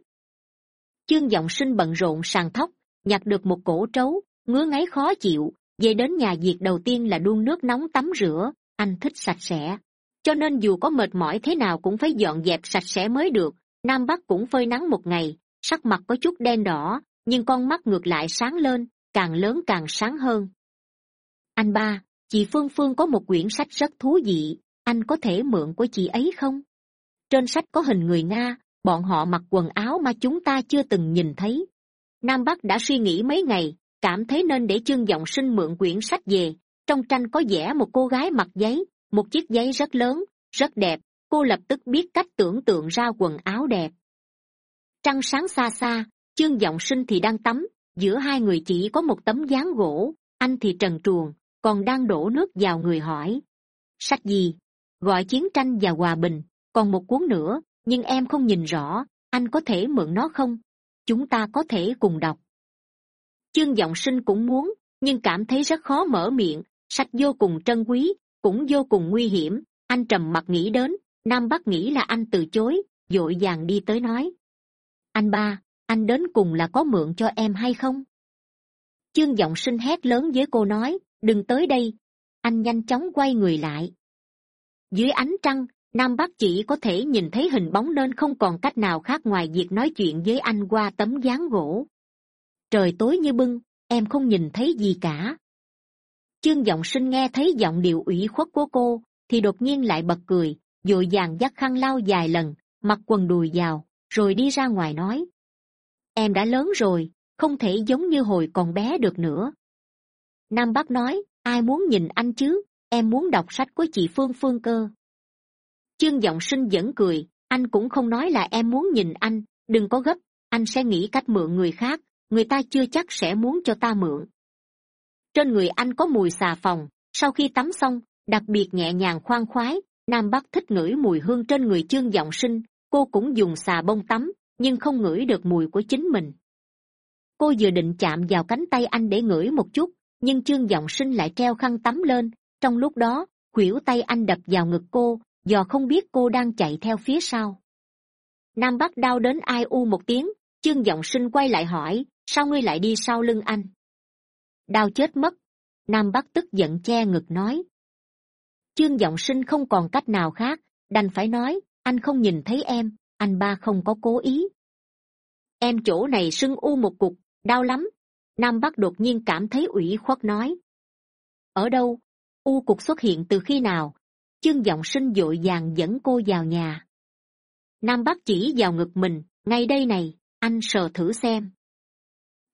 S1: Chương giọng sinh bận rộn sàn thóc, nhặt được một cổ trấu, ngứa ngáy khó chịu, về đến nhà việc đầu tiên là đun nước nóng tắm rửa, anh thích sạch sẽ. Cho nên dù có mệt mỏi thế nào cũng phải dọn dẹp sạch sẽ mới được, nam bắc cũng phơi nắng một ngày, sắc mặt có chút đen đỏ nhưng con mắt ngược lại sáng lên, càng lớn càng sáng hơn. Anh ba, chị phương phương có một quyển sách rất thú vị, anh có thể mượn của chị ấy không? Trên sách có hình người nga, bọn họ mặc quần áo mà chúng ta chưa từng nhìn thấy. Nam bắc đã suy nghĩ mấy ngày, cảm thấy nên để chương giọng sinh mượn quyển sách về. Trong tranh có vẽ một cô gái mặc giấy, một chiếc giấy rất lớn, rất đẹp. Cô lập tức biết cách tưởng tượng ra quần áo đẹp. Trăng sáng xa xa chương giọng sinh thì đang tắm, giữa hai người chỉ có một tấm dáng gỗ, anh thì trần truồng, còn đang đổ nước vào người hỏi. Sách gì? Gọi chiến tranh và hòa bình, còn một cuốn nữa, nhưng em không nhìn rõ, anh có thể mượn nó không? Chúng ta có thể cùng đọc. Chương g sinh cũng muốn, nhưng cảm thấy rất khó mở miệng, sách vô cùng trân quý, cũng vô cùng nguy hiểm. Anh trầm mặc nghĩ đến, nam bắc nghĩ là anh từ chối d ộ i vàng đi tới nói. Anh ba anh đến cùng là có mượn cho em hay không? Chương g sinh hét lớn với cô nói, đừng tới đây. Anh nhanh chóng quay người lại. Dưới ánh trăng, nam bắc chỉ có thể nhìn thấy hình bóng nên không còn cách nào khác ngoài việc nói chuyện với anh qua tấm dáng gỗ. Trời tối như bưng, em không nhìn thấy gì cả. Chương g ọ n g sinh nghe thấy giọng điệu ủy khuất của cô, thì đột nhiên lại bật cười d ộ i vàng dắt khăn lau dài lần, mặc quần đùi vào, rồi đi ra ngoài nói em đã lớn rồi, không thể giống như hồi còn bé được nữa. Nam bắc nói, ai muốn nhìn anh chứ? Em muốn đọc sách của chị phương phương cơ. Chương giọng sinh vẫn cười, anh cũng không nói là em muốn nhìn anh, đừng có gấp, anh sẽ nghĩ cách mượn người khác, người ta chưa chắc sẽ muốn cho ta mượn. Trên người anh có mùi xà phòng, sau khi tắm xong, đặc biệt nhẹ nhàng khoan khoái, nam bắc thích ngửi mùi hương trên người chương giọng sinh, cô cũng dùng xà bông tắm nhưng không ngửi được mùi của chính mình. Cô vừa định chạm vào cánh tay anh để ngửi một chút, nhưng chương giọng sinh lại treo khăn tắm lên. Trong lúc đó, khuỷu tay anh đập vào ngực cô, dò không biết cô đang chạy theo phía sau. Nam bắc đau đến ai u một tiếng chương giọng sinh quay lại hỏi, sao ngươi lại đi sau lưng anh? Đau chết mất. Nam bắc tức giận che ngực nói. Chương giọng sinh không còn cách nào khác, đành phải nói, anh không nhìn thấy em anh ba không có cố ý. Em chỗ này sưng u một cục, đau lắm. Nam bắc đột nhiên cảm thấy ủy khuất nói. Ở đâu? U cục xuất hiện từ khi nào? Chương giọng sinh d ộ i vàng dẫn cô vào nhà. Nam bắc chỉ vào ngực mình, ngay đây này, anh sờ thử xem.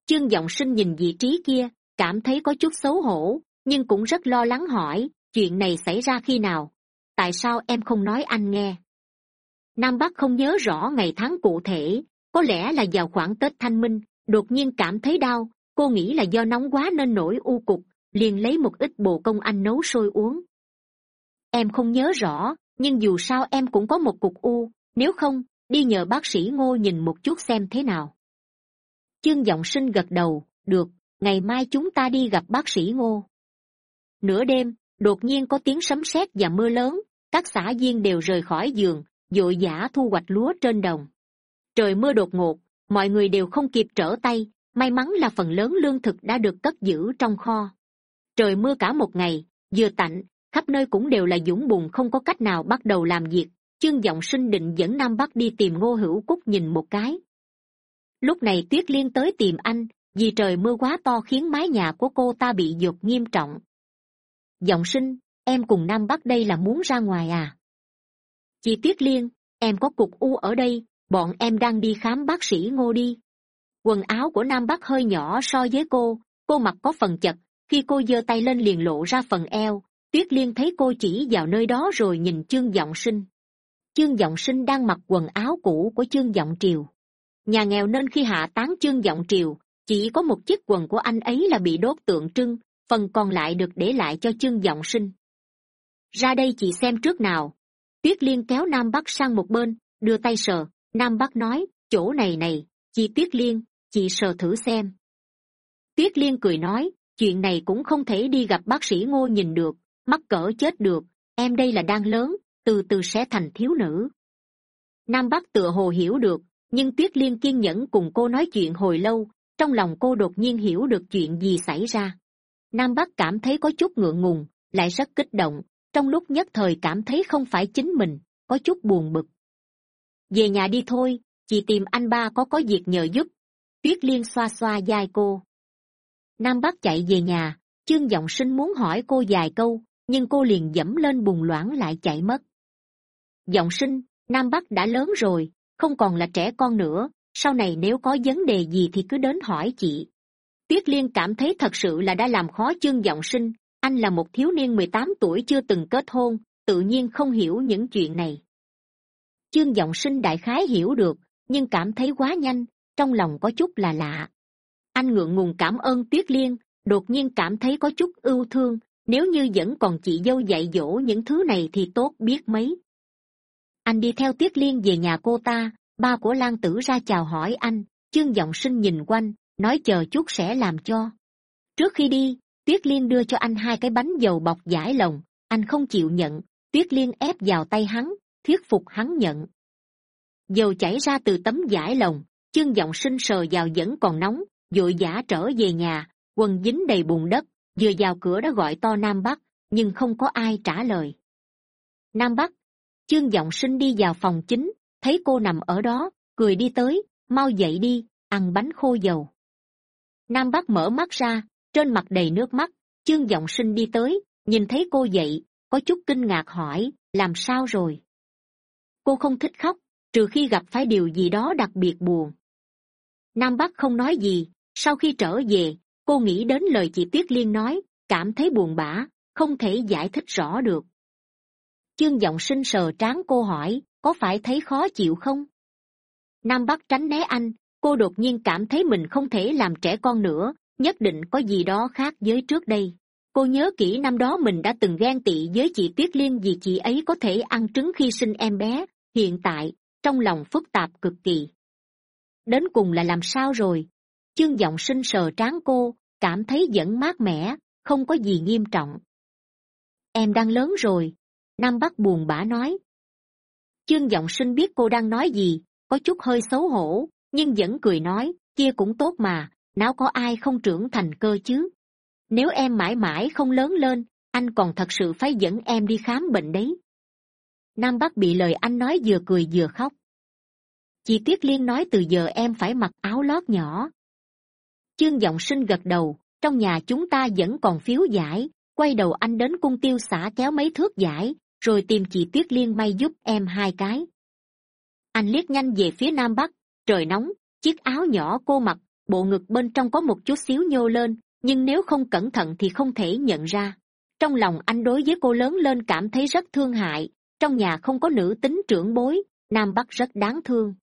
S1: Chương giọng sinh nhìn vị trí kia, cảm thấy có chút xấu hổ, nhưng cũng rất lo lắng hỏi, chuyện này xảy ra khi nào? Tại sao em không nói anh nghe? Nam bắc không nhớ rõ ngày tháng cụ thể, có lẽ là vào khoảng tết thanh minh, đột nhiên cảm thấy đau, cô nghĩ là do nóng quá nên nổi u cục, liền lấy một ít bồ công anh nấu sôi uống. Em không nhớ rõ, nhưng dù sao em cũng có một cục u, nếu không, đi nhờ bác sĩ ngô nhìn một chút xem thế nào. Chương giọng sinh gật đầu, được, ngày mai chúng ta đi gặp bác sĩ ngô. Nửa đêm, đột nhiên có tiếng sấm sét và mưa lớn, các xã viên đều rời khỏi giường d ộ i vã thu hoạch lúa trên đồng. Trời mưa đột ngột, mọi người đều không kịp trở tay, may mắn là phần lớn lương thực đã được cất giữ trong kho. Trời mưa cả một ngày, vừa tạnh, khắp nơi cũng đều là dũng bùn không có cách nào bắt đầu làm việc. Chương g ọ n g sinh định dẫn nam bắc đi tìm ngô hữu cúc nhìn một cái. Lúc này tuyết liên tới tìm anh, vì trời mưa quá to khiến mái nhà của cô ta bị dột nghiêm trọng. G sinh, em cùng nam bắc đây là muốn ra ngoài à? Chi tiết liên, em có cục u ở đây, bọn em đang đi khám bác sĩ ngô đi. Quần áo của nam bắc hơi nhỏ so với cô cô mặc có phần chật, khi cô giơ tay lên liền lộ ra phần eo, tuyết liên thấy cô chỉ vào nơi đó rồi nhìn chương giọng sinh. Chương giọng sinh đang mặc quần áo cũ của chương giọng triều. Nhà nghèo nên khi hạ tán chương giọng triều, chỉ có một chiếc quần của anh ấy là bị đốt tượng trưng, phần còn lại được để lại cho chương giọng sinh. Ra đây chị xem trước nào tuyết liên kéo nam bắc sang một bên, đưa tay sờ. Nam bắc nói, chỗ này này chị tuyết liên, chị sờ thử xem. Tuyết liên cười nói, chuyện này cũng không thể đi gặp bác sĩ ngô nhìn được, mắc cỡ chết được, em đây là đang lớn, từ từ sẽ thành thiếu nữ. Nam bắc tựa hồ hiểu được, nhưng tuyết liên kiên nhẫn cùng cô nói chuyện hồi lâu, trong lòng cô đột nhiên hiểu được chuyện gì xảy ra. Nam bắc cảm thấy có chút ngượng ngùng, lại rất kích động trong lúc nhất thời cảm thấy không phải chính mình, có chút buồn bực. Về nhà đi thôi, chị tìm anh ba có có việc nhờ giúp. Tuyết liên xoa xoa d cô. Nam bắc chạy về nhà chương giọng sinh muốn hỏi cô vài câu, nhưng cô liền dẫm lên bùn loãng lại chạy mất. Giọng sinh, nam bắc đã lớn rồi, không còn là trẻ con nữa, sau này nếu có vấn đề gì thì cứ đến hỏi chị. Tuyết liên cảm thấy thật sự là đã làm khó chương giọng sinh anh là một thiếu niên mười tám tuổi chưa từng kết hôn, tự nhiên không hiểu những chuyện này. Chương giọng sinh đại khái hiểu được, nhưng cảm thấy quá nhanh, trong lòng có chút là lạ. Anh ngượng ngùng cảm ơn tuyết liên, đột nhiên cảm thấy có chút ưu thương, nếu như vẫn còn chị dâu dạy dỗ những thứ này thì tốt biết mấy. Anh đi theo tuyết liên về nhà cô ta, ba của lan tử ra chào hỏi anh, chương giọng sinh nhìn quanh, nói chờ chút sẽ làm cho. Trước khi đi tuyết liên đưa cho anh hai cái bánh dầu bọc giải lồng, anh không chịu nhận, tuyết liên ép vào tay hắn, thuyết phục hắn nhận. Dầu chảy ra từ tấm giải lồng, chương giọng sinh sờ vào vẫn còn nóng, vội vã trở về nhà, quần dính đầy bùn đất, vừa vào cửa đã gọi to nam bắc, nhưng không có ai trả lời. Nam bắc, chương giọng sinh đi vào phòng chính, thấy cô nằm ở đó, cười đi tới, mau dậy đi, ăn bánh khô dầu. Nam bắc mở mắt ra trên mặt đầy nước mắt chương giọng sinh đi tới, nhìn thấy cô dậy, có chút kinh ngạc hỏi, làm sao rồi? Cô không thích khóc, trừ khi gặp phải điều gì đó đặc biệt buồn. Nam bắc không nói gì, sau khi trở về, cô nghĩ đến lời chị tuyết liên nói, cảm thấy buồn bã, không thể giải thích rõ được. Chương giọng sinh sờ trán cô hỏi, có phải thấy khó chịu không? Nam bắc tránh né anh, cô đột nhiên cảm thấy mình không thể làm trẻ con nữa nhất định có gì đó khác với trước đây. Cô nhớ kỹ năm đó mình đã từng ghen tị với chị tuyết liên vì chị ấy có thể ăn trứng khi sinh em bé. Hiện tại, trong lòng phức tạp cực kỳ. Đến cùng là làm sao rồi? Chương giọng sinh sờ trán cô, cảm thấy vẫn mát mẻ, không có gì nghiêm trọng. Em đang lớn rồi, nam bắc buồn bã nói. Chương giọng sinh biết cô đang nói gì, có chút hơi xấu hổ, nhưng vẫn cười nói, kia cũng tốt mà nào có ai không trưởng thành cơ chứ? Nếu em mãi mãi không lớn lên, anh còn thật sự phải dẫn em đi khám bệnh đấy. Nam bắc bị lời anh nói vừa cười vừa khóc. Chị tuyết liên nói từ giờ em phải mặc áo lót nhỏ. Chương giọng sinh gật đầu, trong nhà chúng ta vẫn còn phiếu giải. Quay đầu anh đến cung tiêu xã kéo mấy thước giải, rồi tìm chị tuyết liên may giúp em hai cái. Anh liếc nhanh về phía nam bắc, trời nóng, chiếc áo nhỏ cô mặc bộ ngực bên trong có một chút xíu nhô lên, nhưng nếu không cẩn thận thì không thể nhận ra. Trong lòng anh đối với cô lớn lên cảm thấy rất thương hại, trong nhà không có nữ tính trưởng bối, nam bắc rất đáng thương.